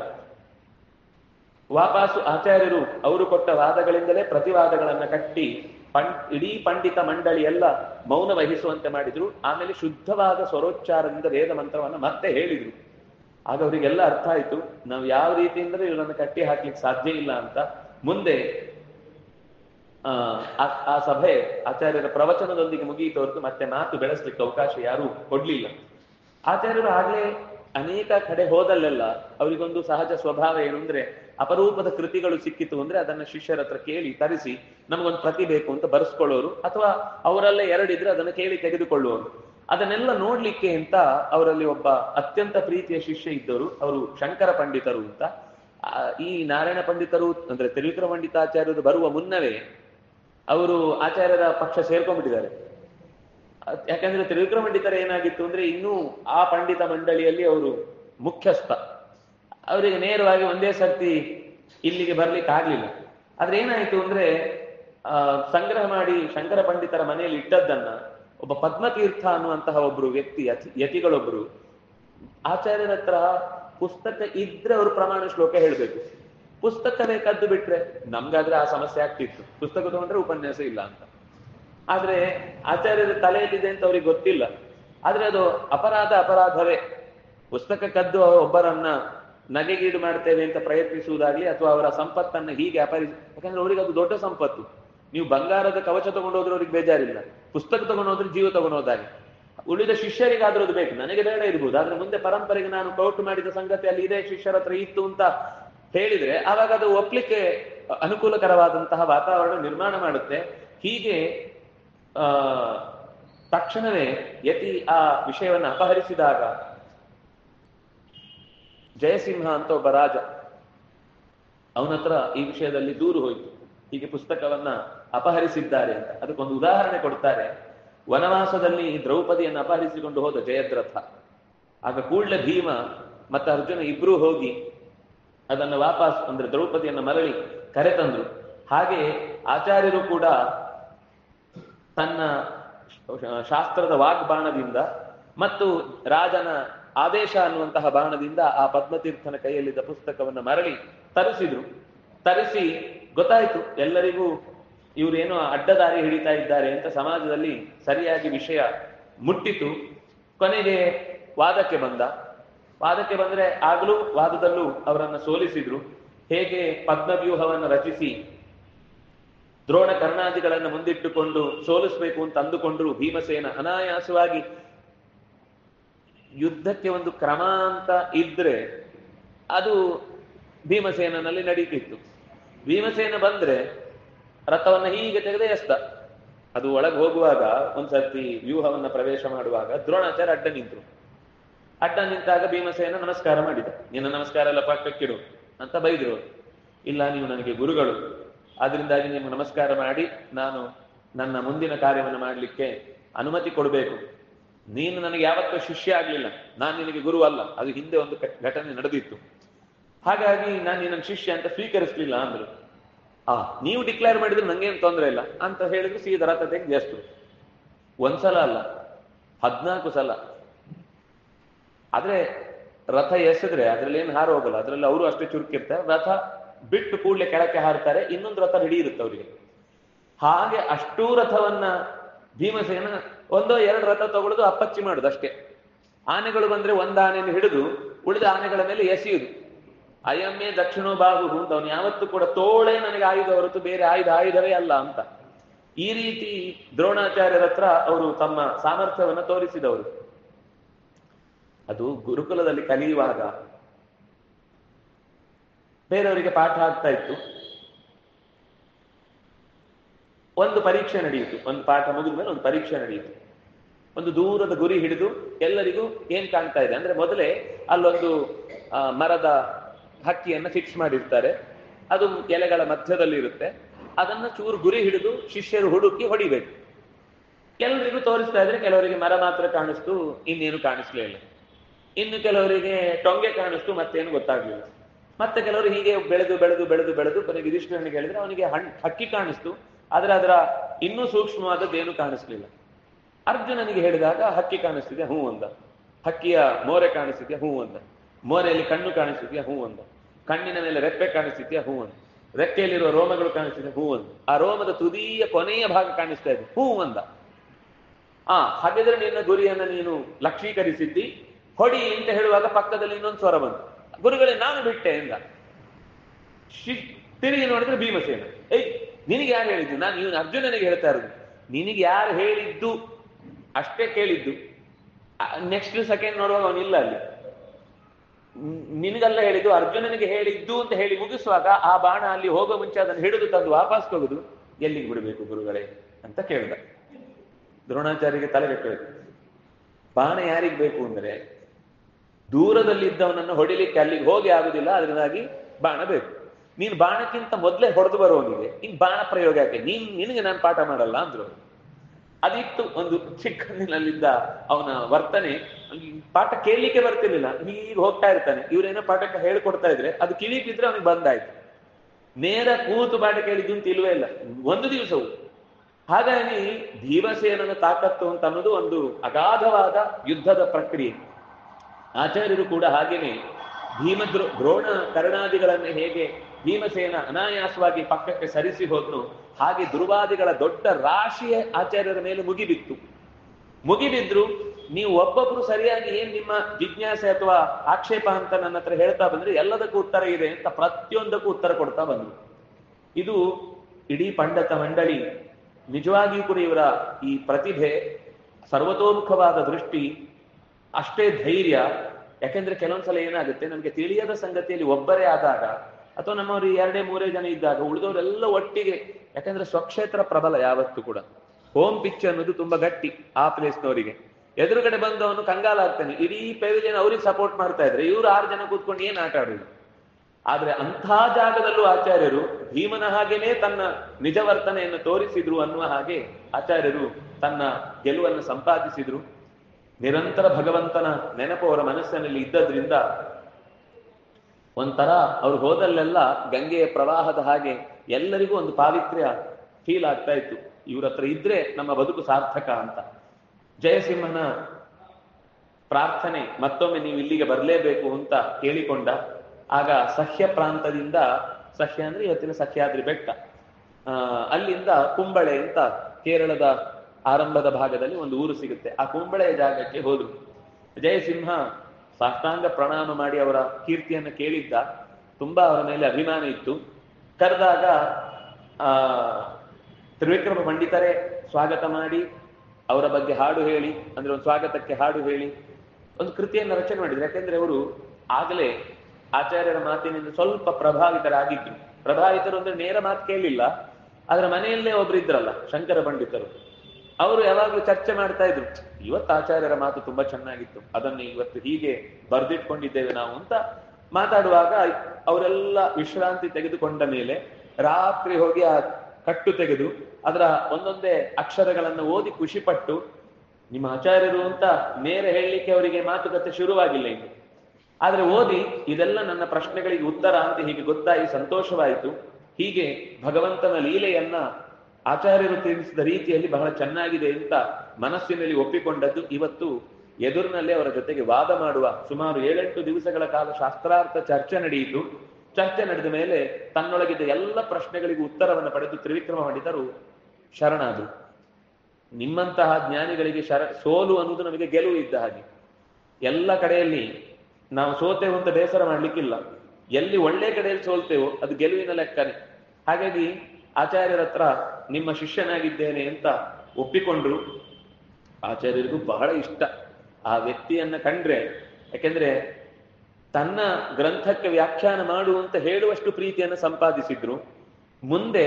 ವಾಪಾಸು ಆಚಾರ್ಯರು ಅವರು ಕೊಟ್ಟ ವಾದಗಳಿಂದಲೇ ಪ್ರತಿವಾದಗಳನ್ನ ಕಟ್ಟಿ ಪಂ, ಇಡೀ ಪಂಡಿತ ಮಂಡಳಿ ಎಲ್ಲ ಮೌನ ವಹಿಸುವಂತೆ ಮಾಡಿದ್ರು. ಆಮೇಲೆ ಶುದ್ಧವಾದ ಸ್ವರೋಚ್ಚಾರದಿಂದ ವೇದ ಮಂತ್ರವನ್ನ ಮತ್ತೆ ಹೇಳಿದ್ರು. ಆಗ ಅವರಿಗೆಲ್ಲ ಅರ್ಥ ಆಯ್ತು, ನಾವು ಯಾವ ರೀತಿಯಿಂದಲೂ ಇವರನ್ನು ಕಟ್ಟಿ ಹಾಕ್ಲಿಕ್ಕೆ ಸಾಧ್ಯ ಇಲ್ಲ ಅಂತ. ಮುಂದೆ ಆ ಸಭೆ ಆಚಾರ್ಯರ ಪ್ರವಚನದೊಂದಿಗೆ ಮುಗಿಯಿತು ಹೊರತು ಮತ್ತೆ ಮಾತು ಬೆಳೆಸಲಿಕ್ಕೆ ಅವಕಾಶ ಯಾರು ಕೊಡ್ಲಿಲ್ಲ. ಆಚಾರ್ಯರು ಆಗ್ಲೇ ಅನೇಕ ಕಡೆ ಹೋದಲ್ಲೆಲ್ಲ ಅವರಿಗೊಂದು ಸಹಜ ಸ್ವಭಾವ ಏನು ಅಂದ್ರೆ ಅಪರೂಪದ ಕೃತಿಗಳು ಸಿಕ್ಕಿತು ಅಂದ್ರೆ ಅದನ್ನ ಶಿಷ್ಯರ ಹತ್ರ ಕೇಳಿ ತರಿಸಿ ನಮಗೊಂದು ಪ್ರತಿ ಬೇಕು ಅಂತ ಬರೆಸ್ಕೊಳ್ಳೋರು ಅಥವಾ ಅವರಲ್ಲೇ ಎರಡಿದ್ರೆ ಅದನ್ನ ಕೇಳಿ ತೆಗೆದುಕೊಳ್ಳುವರು ಅದನ್ನೆಲ್ಲ ನೋಡ್ಲಿಕ್ಕೆ ಅಂತ ಅವರಲ್ಲಿ ಒಬ್ಬ ಅತ್ಯಂತ ಪ್ರೀತಿಯ ಶಿಷ್ಯ ಇದ್ದವರು, ಅವರು ಶಂಕರ ಪಂಡಿತರು ಅಂತ. ಈ ನಾರಾಯಣ ಪಂಡಿತರು ಅಂದ್ರೆ ತ್ರಿವಿಕ್ರಮ ಪಂಡಿತಾಚಾರ್ಯರು ಬರುವ ಮುನ್ನವೇ ಅವರು ಆಚಾರ್ಯರ ಪಕ್ಷ ಸೇರ್ಕೊಂಡ್ಬಿಟ್ಟಿದ್ದಾರೆ. ಯಾಕಂದ್ರೆ ತ್ರಿವಿಕ್ರಮ ಪಂಡಿತರ ಏನಾಗಿತ್ತು ಅಂದ್ರೆ ಇನ್ನೂ ಆ ಪಂಡಿತ ಮಂಡಳಿಯಲ್ಲಿ ಅವರು ಮುಖ್ಯಸ್ಥ. ಅವರಿಗೆ ನೇರವಾಗಿ ಒಂದೇ ಸರ್ತಿ ಇಲ್ಲಿಗೆ ಬರ್ಲಿಕ್ಕೆ ಆಗ್ಲಿಲ್ಲ. ಆದ್ರೆ ಏನಾಯ್ತು ಅಂದ್ರೆ ಸಂಗ್ರಹ ಮಾಡಿ ಶಂಕರ ಪಂಡಿತರ ಮನೆಯಲ್ಲಿ ಇಟ್ಟದ್ದನ್ನ ಒಬ್ಬ ಪದ್ಮತೀರ್ಥ ಅನ್ನುವಂತಹ ಒಬ್ರು ವ್ಯಕ್ತಿ, ಯತಿ- ಯತಿಗಳೊಬ್ರು, ಆಚಾರ್ಯರ ಹತ್ರ ಪುಸ್ತಕ ಇದ್ರೆ ಅವರು ಪ್ರಮಾಣ ಶ್ಲೋಕ ಹೇಳ್ಬೇಕು. ಪುಸ್ತಕವೇ ಕದ್ದು ಬಿಟ್ರೆ ನಮ್ಗಾದ್ರೆ ಆ ಸಮಸ್ಯೆ ಆಗ್ತಿತ್ತು. ಪುಸ್ತಕ ತಗೊಂಡ್ರೆ ಉಪನ್ಯಾಸ ಇಲ್ಲ ಅಂತ. ಆದ್ರೆ ಆಚಾರ್ಯರ ತಲೆಯಲ್ಲಿದೆ ಅಂತ ಅವ್ರಿಗೆ ಗೊತ್ತಿಲ್ಲ. ಆದ್ರೆ ಅದು ಅಪರಾಧ ಅಪರಾಧವೇ. ಪುಸ್ತಕ ಕದ್ದು ಒಬ್ಬರನ್ನ ನಗೆಗೀಡು ಮಾಡ್ತೇವೆ ಅಂತ ಪ್ರಯತ್ನಿಸುವುದಾಗ್ಲಿ ಅಥವಾ ಅವರ ಸಂಪತ್ತನ್ನ ಹೀಗೆ ಅಪರಿಸಿ ಯಾಕಂದ್ರೆ ಅವರಿಗೆ ಅದು ದೊಡ್ಡ ಸಂಪತ್ತು. ನೀವು ಬಂಗಾರದ ಕವಚ ತಗೊಂಡೋದ್ರೆ ಅವ್ರಿಗೆ ಬೇಜಾರಿಲ್ಲ. ಪುಸ್ತಕ ತಗೊಂಡೋದ್ರೆ ಜೀವ ತಗೊಂಡೋದಾಗಿ ಉಳಿದ ಶಿಷ್ಯರಿಗಾದ್ರೂ ಅದು ಬೇಕು. ನನಗೆ ಬೇಡ ಇರ್ಬೋದು. ಆದ್ರೆ ಮುಂದೆ ಪರಂಪರೆಗೆ ನಾನು ಕೌಟು ಮಾಡಿದ ಸಂಗತಿ ಅಲ್ಲಿ ಇದೇ, ಶಿಷ್ಯರ ಹತ್ರ ಇತ್ತು ಅಂತ ಹೇಳಿದ್ರೆ ಆವಾಗ ಅದು ಒಪ್ಲಿಕ್ಕೆ ಅನುಕೂಲಕರವಾದಂತಹ ವಾತಾವರಣ ನಿರ್ಮಾಣ ಮಾಡುತ್ತೆ. ಹೀಗೆ, ಆ, ತಕ್ಷಣವೇ ಯತಿ ಆ ವಿಷಯವನ್ನು ಅಪಹರಿಸಿದಾಗ ಜಯಸಿಂಹ ಅಂತ ಒಬ್ಬ ರಾಜ ಅವನ ಹತ್ರ ಈ ವಿಷಯದಲ್ಲಿ ದೂರು ಹೋಯಿತು. ಹೀಗೆ ಪುಸ್ತಕವನ್ನ ಅಪಹರಿಸಿದ್ದಾರೆ ಅಂತ. ಅದಕ್ಕೊಂದು ಉದಾಹರಣೆ ಕೊಡ್ತಾರೆ. ವನವಾಸದಲ್ಲಿ ದ್ರೌಪದಿಯನ್ನು ಅಪಹರಿಸಿಕೊಂಡು ಹೋದ ಜಯದ್ರಥ. ಆಗ ಕೂಡ್ಲೆ ಭೀಮ ಮತ್ತು ಅರ್ಜುನ ಇಬ್ರು ಹೋಗಿ ಅದನ್ನು ವಾಪಸ್ ಅಂದ್ರೆ ದ್ರೌಪದಿಯನ್ನು ಮರಳಿ ಕರೆತಂದ್ರು. ಹಾಗೆ ಆಚಾರ್ಯರು ಕೂಡ ತನ್ನ ಶಾಸ್ತ್ರದ ವಾಗ್ಬಾಣದಿಂದ ಮತ್ತು ರಾಜನ ಆದೇಶ ಅನ್ನುವಂತಹ ಬಾಣದಿಂದ ಆ ಪದ್ಮತೀರ್ಥನ ಕೈಯಲ್ಲಿದ್ದ ಪುಸ್ತಕವನ್ನು ಮರಳಿ ತರಿಸಿದ್ರು. ತರಿಸಿ ಗೊತ್ತಾಯ್ತು, ಎಲ್ಲರಿಗೂ ಇವರೇನೋ ಅಡ್ಡದಾರಿ ಹಿಡಿತಾ ಇದ್ದಾರೆ ಅಂತ ಸಮಾಜದಲ್ಲಿ ಸರಿಯಾಗಿ ವಿಷಯ ಮುಟ್ಟಿತು. ಕೊನೆಗೆ ವಾದಕ್ಕೆ ಬಂದ. ವಾದಕ್ಕೆ ಬಂದ್ರೆ ಆಗಲೂ ವಾದದಲ್ಲೂ ಅವರನ್ನ ಸೋಲಿಸಿದ್ರು. ಹೇಗೆ ಪದ್ಮವ್ಯೂಹವನ್ನು ರಚಿಸಿ ದ್ರೋಣ ಕರ್ಣಾದಿಗಳನ್ನು ಮುಂದಿಟ್ಟುಕೊಂಡು ಸೋಲಿಸಬೇಕು ಅಂತ ಅಂದುಕೊಂಡ್ರು ಭೀಮಸೇನ ಅನಾಯಾಸವಾಗಿ. ಯುದ್ಧಕ್ಕೆ ಒಂದು ಕ್ರಮ ಅಂತ ಇದ್ರೆ ಅದು ಭೀಮಸೇನಲ್ಲಿ ನಡೀತಿತ್ತು. ಭೀಮಸೇನ ಬಂದ್ರೆ ರಥವನ್ನ ಹೀಗೆ ತೆಗೆದೇ ಎಸ್ತ ಅದು ಒಳಗೆ ಹೋಗುವಾಗ ಒಂದ್ಸರ್ತಿ ವ್ಯೂಹವನ್ನ ಪ್ರವೇಶ ಮಾಡುವಾಗ ದ್ರೋಣಾಚಾರ್ಯ ಅಡ್ಡ ನಿಂತರು. ಅಡ್ಡ ನಿಂತಾಗ ಭೀಮಸೇನ ನಮಸ್ಕಾರ ಮಾಡಿದ. ನಿನ್ನ ನಮಸ್ಕಾರ ಎಲ್ಲ ಪಕ್ಕಕ್ಕಿಡು ಅಂತ ಬೈದ್ರು. ಇಲ್ಲ, ನೀವು ನನಗೆ ಗುರುಗಳು. ಅದರಿಂದಾಗಿ ನೀವು ನಮಸ್ಕಾರ ಮಾಡಿ ನಾನು ನನ್ನ ಮುಂದಿನ ಕಾರ್ಯವನ್ನು ಮಾಡಲಿಕ್ಕೆ ಅನುಮತಿ ಕೊಡಬೇಕು. ನೀನು ನನಗೆ ಯಾವತ್ತೂ ಶಿಷ್ಯ ಆಗ್ಲಿಲ್ಲ. ನಾನು ನಿನಗೆ ಗುರು ಅಲ್ಲ. ಅದು ಹಿಂದೆ ಒಂದು ಘಟನೆ ನಡೆದಿತ್ತು. ಹಾಗಾಗಿ ನಾನು ನಿನ್ನ ಶಿಷ್ಯ ಅಂತ ಸ್ವೀಕರಿಸ್ಲಿಲ್ಲ ಅಂದ್ರು. ಆ, ನೀವು ಡಿಕ್ಲೇರ್ ಮಾಡಿದ್ರೆ ನಂಗೇನು ತೊಂದರೆ ಇಲ್ಲ. ಅಂತ ಹೇಳಿದ್ರು ಸೀದಾ ತೆಗೆದು ಎಷ್ಟು ಒಂದ್ಸಲ ಅಲ್ಲ, ಹದ್ನಾಲ್ಕು ಸಲ ಆದ್ರೆ ರಥ ಎಸೆದ್ರೆ ಅದ್ರಲ್ಲಿ ಏನು ಹಾರು ಹೋಗಲ್ಲ. ಅದ್ರಲ್ಲಿ ಅವರು ಅಷ್ಟೇ ಚುರುಕಿರ್ತಾರೆ. ರಥ ಬಿಟ್ಟು ಕೂಡ್ಲೆ ಕೆಳಕ್ಕೆ ಹಾರ್ತಾರೆ. ಇನ್ನೊಂದು ರಥ ರೆಡಿ ಇರುತ್ತೆ ಅವರಿಗೆ. ಹಾಗೆ ಅಷ್ಟೂ ರಥವನ್ನ ಭೀಮಸೇನ ಒಂದೋ ಎರಡು ರಥ ತಗೊಳ್ಳೋದು ಅಪ್ಪಚ್ಚಿ ಮಾಡುದು ಅಷ್ಟೇ. ಆನೆಗಳು ಬಂದ್ರೆ ಒಂದ್ ಆನೆಯನ್ನು ಹಿಡಿದು ಉಳಿದ ಆನೆಗಳ ಮೇಲೆ ಎಸೆಯುದು. ಅಯಮ್ಮೆ ದಕ್ಷಿಣೋ ಬಾಹು ಅಂತ ಅವನು ಯಾವತ್ತೂ ಕೂಡ ತೋಳೆ ನನಗೆ ಆಯುಧ ಹೊರತು ಬೇರೆ ಆಯುಧ ಆಯುಧವೇ ಅಲ್ಲ ಅಂತ. ಈ ರೀತಿ ದ್ರೋಣಾಚಾರ್ಯರ ಹತ್ರ ಅವರು ತಮ್ಮ ಸಾಮರ್ಥ್ಯವನ್ನ ತೋರಿಸಿದವರು. ಅದು ಗುರುಕುಲದಲ್ಲಿ ಕಲಿಯುವಾಗ ಬೇರೆಯವರಿಗೆ ಪಾಠ ಆಗ್ತಾ ಇತ್ತು. ಒಂದು ಪರೀಕ್ಷೆ ನಡೆಯಿತು. ಒಂದು ಪಾಠ ಮುಗಿದ ಮೇಲೆ ಒಂದು ಪರೀಕ್ಷೆ ನಡೆಯಿತು. ಒಂದು ದೂರದ ಗುರಿ ಹಿಡಿದು ಎಲ್ಲರಿಗೂ ಏನ್ ಕಾಣ್ತಾ ಇದೆ? ಅಂದ್ರೆ ಮೊದಲೇ ಅಲ್ಲೊಂದು ಮರದ ಹಕ್ಕಿಯನ್ನ ಫಿಕ್ಸ್ ಮಾಡಿರ್ತಾರೆ. ಅದು ಎಲೆಗಳ ಮಧ್ಯದಲ್ಲಿ ಇರುತ್ತೆ. ಅದನ್ನ ಚೂರು ಗುರಿ ಹಿಡಿದು ಶಿಷ್ಯರು ಹುಡುಕಿ ಹೊಡಿಬೇಕು. ಎಲ್ಲರಿಗೂ ತೋರಿಸ್ತಾ ಇದ್ರೆ ಕೆಲವರಿಗೆ ಮರ ಮಾತ್ರ ಕಾಣಿಸ್ತು, ಇನ್ನೇನು ಕಾಣಿಸ್ಲೇ ಇಲ್ಲ. ಇನ್ನು ಕೆಲವರಿಗೆ ಟೊಂಗೆ ಕಾಣಿಸ್ತು, ಮತ್ತೇನು ಗೊತ್ತಾಗ್ಲಿಲ್ಲ. ಮತ್ತೆ ಕೆಲವರು ಹೀಗೆ ಬೆಳೆದು ಬೆಳೆದು ಬೆಳೆದು ಬೆಳೆದು ಕೊನೆಗೆ ಯುಧಿಷ್ಠಿರನಿಗೆ ಹೇಳಿದ್ರೆ ಅವನಿಗೆ ಹಣ್, ಹಕ್ಕಿ ಕಾಣಿಸ್ತು, ಆದ್ರೆ ಅದರ ಇನ್ನೂ ಸೂಕ್ಷ್ಮವಾದದ್ದೇನು ಕಾಣಿಸ್ಲಿಲ್ಲ. ಅರ್ಜುನನಿಗೆ ಹೇಳಿದಾಗ ಹಕ್ಕಿ ಕಾಣಿಸ್ತಿದೆ, ಹೂ ಅಂದ. ಹಕ್ಕಿಯ ಮೋರೆ ಕಾಣಿಸ್ತಿದೆ, ಹೂ ಅಂದ. ಮೋರೆಯಲ್ಲಿ ಕಣ್ಣು ಕಾಣಿಸ್ತಿದ್ಯಾ ಹೂ ಅಂದ. ಕಣ್ಣಿನ ಮೇಲೆ ರೆಪ್ಪೆ ಕಾಣಿಸ್ತಿದ್ಯಾ ಹೂ ಅಂದ. ರೆಕ್ಕೆಯಲ್ಲಿರುವ ರೋಮಗಳು ಕಾಣಿಸ್ತಿದೆ, ಹೂ ಅಂದ. ಆ ರೋಮದ ತುದಿಯ ಕೊನೆಯ ಭಾಗ ಕಾಣಿಸ್ತಾ ಇದೆ, ಹೂ ಅಂದ. ಆ, ಹಾಗಿದ್ರೆ ನಿನ್ನ ಗುರಿಯನ್ನು ನೀನು ಲಕ್ಷೀಕರಿಸಿದ್ದಿ. ಹೊಡಿ ಅಂತ ಹೇಳುವಾಗ ಪಕ್ಕದಲ್ಲಿ ಇನ್ನೊಂದು ಸ್ವರ ಬಂತು. ಗುರುಗಳೇ, ನಾನು ಬಿಟ್ಟೆ ಎಂದ. ತಿರುಗಿ ನೋಡಿದ್ರೆ ಭೀಮಸೇನ. ಏಯ್, ನಿನಗೆ ಯಾರು ಹೇಳಿದ್ದು? ನಾನು ಇವನು ಅರ್ಜುನನಿಗೆ ಹೇಳ್ತಾ ಇರೋದು. ನಿನಗೆ ಯಾರು ಹೇಳಿದ್ದು? ಅಷ್ಟೇ ಕೇಳಿದ್ದು. ನೆಕ್ಸ್ಟ್ ಸೆಕೆಂಡ್ ನೋಡುವಾಗ ಅವನಿಲ್ಲ ಅಲ್ಲಿ. ನಿನಗಲ್ಲ ಹೇಳಿದ್ದು, ಅರ್ಜುನನಿಗೆ ಹೇಳಿದ್ದು ಅಂತ ಹೇಳಿ ಮುಗಿಸುವಾಗ ಆ ಬಾಣ ಅಲ್ಲಿ ಹೋಗೋ ಮುಂಚೆ ಅದನ್ನು ಹಿಡಿದು ತಂದು ವಾಪಸ್ ಹೋಗುದು ಎಲ್ಲಿಗೆ ಬಿಡಬೇಕು ಗುರುಗಳೇ ಅಂತ ಕೇಳಿದ. ದ್ರೋಣಾಚಾರ್ಯಗೆ ತಲೆ ಕೆಟ್ಟಬೇಕು ಬಾಣ ಯಾರಿಗೆ ಬೇಕು ಅಂದ್ರೆ ದೂರದಲ್ಲಿದ್ದವನನ್ನು ಹೊಡಿಲಿಕ್ಕೆ ಅಲ್ಲಿಗೆ ಹೋಗಿ ಆಗುದಿಲ್ಲ, ಅದರಿಂದಾಗಿ ಬಾಣ ಬೇಕು. ನೀನು ಬಾಣಕ್ಕಿಂತ ಮೊದಲೇ ಹೊಡೆದು ಬರುವವನಿಗೆ, ಇನ್ ಬಾಣ ಪ್ರಯೋಗ ಯಾಕೆ? ನೀನ್, ನಿನಗೆ ನಾನು ಪಾಠ ಮಾಡಲ್ಲ ಅಂದ್ರು. ಅದಿತ್ತು ಒಂದು ಚಿಕ್ಕಂದಿನಲ್ಲಿದ್ದ ಅವನ ವರ್ತನೆ ಪಾಠ ಕೇಳಲಿಕ್ಕೆ ಬರ್ತಿರ್ಲಿಲ್ಲ, ಹೀಗೆ ಹೋಗ್ತಾ ಇರ್ತಾನೆ. ಇವ್ರೇನೋ ಪಾಠಕ್ಕೆ ಹೇಳ್ಕೊಡ್ತಾ ಇದ್ರೆ, ಅದು ಕಿವಿ ಬಿದ್ರೆ ಅವನಿಗೆ ಬಂದಾಯ್ತು. ನೇರ ಕೂತು ಪಾಠ ಕೇಳಿದ್ದು ಇಲ್ವೇ ಇಲ್ಲ, ಒಂದು ದಿವಸವು. ಹಾಗಾಗಿ ಭೀಮಸೇನನ ತಾಕತ್ತು ಅಂತ ಅನ್ನೋದು ಒಂದು ಅಗಾಧವಾದ ಯುದ್ಧದ ಪ್ರಕ್ರಿಯೆ. ಆಚಾರ್ಯರು ಕೂಡ ಹಾಗೇನೆ. ಭೀಮದ್ರೋ, ದ್ರೋಣ ಕರುಣಾದಿಗಳನ್ನು ಹೇಗೆ ಭೀಮಸೇನ ಅನಾಯಾಸವಾಗಿ ಪಕ್ಕಕ್ಕೆ ಸರಿಸಿ ಹೋದ್ನು, ಹಾಗೆ ದುರ್ವಾದಿಗಳ ದೊಡ್ಡ ರಾಶಿಯೇ ಆಚಾರ್ಯರ ಮೇಲೆ ಮುಗಿಬಿತ್ತು. ಮುಗಿಬಿದ್ರು, ನೀವು ಒಬ್ಬೊಬ್ರು ಸರಿಯಾಗಿ ಏನ್ ನಿಮ್ಮ ಜಿಜ್ಞಾಸೆ ಅಥವಾ ಆಕ್ಷೇಪ ಅಂತ ನನ್ನ ಹತ್ರ ಹೇಳ್ತಾ ಬಂದ್ರೆ ಎಲ್ಲದಕ್ಕೂ ಉತ್ತರ ಇದೆ ಅಂತ ಪ್ರತಿಯೊಂದಕ್ಕೂ ಉತ್ತರ ಕೊಡ್ತಾ ಬಂದ್ರು. ಇದು ಇಡೀ ಪಂಡತ ಮಂಡಳಿ, ನಿಜವಾಗಿಯೂ ಕೂಡ ಇವರ ಈ ಪ್ರತಿಭೆ ಸರ್ವತೋಮುಖವಾದ ದೃಷ್ಟಿ ಅಷ್ಟೇ ಧೈರ್ಯ. ಯಾಕೆಂದ್ರೆ ಕೆಲವೊಂದ್ಸಲ ಏನಾಗುತ್ತೆ, ನಮ್ಗೆ ತಿಳಿಯದ ಸಂಗತಿಯಲ್ಲಿ ಒಬ್ಬರೇ ಆದಾಗ, ಅಥವಾ ನಮ್ಮವರು ಎರಡೇ ಮೂರೇ ಜನ ಇದ್ದಾಗ ಉಳಿದವರೆಲ್ಲ ಒಟ್ಟಿಗೆ, ಯಾಕಂದ್ರೆ ಸ್ವಕ್ಷೇತ್ರ ಪ್ರಬಲ ಯಾವತ್ತು ಕೂಡ. ಹೋಮ್ ಪಿಚ್ ಅನ್ನೋದು ತುಂಬಾ ಗಟ್ಟಿ ಆ ಪ್ಲೇಸ್ನವರಿಗೆ ಎದುರುಗಡೆ ಬಂದವನು ಕಂಗಾಲಾಗ್ತಾನೆ ಇಡೀ ಪೆವಿಲಿಯನ್ ಅವ್ರಿಗೆ ಸಪೋರ್ಟ್ ಮಾಡ್ತಾ ಇದ್ರೆ ಇವ್ರು ಆರು ಜನ ಕೂತ್ಕೊಂಡು ಏನ್ ಆಟ ಆಡುದು? ಆದ್ರೆ ಅಂಥ ಜಾಗದಲ್ಲೂ ಆಚಾರ್ಯರು ಭೀಮನ ಹಾಗೇನೆ ತನ್ನ ನಿಜ ವರ್ತನೆಯನ್ನು ತೋರಿಸಿದ್ರು ಅನ್ನುವ ಹಾಗೆ ಆಚಾರ್ಯರು ತನ್ನ ಗೆಲುವನ್ನು ಸಂಪಾದಿಸಿದ್ರು. ನಿರಂತರ ಭಗವಂತನ ನೆನಪು ಅವರ ಮನಸ್ಸಿನಲ್ಲಿ ಇದ್ದದ್ರಿಂದ ಒಂಥರ ಅವ್ರು ಹೋದಲ್ಲೆಲ್ಲ ಗಂಗೆಯ ಪ್ರವಾಹದ ಹಾಗೆ ಎಲ್ಲರಿಗೂ ಒಂದು ಪಾವಿತ್ರ್ಯ ಫೀಲ್ ಆಗ್ತಾ ಇತ್ತು. ಇವ್ರ ಹತ್ರ ಇದ್ರೆ ನಮ್ಮ ಬದುಕು ಸಾರ್ಥಕ ಅಂತ. ಜಯಸಿಂಹನ ಪ್ರಾರ್ಥನೆ ಮತ್ತೊಮ್ಮೆ ನೀವು ಇಲ್ಲಿಗೆ ಬರಲೇಬೇಕು ಅಂತ ಕೇಳಿಕೊಂಡ. ಆಗ ಸಹ್ಯ ಪ್ರಾಂತದಿಂದ, ಸಹ್ಯ ಅಂದ್ರೆ ಇವತ್ತಿನ ಸಹ್ಯಾದ್ರಿ ಬೆಟ್ಟ ಅಲ್ಲಿಂದ ಕುಂಬಳೆ ಅಂತ ಕೇರಳದ ಆರಂಭದ ಭಾಗದಲ್ಲಿ ಒಂದು ಊರು ಸಿಗುತ್ತೆ. ಆ ಕುಂಬಳೆಯ ಜಾಗಕ್ಕೆ ಹೋದ್ರು. ಜಯಸಿಂಹ ಸಾಷ್ಟಾಂಗ ಪ್ರಣಾಮ ಮಾಡಿ ಅವರ ಕೀರ್ತಿಯನ್ನ ಕೇಳಿದ್ದ. ತುಂಬಾ ಅವರ ಮೇಲೆ ಅಭಿಮಾನ ಇತ್ತು. ಕರೆದಾಗ, ಆ, ತ್ರಿವಿಕ್ರಮ ಪಂಡಿತರೇ ಸ್ವಾಗತ ಮಾಡಿ, ಅವರ ಬಗ್ಗೆ ಹಾಡು ಹೇಳಿ, ಅಂದ್ರೆ ಒಂದು ಸ್ವಾಗತಕ್ಕೆ ಹಾಡು ಹೇಳಿ, ಒಂದು ಕೃತಿಯನ್ನು ರಚನೆ ಮಾಡಿದ್ರು. ಯಾಕೆಂದ್ರೆ ಅವರು ಆಗಲೇ ಆಚಾರ್ಯರ ಮಾತಿನಿಂದ ಸ್ವಲ್ಪ ಪ್ರಭಾವಿತರಾಗಿದ್ರು. ಪ್ರಭಾವಿತರು ಅಂದ್ರೆ ನೇರ ಮಾತು ಕೇಳಿಲ್ಲ, ಆದ್ರೆ ಮನೆಯಲ್ಲೇ ಒಬ್ರು ಇದ್ರಲ್ಲ, ಶಂಕರ ಪಂಡಿತರು. ಅವರು ಯಾವಾಗ್ಲೂ ಚರ್ಚೆ ಮಾಡ್ತಾ ಇದ್ರು. ಇವತ್ತು ಆಚಾರ್ಯರ ಮಾತು ತುಂಬಾ ಚೆನ್ನಾಗಿತ್ತು. ಅದನ್ನು ಇವತ್ತು ಹೀಗೆ ಬರೆದಿಟ್ಕೊಂಡಿದ್ದೇವೆ ನಾವು ಅಂತ ಮಾತಾಡುವಾಗ ಅವರೆಲ್ಲ ವಿಶ್ರಾಂತಿ ತೆಗೆದುಕೊಂಡ ಮೇಲೆ ರಾತ್ರಿ ಹೋಗಿ ಆ ಕಟ್ಟು ತೆಗೆದು ಅದರ ಒಂದೊಂದೇ ಅಕ್ಷರಗಳನ್ನು ಓದಿ ಖುಷಿಪಟ್ಟು, ನಿಮ್ಮ ಆಚಾರ್ಯರು ಅಂತ ನೇರ ಹೇಳಲಿಕ್ಕೆ ಅವರಿಗೆ ಮಾತುಕತೆ ಶುರುವಾಗಿಲ್ಲ ಇನ್ನು. ಆದ್ರೆ ಓದಿ ಇದೆಲ್ಲ ನನ್ನ ಪ್ರಶ್ನೆಗಳಿಗೆ ಉತ್ತರ ಅಂತ ಹೀಗೆ ಗೊತ್ತಾಗಿ ಸಂತೋಷವಾಯಿತು. ಹೀಗೆ ಭಗವಂತನ ಲೀಲೆಯನ್ನ ಆಚಾರ್ಯರು ತಿಳಿಸಿದ ರೀತಿಯಲ್ಲಿ ಬಹಳ ಚೆನ್ನಾಗಿದೆ ಅಂತ ಮನಸ್ಸಿನಲ್ಲಿ ಒಪ್ಪಿಕೊಂಡದ್ದು ಇವತ್ತು ಎದುರಿನಲ್ಲೇ ಅವರ ಜೊತೆಗೆ ವಾದ ಮಾಡುವ ಸುಮಾರು ಏಳೆಂಟು ದಿವಸಗಳ ಕಾಲ ಶಾಸ್ತ್ರಾರ್ಥ ಚರ್ಚೆ ನಡೆಯಿತು. ಚರ್ಚೆ ನಡೆದ ಮೇಲೆ ತನ್ನೊಳಗಿದ್ದ ಎಲ್ಲ ಪ್ರಶ್ನೆಗಳಿಗೂ ಉತ್ತರವನ್ನು ಪಡೆದು ತ್ರಿವಿಕ್ರಮ ಮಾಡಿದರು ಶರಣಾದರು. ನಿಮ್ಮಂತಹ ಜ್ಞಾನಿಗಳಿಗೆ ಶರ, ಸೋಲು ಅನ್ನುವುದು ನಮಗೆ ಗೆಲುವು ಇದ್ದ ಹಾಗೆ. ಎಲ್ಲ ಕಡೆಯಲ್ಲಿ ನಾವು ಸೋತೆವು ಅಂತ ಬೇಸರ ಮಾಡ್ಲಿಕ್ಕಿಲ್ಲ. ಎಲ್ಲಿ ಒಳ್ಳೆ ಕಡೆಯಲ್ಲಿ ಸೋಲ್ತೇವೋ ಅದು ಗೆಲುವಿನ ಲೆಕ್ಕನೆ. ಹಾಗಾಗಿ ಆಚಾರ್ಯರ ಹತ್ರ ನಿಮ್ಮ ಶಿಷ್ಯನಾಗಿದ್ದೇನೆ ಅಂತ ಒಪ್ಪಿಕೊಂಡ್ರು. ಆಚಾರ್ಯರಿಗೂ ಬಹಳ ಇಷ್ಟ. ಆ ವ್ಯಕ್ತಿಯನ್ನ ಕಂಡ್ರೆ, ಯಾಕೆಂದ್ರೆ ತನ್ನ ಗ್ರಂಥಕ್ಕೆ ವ್ಯಾಖ್ಯಾನ ಮಾಡು ಅಂತ ಹೇಳುವಷ್ಟು ಪ್ರೀತಿಯನ್ನು ಸಂಪಾದಿಸಿದ್ರು. ಮುಂದೆ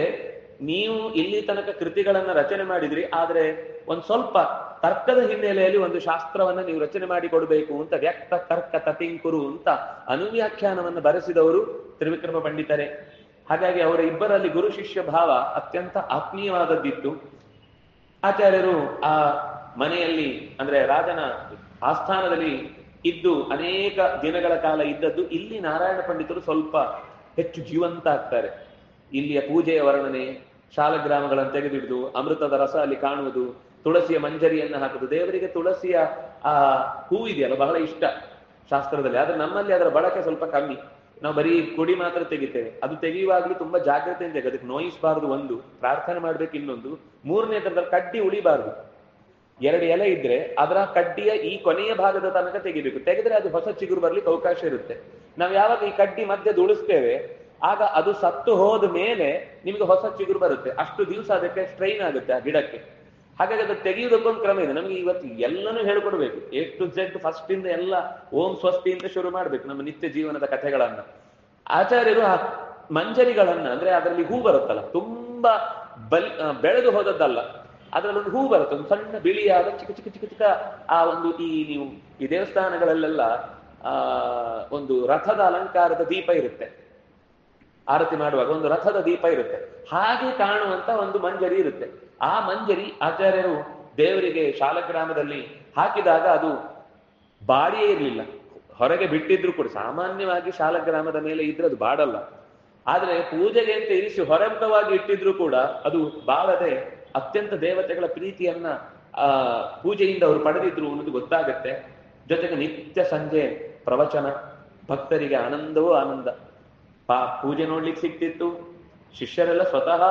ನೀವು ಇಲ್ಲಿ ತನಕ ಕೃತಿಗಳನ್ನ ರಚನೆ ಮಾಡಿದ್ರಿ, ಆದ್ರೆ ಒಂದ್ ಸ್ವಲ್ಪ ತರ್ಕದ ಹಿನ್ನೆಲೆಯಲ್ಲಿ ಒಂದು ಶಾಸ್ತ್ರವನ್ನ ನೀವು ರಚನೆ ಮಾಡಿ ಕೊಡಬೇಕು ಅಂತ ವ್ಯಕ್ತ ತರ್ಕ ತತಿಂಕುರು ಅಂತ ಅನುವ್ಯಾಖ್ಯಾನವನ್ನು ಬರೆಸಿದವರು ತ್ರಿವಿಕ್ರಮ ಪಂಡಿತರೇ. ಹಾಗಾಗಿ ಅವರ ಇಬ್ಬರಲ್ಲಿ ಗುರು ಶಿಷ್ಯ ಭಾವ ಅತ್ಯಂತ ಆತ್ಮೀಯವಾದದ್ದಿತ್ತು. ಆಚಾರ್ಯರು ಆ ಮನೆಯಲ್ಲಿ, ಅಂದ್ರೆ ರಾಜನ ಆಸ್ಥಾನದಲ್ಲಿ ಇದ್ದು ಅನೇಕ ದಿನಗಳ ಕಾಲ ಇದ್ದದ್ದು ಇಲ್ಲಿ ನಾರಾಯಣ ಪಂಡಿತರು ಸ್ವಲ್ಪ ಹೆಚ್ಚು ಜೀವಂತ ಆಗ್ತಾರೆ. ಇಲ್ಲಿಯ ಪೂಜೆಯ ವರ್ಣನೆ, ಶಾಲಗ್ರಾಮಗಳನ್ನು ತೆಗೆದಿಡುದು ಅಮೃತದ ರಸ ಅಲ್ಲಿ ಕಾಣುವುದು, ತುಳಸಿಯ ಮಂಜರಿಯನ್ನ ಹಾಕುದು ದೇವರಿಗೆ ತುಳಸಿಯ ಆ ಹೂ ಇದೆಯಲ್ಲ ಬಹಳ ಇಷ್ಟ ಶಾಸ್ತ್ರದಲ್ಲಿ. ಆದ್ರೆ ನಮ್ಮಲ್ಲಿ ಅದರ ಬಳಕೆ ಸ್ವಲ್ಪ ಕಮ್ಮಿ. ನಾವು ಬರೀ ಕುಡಿ ಮಾತ್ರ ತೆಗಿತೇವೆ. ಅದು ತೆಗೆಯುವಾಗಲೂ ತುಂಬಾ ಜಾಗ್ರತೆಯಿಂದ ಅದಕ್ಕೆ ನೋಯಿಸಬಾರದು ಒಂದು, ಪ್ರಾರ್ಥನೆ ಮಾಡ್ಬೇಕು ಇನ್ನೊಂದು. ಮೂರನೇ ತರದಲ್ಲಿ ಕಡ್ಡಿ ಉಳಿಬಾರದು. ಎರಡು ಎಲೆ ಇದ್ರೆ ಅದರ ಕಡ್ಡಿಯ ಈ ಕೊನೆಯ ಭಾಗದ ತನಕ ತೆಗಿಬೇಕು. ತೆಗೆದ್ರೆ ಅದು ಹೊಸ ಚಿಗುರು ಬರ್ಲಿಕ್ಕೆ ಅವಕಾಶ ಇರುತ್ತೆ. ನಾವು ಯಾವಾಗ ಈ ಕಡ್ಡಿ ಮಧ್ಯೆ ಉಳಿಸ್ತೇವೆ, ಆಗ ಅದು ಸತ್ತು ಹೋದ ಮೇಲೆ ನಿಮ್ಗೆ ಹೊಸ ಚಿಗುರು ಬರುತ್ತೆ. ಅಷ್ಟು ದಿವಸ ಅದಕ್ಕೆ ಸ್ಟ್ರೈನ್ ಆಗುತ್ತೆ ಆ ಗಿಡಕ್ಕೆ. ಹಾಗಾಗಿ ಅದು ತೆಗೆಯುವುದಕ್ಕೊಂದು ಕ್ರಮ ಇದೆ. ನಮಗೆ ಇವತ್ತು ಎಲ್ಲನೂ ಹೇಳ್ಕೊಡ್ಬೇಕು. ಎ ಟು ಜೆಡ್ ಫಸ್ಟ್ ಇಂದ ಎಲ್ಲ ಓಂ ಸ್ವಸ್ತಿ ಅಂತ ಶುರು ಮಾಡ್ಬೇಕು ನಮ್ಮ ನಿತ್ಯ ಜೀವನದ ಕಥೆಗಳನ್ನ. ಆಚಾರ್ಯರು ಆ ಮಂಜರಿಗಳನ್ನ, ಅಂದ್ರೆ ಅದರಲ್ಲಿ ಹೂ ಬರುತ್ತಲ್ಲ, ತುಂಬಾ ಬಲ್ ಬೆಳೆದು ಹೋದದ್ದಲ್ಲ, ಅದರಲ್ಲಿ ಒಂದು ಹೂ ಬರುತ್ತೆ. ಒಂದು ಸಣ್ಣ ಬಿಳಿಯಾದ ಚಿಕ್ಕ ಚಿಕ್ಕ ಚಿಕ್ಕ ಚಿಕ್ಕ ಆ ಒಂದು ಈ ನೀವು ಈ ದೇವಸ್ಥಾನಗಳಲ್ಲೆಲ್ಲ, ಆ, ಒಂದು ರಥದ ಅಲಂಕಾರದ ದೀಪ ಇರುತ್ತೆ. ಆರತಿ ಮಾಡುವಾಗ ಒಂದು ರಥದ ದೀಪ ಇರುತ್ತೆ. ಹಾಗೆ ಕಾಣುವಂತ ಒಂದು ಮಂಜರಿ ಇರುತ್ತೆ. ಆ ಮಂಜರಿ ಆಚಾರ್ಯರು ದೇವರಿಗೆ ಶಾಲಗ್ರಾಮದಲ್ಲಿ ಹಾಕಿದಾಗ ಅದು ಬಾಡಿಯೇ ಇರಲಿಲ್ಲ. ಹೊರಗೆ ಬಿಟ್ಟಿದ್ರು ಕೂಡ. ಸಾಮಾನ್ಯವಾಗಿ ಶಾಲಗ್ರಾಮದ ಮೇಲೆ ಇದ್ರೆ ಅದು ಬಾಡಲ್ಲ. ಆದ್ರೆ ಪೂಜೆಗೆ ಅಂತ ಇರಿಸಿ ಹೊರಮುಖವಾಗಿ ಇಟ್ಟಿದ್ರು ಕೂಡ ಅದು ಬಾಳದೆ ಅತ್ಯಂತ ದೇವತೆಗಳ ಪ್ರೀತಿಯನ್ನ, ಆ, ಪೂಜೆಯಿಂದ ಅವರು ಪಡೆದಿದ್ರು ಅನ್ನೋದು ಗೊತ್ತಾಗತ್ತೆ. ಜೊತೆಗೆ ನಿತ್ಯ ಸಂಜೆ ಪ್ರವಚನ, ಭಕ್ತರಿಗೆ ಆನಂದವೂ ಆನಂದ. ಪಾ, ಪೂಜೆ ನೋಡ್ಲಿಕ್ಕೆ ಸಿಕ್ತಿತ್ತು ಶಿಷ್ಯರೆಲ್ಲ ಸ್ವತಃ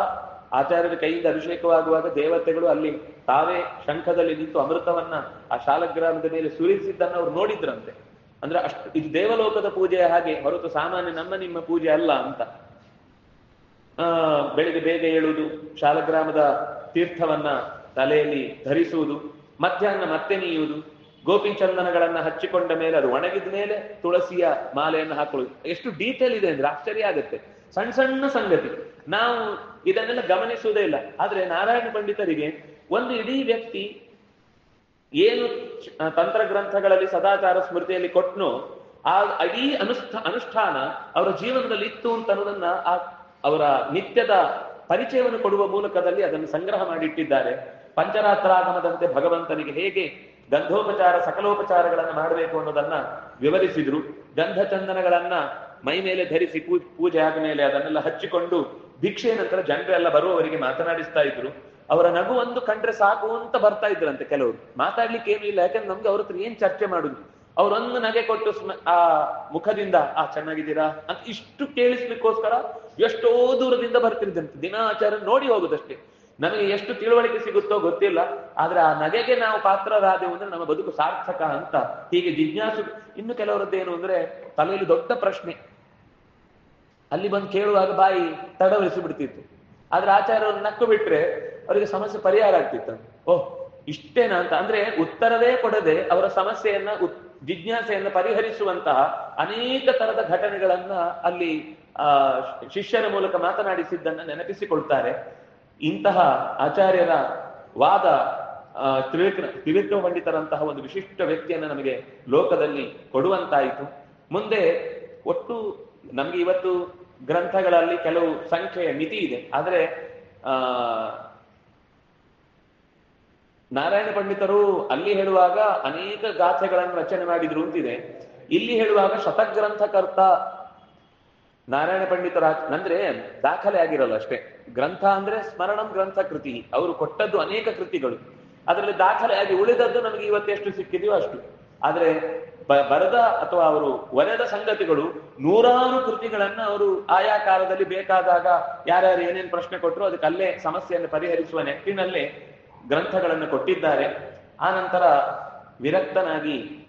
ಆಚಾರ್ಯರ ಕೈಯಿಂದ ಅಭಿಷೇಕವಾಗುವಾಗ ದೇವತೆಗಳು ಅಲ್ಲಿ ತಾವೇ ಶಂಖದಲ್ಲಿ ನಿಂತು ಅಮೃತವನ್ನ ಆ ಶಾಲಗ್ರಾಮದ ಮೇಲೆ ಸುರಿಸಿದ್ದನ್ನು ಅವ್ರು ನೋಡಿದ್ರಂತೆ. ಅಂದ್ರೆ ಅಷ್ಟು, ಇದು ದೇವಲೋಕದ ಪೂಜೆಯ ಹಾಗೆ, ಹೊರತು ಸಾಮಾನ್ಯ ನಮ್ಮ ನಿಮ್ಮ ಪೂಜೆ ಅಲ್ಲ ಅಂತ. ಆ, ಬೆಳಿಗ್ಗೆ ಬೇಗ ಏಳುವುದು ಶಾಲಗ್ರಾಮದ ತೀರ್ಥವನ್ನ ತಲೆಯಲ್ಲಿ ಧರಿಸುವುದು, ಮಧ್ಯಾಹ್ನ ಮತ್ತೆ ನೀಯುವುದು. ಗೋಪಿಚಂದನಗಳನ್ನ ಹಚ್ಚಿಕೊಂಡ ಮೇಲೆ ಅದು ಒಣಗಿದ ಮೇಲೆ ತುಳಸಿಯ ಮಾಲೆಯನ್ನು ಹಾಕೊಳ್ಳಿ ಎಷ್ಟು ಡೀಟೇಲ್ ಇದೆ ಅಂದ್ರೆ ಆಶ್ಚರ್ಯ ಆಗುತ್ತೆ. ಸಣ್ಣ ಸಣ್ಣ ಸಂಗತಿ. ನಾವು ಇದನ್ನೆಲ್ಲ ಗಮನಿಸುವುದೇ ಇಲ್ಲ. ಆದ್ರೆ ನಾರಾಯಣ ಪಂಡಿತರಿಗೆ ಒಂದು ಇಡೀ ವ್ಯಕ್ತಿ ಏನು ತಂತ್ರ ಗ್ರಂಥಗಳಲ್ಲಿ ಸದಾಚಾರ ಸ್ಮೃತಿಯಲ್ಲಿ ಕೊಟ್ನೋ, ಆ ಇಡೀ ಅನುಷ್ಠ, ಅನುಷ್ಠಾನ ಅವರ ಜೀವನದಲ್ಲಿ ಇತ್ತು ಅಂತ ಅನ್ನೋದನ್ನ ಆ ಅವರ ನಿತ್ಯದ ಪರಿಚಯವನ್ನು ಕೊಡುವ ಮೂಲಕದಲ್ಲಿ ಅದನ್ನು ಸಂಗ್ರಹ ಮಾಡಿಟ್ಟಿದ್ದಾರೆ. ಪಂಚರಾತ್ರಾಗಮದಂತೆ ಭಗವಂತನಿಗೆ ಹೇಗೆ ಗಂಧೋಪಚಾರ ಸಕಲೋಪಚಾರಗಳನ್ನು ಮಾಡಬೇಕು ಅನ್ನೋದನ್ನ ವಿವರಿಸಿದ್ರು. ಗಂಧ ಚಂದನಗಳನ್ನ ಮೈ ಮೇಲೆ ಧರಿಸಿ ಪೂಜೆ ಆದ ಮೇಲೆ ಅದನ್ನೆಲ್ಲ ಹಚ್ಚಿಕೊಂಡು ಭಿಕ್ಷೆ ನಂತರ ಜನರೆಲ್ಲ ಬರುವವರಿಗೆ ಮಾತನಾಡಿಸ್ತಾ ಇದ್ರು. ಅವರ ನಗು ಒಂದು ಕಂಡ್ರೆ ಸಾಕು ಅಂತ ಬರ್ತಾ ಇದ್ರಂತೆ ಕೆಲವರು. ಮಾತಾಡ್ಲಿಕ್ಕೆ ಏನು ಇಲ್ಲ, ಯಾಕಂದ್ರೆ ನಮ್ಗೆ ಅವ್ರ ಹತ್ರ ಏನ್ ಚರ್ಚೆ ಮಾಡುದು? ಅವರೊಂದು ನಗೆ ಕೊಟ್ಟು ಆ ಮುಖದಿಂದ, ಆ, ಚೆನ್ನಾಗಿದ್ದೀರಾ? ಅಂತ ಇಷ್ಟು ಕೇಳಿಸ್ಲಿಕ್ಕೋಸ್ಕರ ಎಷ್ಟೋ ದೂರದಿಂದ ಬರ್ತಿದ್ದಂತೆ. ದಿನಾಚಾರ ನೋಡಿ ಹೋಗುದಷ್ಟೇ. ನಮಗೆ ಎಷ್ಟು ತಿಳುವಳಿಕೆ ಸಿಗುತ್ತೋ ಗೊತ್ತಿಲ್ಲ, ಆದ್ರೆ ಆ ನಗೆಗೆ ನಾವು ಪಾತ್ರರಾದೆವು ಅಂದ್ರೆ ನಮ್ಮ ಬದುಕು ಸಾರ್ಥಕ ಅಂತ. ಹೀಗೆ ಜಿಜ್ಞಾಸು, ಇನ್ನು ಕೆಲವರದ್ದು ಏನು ಅಂದ್ರೆ ತಲೆಯಲ್ಲಿ ದೊಡ್ಡ ಪ್ರಶ್ನೆ. ಅಲ್ಲಿ ಬಂದು ಕೇಳುವಾಗ ಬಾಯಿ ತಡವರಿಸಿ ಬಿಡ್ತಿತ್ತು ಆದ್ರೆ ಆಚಾರ್ಯರು ನಕ್ಕು ಬಿಟ್ರೆ ಅವರಿಗೆ ಸಮಸ್ಯೆ ಪರಿಹಾರ ಆಗ್ತಿತ್ತು. ಓಹ್, ಇಷ್ಟೇನಾ ಅಂತ. ಅಂದ್ರೆ ಉತ್ತರವೇ ಕೊಡದೆ ಅವರ ಸಮಸ್ಯೆಯನ್ನ ಜಿಜ್ಞಾಸೆಯನ್ನ ಪರಿಹರಿಸುವಂತಹ ಅನೇಕ ತರದ ಘಟನೆಗಳನ್ನ ಅಲ್ಲಿ, ಆ ಶಿಷ್ಯರ ಮೂಲಕ ಮಾತನಾಡಿಸಿದ್ದನ್ನ ನೆನಪಿಸಿಕೊಳ್ತಾರೆ. ಇಂತಹ ಆಚಾರ್ಯರ ವಾದ ತ್ರಿವಿಕ್ರ, ತ್ರಿವಿಕ್ರಮ ಪಂಡಿತರಂತಹ ಒಂದು ವಿಶಿಷ್ಟ ವ್ಯಕ್ತಿಯನ್ನು ನಮಗೆ ಲೋಕದಲ್ಲಿ ಕೊಡುವಂತಾಯಿತು. ಮುಂದೆ ಒಟ್ಟು ನಮ್ಗೆ ಇವತ್ತು ಗ್ರಂಥಗಳಲ್ಲಿ ಕೆಲವು ಸಂಖ್ಯೆಯ ಮಿತಿ ಇದೆ. ಆದರೆ, ಆ, ನಾರಾಯಣ ಪಂಡಿತರು ಅಲ್ಲಿ ಹೇಳುವಾಗ ಅನೇಕ ಗಾಥೆಗಳನ್ನು ರಚನೆ ಮಾಡಿದ್ರು ಅಂತಿದೆ. ಇಲ್ಲಿ ಹೇಳುವಾಗ ಶತಗ್ರಂಥಕರ್ತ ನಾರಾಯಣ ಪಂಡಿತರ ಅಂದ್ರೆ ದಾಖಲೆ ಆಗಿರಲ್ಲ ಅಷ್ಟೇ. ಗ್ರಂಥ ಅಂದ್ರೆ ಸ್ಮರಣಂ ಗ್ರಂಥ ಕೃತಿ. ಅವರು ಕೊಟ್ಟದ್ದು ಅನೇಕ ಕೃತಿಗಳು. ಅದರಲ್ಲಿ ದಾಖಲೆ ಆಗಿ ಉಳಿದದ್ದು ನಮಗೆ ಇವತ್ತೆಷ್ಟು ಸಿಕ್ಕಿದೆಯೋ ಅಷ್ಟು. ಆದ್ರೆ ಬರದ ಅಥವಾ ಅವರು ಒರೆದ ಸಂಗತಿಗಳು ನೂರಾರು ಕೃತಿಗಳನ್ನ ಅವರು ಆಯಾ ಕಾಲದಲ್ಲಿ ಬೇಕಾದಾಗ ಯಾರ್ಯಾರು ಏನೇನು ಪ್ರಶ್ನೆ ಕೊಟ್ಟರು ಅದಕ್ಕೆ ಅಲ್ಲೇ ಸಮಸ್ಯೆಯನ್ನು ಪರಿಹರಿಸುವ ನೆಟ್ಟಿನಲ್ಲೇ ಗ್ರಂಥಗಳನ್ನು ಕೊಟ್ಟಿದ್ದಾರೆ. ಆ ನಂತರ ವಿರಕ್ತನಾಗಿ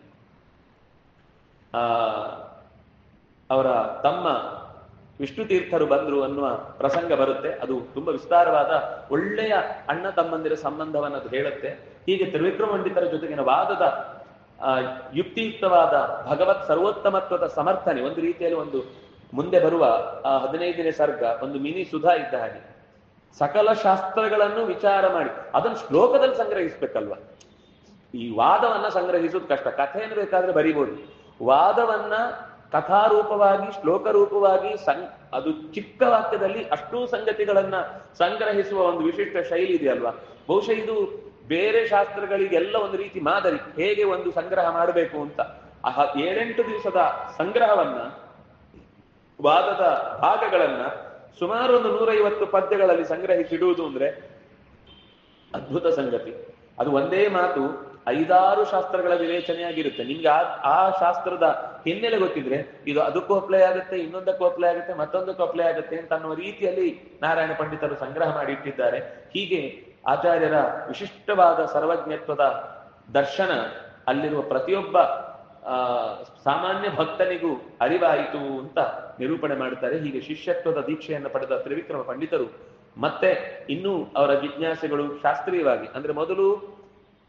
ಅವರ ತಮ್ಮ ವಿಷ್ಣು ತೀರ್ಥರು ಬಂದ್ರು ಅನ್ನುವ ಪ್ರಸಂಗ ಬರುತ್ತೆ. ಅದು ತುಂಬಾ ವಿಸ್ತಾರವಾದ ಒಳ್ಳೆಯ ಅಣ್ಣ ತಮ್ಮಂದಿರ ಸಂಬಂಧವನ್ನು ಅದು ಹೇಳುತ್ತೆ. ಹೀಗೆ ತ್ರಿವಿಕ್ರಮ ಪಂಡಿತರ ಜೊತೆಗಿನ ವಾದದ ಯುಕ್ತಿಯುಕ್ತವಾದ ಭಗವತ್ ಸರ್ವೋತ್ತಮತ್ವದ ಸಮರ್ಥನೆ, ಒಂದು ರೀತಿಯಲ್ಲಿ ಒಂದು ಮುಂದೆ ಬರುವ, ಆ, ಹದಿನೈದನೇ ಸರ್ಗ, ಒಂದು ಮಿನಿ ಸುಧಾ ಇದ್ದ ಹಾಗೆ. ಸಕಲ ಶಾಸ್ತ್ರಗಳನ್ನು ವಿಚಾರ ಮಾಡಿ, ಅದನ್ನು ಶ್ಲೋಕದಲ್ಲಿ ಸಂಗ್ರಹಿಸ್ಬೇಕಲ್ವಾ? ಈ ವಾದವನ್ನ ಸಂಗ್ರಹಿಸುವುದು ಕಷ್ಟ. ಕಥೆಯನ್ನು ಬೇಕಾದ್ರೆ ಬರಿಬಹುದು ವಾದವನ್ನ ಕಥಾರೂಪವಾಗಿ ಶ್ಲೋಕ ರೂಪವಾಗಿ ಸಂ, ಅದು ಚಿಕ್ಕ ವಾಕ್ಯದಲ್ಲಿ ಅಷ್ಟೂ ಸಂಗತಿಗಳನ್ನ ಸಂಗ್ರಹಿಸುವ ಒಂದು ವಿಶಿಷ್ಟ ಶೈಲಿ ಇದೆಯಲ್ವಾ? ಬಹುಶಃ ಇದು ಬೇರೆ ಶಾಸ್ತ್ರಗಳಿಗೆಲ್ಲ ಒಂದು ರೀತಿ ಮಾದರಿ. ಹೇಗೆ ಒಂದು ಸಂಗ್ರಹ ಮಾಡಬೇಕು ಅಂತ. ಆ ಏಳೆಂಟು ದಿವಸದ ಸಂಗ್ರಹವನ್ನ, ವಾದದ ಭಾಗಗಳನ್ನ ಸುಮಾರು ಒಂದು ನೂರೈವತ್ತು ಪದ್ಯಗಳಲ್ಲಿ ಸಂಗ್ರಹಿಸಿಡುವುದು ಅಂದ್ರೆ ಅದ್ಭುತ ಸಂಗತಿ. ಅದು ಒಂದೇ ಮಾತು ಐದಾರು ಶಾಸ್ತ್ರಗಳ ವಿವೇಚನೆಯಾಗಿರುತ್ತೆ. ನಿಮ್ಗೆ ಆ ಆ ಶಾಸ್ತ್ರದ ಹಿನ್ನೆಲೆ ಗೊತ್ತಿದ್ರೆ ಇದು ಅದಕ್ಕೂ ಅಪ್ಲೈ ಆಗುತ್ತೆ, ಇನ್ನೊಂದಕ್ಕೂ ಅಪ್ಲೈ ಆಗುತ್ತೆ, ಮತ್ತೊಂದಕ್ಕೂ ಅಪ್ಲೈ ಆಗುತ್ತೆ ಅಂತ ಅನ್ನುವ ರೀತಿಯಲ್ಲಿ ನಾರಾಯಣ ಪಂಡಿತರು ಸಂಗ್ರಹ ಮಾಡಿ ಇಟ್ಟಿದ್ದಾರೆ. ಹೀಗೆ ಆಚಾರ್ಯರ ವಿಶಿಷ್ಟವಾದ ಸರ್ವಜ್ಞತ್ವದ ದರ್ಶನ ಅಲ್ಲಿರುವ ಪ್ರತಿಯೊಬ್ಬ ಸಾಮಾನ್ಯ ಭಕ್ತನಿಗೂ ಅರಿವಾಯಿತು ಅಂತ ನಿರೂಪಣೆ ಮಾಡುತ್ತಾರೆ. ಹೀಗೆ ಶಿಷ್ಯತ್ವದ ದೀಕ್ಷೆಯನ್ನು ಪಡೆದ ತ್ರಿವಿಕ್ರಮ ಪಂಡಿತರು ಮತ್ತೆ ಇನ್ನೂ ಅವರ ಜಿಜ್ಞಾಸೆಗಳು ಶಾಸ್ತ್ರೀಯವಾಗಿ, ಅಂದ್ರೆ ಮೊದಲು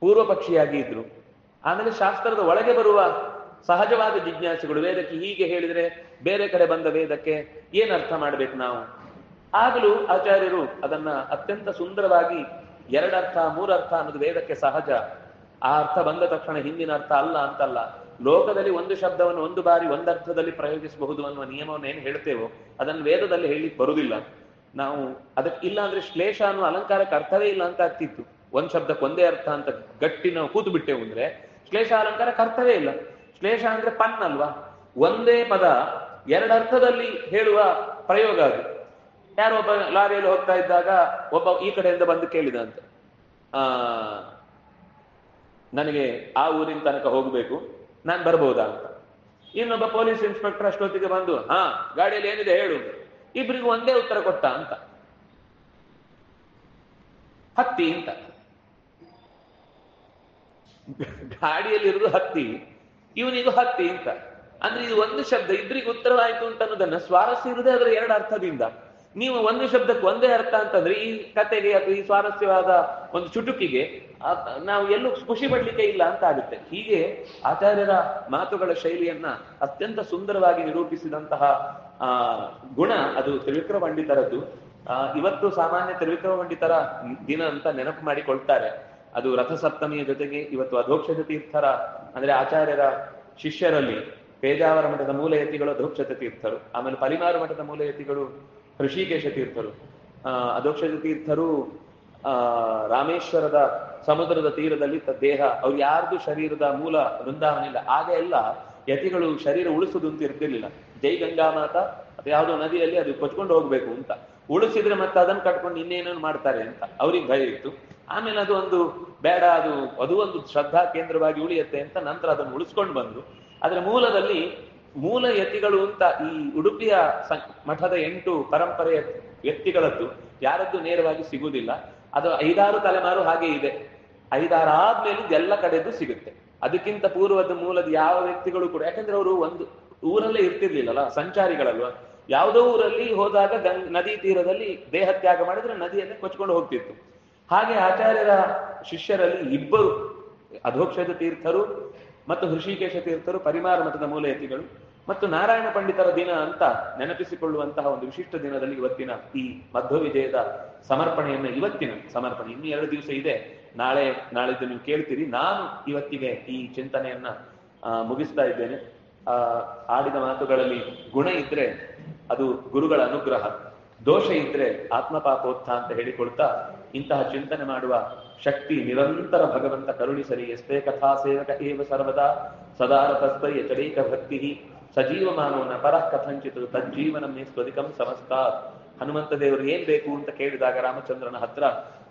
ಪೂರ್ವ ಪಕ್ಷಿಯಾಗಿ ಇದ್ರು. ಆಮೇಲೆ ಶಾಸ್ತ್ರದ ಒಳಗೆ ಬರುವ ಸಹಜವಾದ ಜಿಜ್ಞಾಸೆಗಳು ವೇದಕ್ಕೆ ಹೀಗೆ ಹೇಳಿದ್ರೆ ಬೇರೆ ಕಡೆ ಬಂದ ವೇದಕ್ಕೆ ಏನ್ ಅರ್ಥ ಮಾಡ್ಬೇಕು ನಾವು? ಆಗಲೂ ಆಚಾರ್ಯರು ಅದನ್ನ ಅತ್ಯಂತ ಸುಂದರವಾಗಿ ಎರಡರ್ಥ, ಮೂರರ್ಥ ಅನ್ನೋದು ವೇದಕ್ಕೆ ಸಹಜ. ಆ ಅರ್ಥ ಬಂದ ತಕ್ಷಣ ಹಿಂದಿನ ಅರ್ಥ ಅಲ್ಲ ಅಂತಲ್ಲ. ಲೋಕದಲ್ಲಿ ಒಂದು ಶಬ್ದವನ್ನು ಒಂದು ಬಾರಿ ಒಂದರ್ಥದಲ್ಲಿ ಪ್ರಯೋಗಿಸಬಹುದು ಅನ್ನುವ ನಿಯಮವನ್ನು ಏನು ಹೇಳ್ತೇವೋ ಅದನ್ನು ವೇದದಲ್ಲಿ ಹೇಳಿಕ್ ಬರುವುದಿಲ್ಲ. ನಾವು ಅದಕ್ಕೆ ಇಲ್ಲ ಅಂದ್ರೆ ಶ್ಲೇಷ ಅನ್ನುವ ಅಲಂಕಾರಕ್ಕೆ ಅರ್ಥವೇ ಇಲ್ಲ ಅಂತ ಆಗ್ತಿತ್ತು. ಒಂದ್ ಶಬ್ದಕ್ಕೆ ಒಂದೇ ಅರ್ಥ ಅಂತ ಗಟ್ಟಿ ನಾವು ಕೂತು ಬಿಟ್ಟೆವು ಅಂದ್ರೆ ಶ್ಲೇಷ ಅಲಂಕಾರಕ್ಕೆ ಅರ್ಥವೇ ಇಲ್ಲ. ಶ್ಲೇಷ ಅಂದ್ರೆ ಪನ್ ಅಲ್ವಾ? ಒಂದೇ ಪದ ಎರಡರ್ಥದಲ್ಲಿ ಹೇಳುವ ಪ್ರಯೋಗ ಅದು. ಯಾರೋ ಒಬ್ಬ ಲಾರಿಯಲ್ಲಿ ಹೋಗ್ತಾ ಇದ್ದಾಗ ಒಬ್ಬ ಈ ಕಡೆಯಿಂದ ಬಂದು ಕೇಳಿದ ಅಂತ ಆ, ನನಗೆ ಆ ಊರಿನ ತನಕ ಹೋಗ್ಬೇಕು, ನಾನು ಬರ್ಬೋದಾ ಅಂತ. ಇನ್ನೊಬ್ಬ ಪೊಲೀಸ್ ಇನ್ಸ್ಪೆಕ್ಟರ್ ಅಷ್ಟೊತ್ತಿಗೆ ಬಂದು, ಹಾ, ಗಾಡಿಯಲ್ಲಿ ಏನಿದೆ ಹೇಳು. ಇಬ್ರಿಗೂ ಒಂದೇ ಉತ್ತರ ಕೊಟ್ಟ ಅಂತ. ಹತ್ತಿ ಅಂತ. ಗಾಡಿಯಲ್ಲಿ ಇರೋದು ಹತ್ತಿ. ಇವನಿಗೂ ಹತ್ತಿ ಅಂತ. ಅಂದ್ರೆ ಇದು ಒಂದು ಶಬ್ದ ಇದ್ರಿಗೆ ಉತ್ತರವಾಯಿತು ಅಂತ ಅನ್ನೋದನ್ನ ಸ್ವಾರಸ್ಯ ಇರುದೇ ಅದರ ಎರಡು ಅರ್ಥದಿಂದ. ನೀವು ಒಂದು ಶಬ್ದಕ್ಕೆ ಒಂದೇ ಅರ್ಥ ಅಂತಂದ್ರೆ ಈ ಕತೆಗೆ ಅಥವಾ ಈ ಸ್ವಾರಸ್ಯವಾದ ಒಂದು ಚುಟುಕಿಗೆ ನಾವು ಎಲ್ಲೂ ಖುಷಿ ಪಡ್ಲಿಕ್ಕೆ ಇಲ್ಲ ಅಂತ ಆಗುತ್ತೆ. ಹೀಗೆ ಆಚಾರ್ಯರ ಮಾತುಗಳ ಶೈಲಿಯನ್ನ ಅತ್ಯಂತ ಸುಂದರವಾಗಿ ನಿರೂಪಿಸಿದಂತಹ, ಆ, ಗುಣ ಅದು ತ್ರಿವಿಕ್ರಮ ಪಂಡಿತರದ್ದು. ಇವತ್ತು ಸಾಮಾನ್ಯ ತ್ರಿವಿಕ್ರಮ ಪಂಡಿತರ ದಿನ ಅಂತ ನೆನಪು ಮಾಡಿಕೊಳ್ತಾರೆ. ಅದು ರಥಸಪ್ತಮಿಯ ಜೊತೆಗೆ ಇವತ್ತು ಅಧೋಕ್ಷತ ತೀರ್ಥರ ಅಂದ್ರೆ ಆಚಾರ್ಯರ ಶಿಷ್ಯರಲ್ಲಿ ಪೇಜಾವರ ಮಠದ ಮೂಲ ಯತಿಗಳು ಅಧೋಕ್ಷಜ ತೀರ್ಥರು ಆಮೇಲೆ ಪರಿಮಾರು ಮಠದ ಮೂಲ ಯತಿಗಳು ಋಷಿಕೇಶ ತೀರ್ಥರು ಅಹ್ ಅಧೋಕ್ಷಜ ತೀರ್ಥರು ಆ, ರಾಮೇಶ್ವರದ ಸಮುದ್ರದ ತೀರದಲ್ಲಿ ತ- ದೇಹ, ಅವ್ರು ಯಾರ್ದು ಶರೀರದ ಮೂಲ ವೃಂದಾವನ ಇಲ್ಲ ಆಗ ಎಲ್ಲ ಯತಿಗಳು ಶರೀರ ಉಳಿಸುದು ಅಂತ ಇರ್ತಿರ್ಲಿಲ್ಲ. ಜೈ ಗಂಗಾ ಮಾತ ಅಥವಾ ಯಾವುದೋ ನದಿಯಲ್ಲಿ ಅದು ಕೊಚ್ಕೊಂಡು ಹೋಗ್ಬೇಕು ಅಂತ. ಉಳಿಸಿದ್ರೆ ಮತ್ತೆ ಅದನ್ನ ಕಟ್ಕೊಂಡು ಇನ್ನೇನೇನು ಮಾಡ್ತಾರೆ ಅಂತ. ಅವ್ರಿಗೆ ಭಯ ಇತ್ತು. ಆಮೇಲೆ ಅದು ಒಂದು ಬೇಡ, ಅದು ಅದು ಒಂದು ಶ್ರದ್ಧಾ ಕೇಂದ್ರವಾಗಿ ಉಳಿಯುತ್ತೆ ಅಂತ ನಂತರ ಅದನ್ನು ಉಳಿಸ್ಕೊಂಡು ಬಂದ್ರು ಅದರ ಮೂಲದಲ್ಲಿ ಮೂಲ ಯತಿಗಳು ಅಂತ ಈ ಉಡುಪಿಯ ಮಠದ ಎಂಟು ಪರಂಪರೆಯ ವ್ಯಕ್ತಿಗಳದ್ದು ಯಾರದ್ದು ನೇರವಾಗಿ ಸಿಗುವುದಿಲ್ಲ. ಅದು ಐದಾರು ತಲೆಮಾರು ಹಾಗೆ ಇದೆ. ಐದಾರು ಆದ್ಮೇಲೆ ಎಲ್ಲ ಕಡೆದು ಸಿಗುತ್ತೆ. ಅದಕ್ಕಿಂತ ಪೂರ್ವದ ಮೂಲದ ಯಾವ ವ್ಯಕ್ತಿಗಳು ಕೂಡ, ಯಾಕಂದ್ರೆ ಅವರು ಒಂದು ಊರಲ್ಲೇ ಇರ್ತಿರ್ಲಿಲ್ಲಲ್ಲ, ಸಂಚಾರಿಗಳಲ್ವ? ಯಾವುದೋ ಊರಲ್ಲಿ ಹೋದಾಗ ಗಂಗ್, ನದಿ ತೀರದಲ್ಲಿ ದೇಹ ತ್ಯಾಗ ಮಾಡಿದ್ರೆ ನದಿಯನ್ನೇ ಕೊಚ್ಕೊಂಡು ಹೋಗ್ತಿತ್ತು. ಹಾಗೆ ಆಚಾರ್ಯರ ಶಿಷ್ಯರಲ್ಲಿ ಇಬ್ಬರು ಅಧೋಕ್ಷದ ತೀರ್ಥರು ಮತ್ತು ಹೃಷಿಕೇಶ ತೀರ್ಥರು, ಪರಿಮಾರ ಮಠದ ಮೂಲಯತಿಗಳು ಮತ್ತು ನಾರಾಯಣ ಪಂಡಿತರ ದಿನ ಅಂತ ನೆನಪಿಸಿಕೊಳ್ಳುವಂತಹ ಒಂದು ವಿಶಿಷ್ಟ ದಿನದಲ್ಲಿ ಇವತ್ತಿನ ಈ ಮಧ್ವ ವಿಜಯದ ಸಮರ್ಪಣೆಯನ್ನು ಇವತ್ತಿನ ಸಮರ್ಪಣೆ, ಇನ್ನು ಎರಡು ದಿವಸ ಇದೆ. ನಾಳೆ, ನಾಳಿದ್ದು ನೀವು ಕೇಳ್ತೀರಿ. ನಾನು ಇವತ್ತಿಗೆ ಈ ಚಿಂತನೆಯನ್ನ ಮುಗಿಸ್ತಾ ಇದ್ದೇನೆ. ಆ, ಆಡಿದ ಮಾತುಗಳಲ್ಲಿ ಗುಣ ಇದ್ರೆ ಅದು ಗುರುಗಳ ಅನುಗ್ರಹ. ದೋಷ ಇದ್ರೆ ಆತ್ಮಪಾಪೋತ್ಥ ಅಂತ ಹೇಳಿಕೊಳ್ತಾ ಇಂತಹ ಚಿಂತನೆ ಮಾಡುವ ಶಕ್ತಿ ನಿರಂತರ ಭಗವಂತ ಕರುಣಿಸಲಿ ಎಷ್ಟೇ ಕಥಾ ಸೇವಕ ಏವ ಸರ್ವದಾ ಸದಾರತಸ್ತ ಚರೈಕ ಭಕ್ತಿ ಸಜೀವಮಾನವನ ಪರಃ ಕಥಂಚಿತು ತಜ್ಜೀವನ ಮೇ ಸ್ವಧಿಕಂ ಸಮಸ್ತಾತ್. ಹನುಮಂತ ದೇವರು ಏನ್ ಬೇಕು ಅಂತ ಕೇಳಿದಾಗ ರಾಮಚಂದ್ರನ ಹತ್ರ,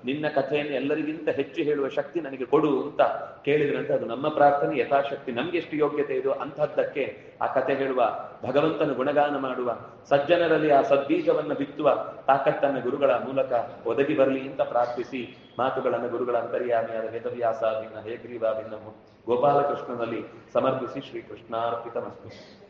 ನಿನ್ನ ಕಥೆಯನ್ನು ಎಲ್ಲರಿಗಿಂತ ಹೆಚ್ಚು ಹೇಳುವ ಶಕ್ತಿ ನನಗೆ ಕೊಡು ಅಂತ ಕೇಳಿದ್ರಂತೆ. ಅದು ನಮ್ಮ ಪ್ರಾರ್ಥನೆ, ಯಥಾಶಕ್ತಿ. ನಮ್ಗೆ ಎಷ್ಟು ಯೋಗ್ಯತೆ ಇದು ಅಂತಹದ್ದಕ್ಕೆ ಆ ಕಥೆ ಹೇಳುವ, ಭಗವಂತನ ಗುಣಗಾನ ಮಾಡುವ, ಸಜ್ಜನರಲ್ಲಿ ಆ ಸದ್ಬೀಜವನ್ನು ಬಿತ್ತುವ ತಾಕತ್ತನ್ನ ಗುರುಗಳ ಮೂಲಕ ಒದಗಿ ಬರಲಿ ಅಂತ ಪ್ರಾರ್ಥಿಸಿ ಮಾತುಗಳನ್ನು ಗುರುಗಳ ಅಂತರ್ಯಾಮಿಯಾದ ವೇದವ್ಯಾಸಾದಿನ ಹೇಗ್ರೀವಾದಿನ ಗೋಪಾಲಕೃಷ್ಣನಲ್ಲಿ ಸಮರ್ಪಿಸಿ ಶ್ರೀಕೃಷ್ಣಾರ್ಪಿತಮಸ್ತು.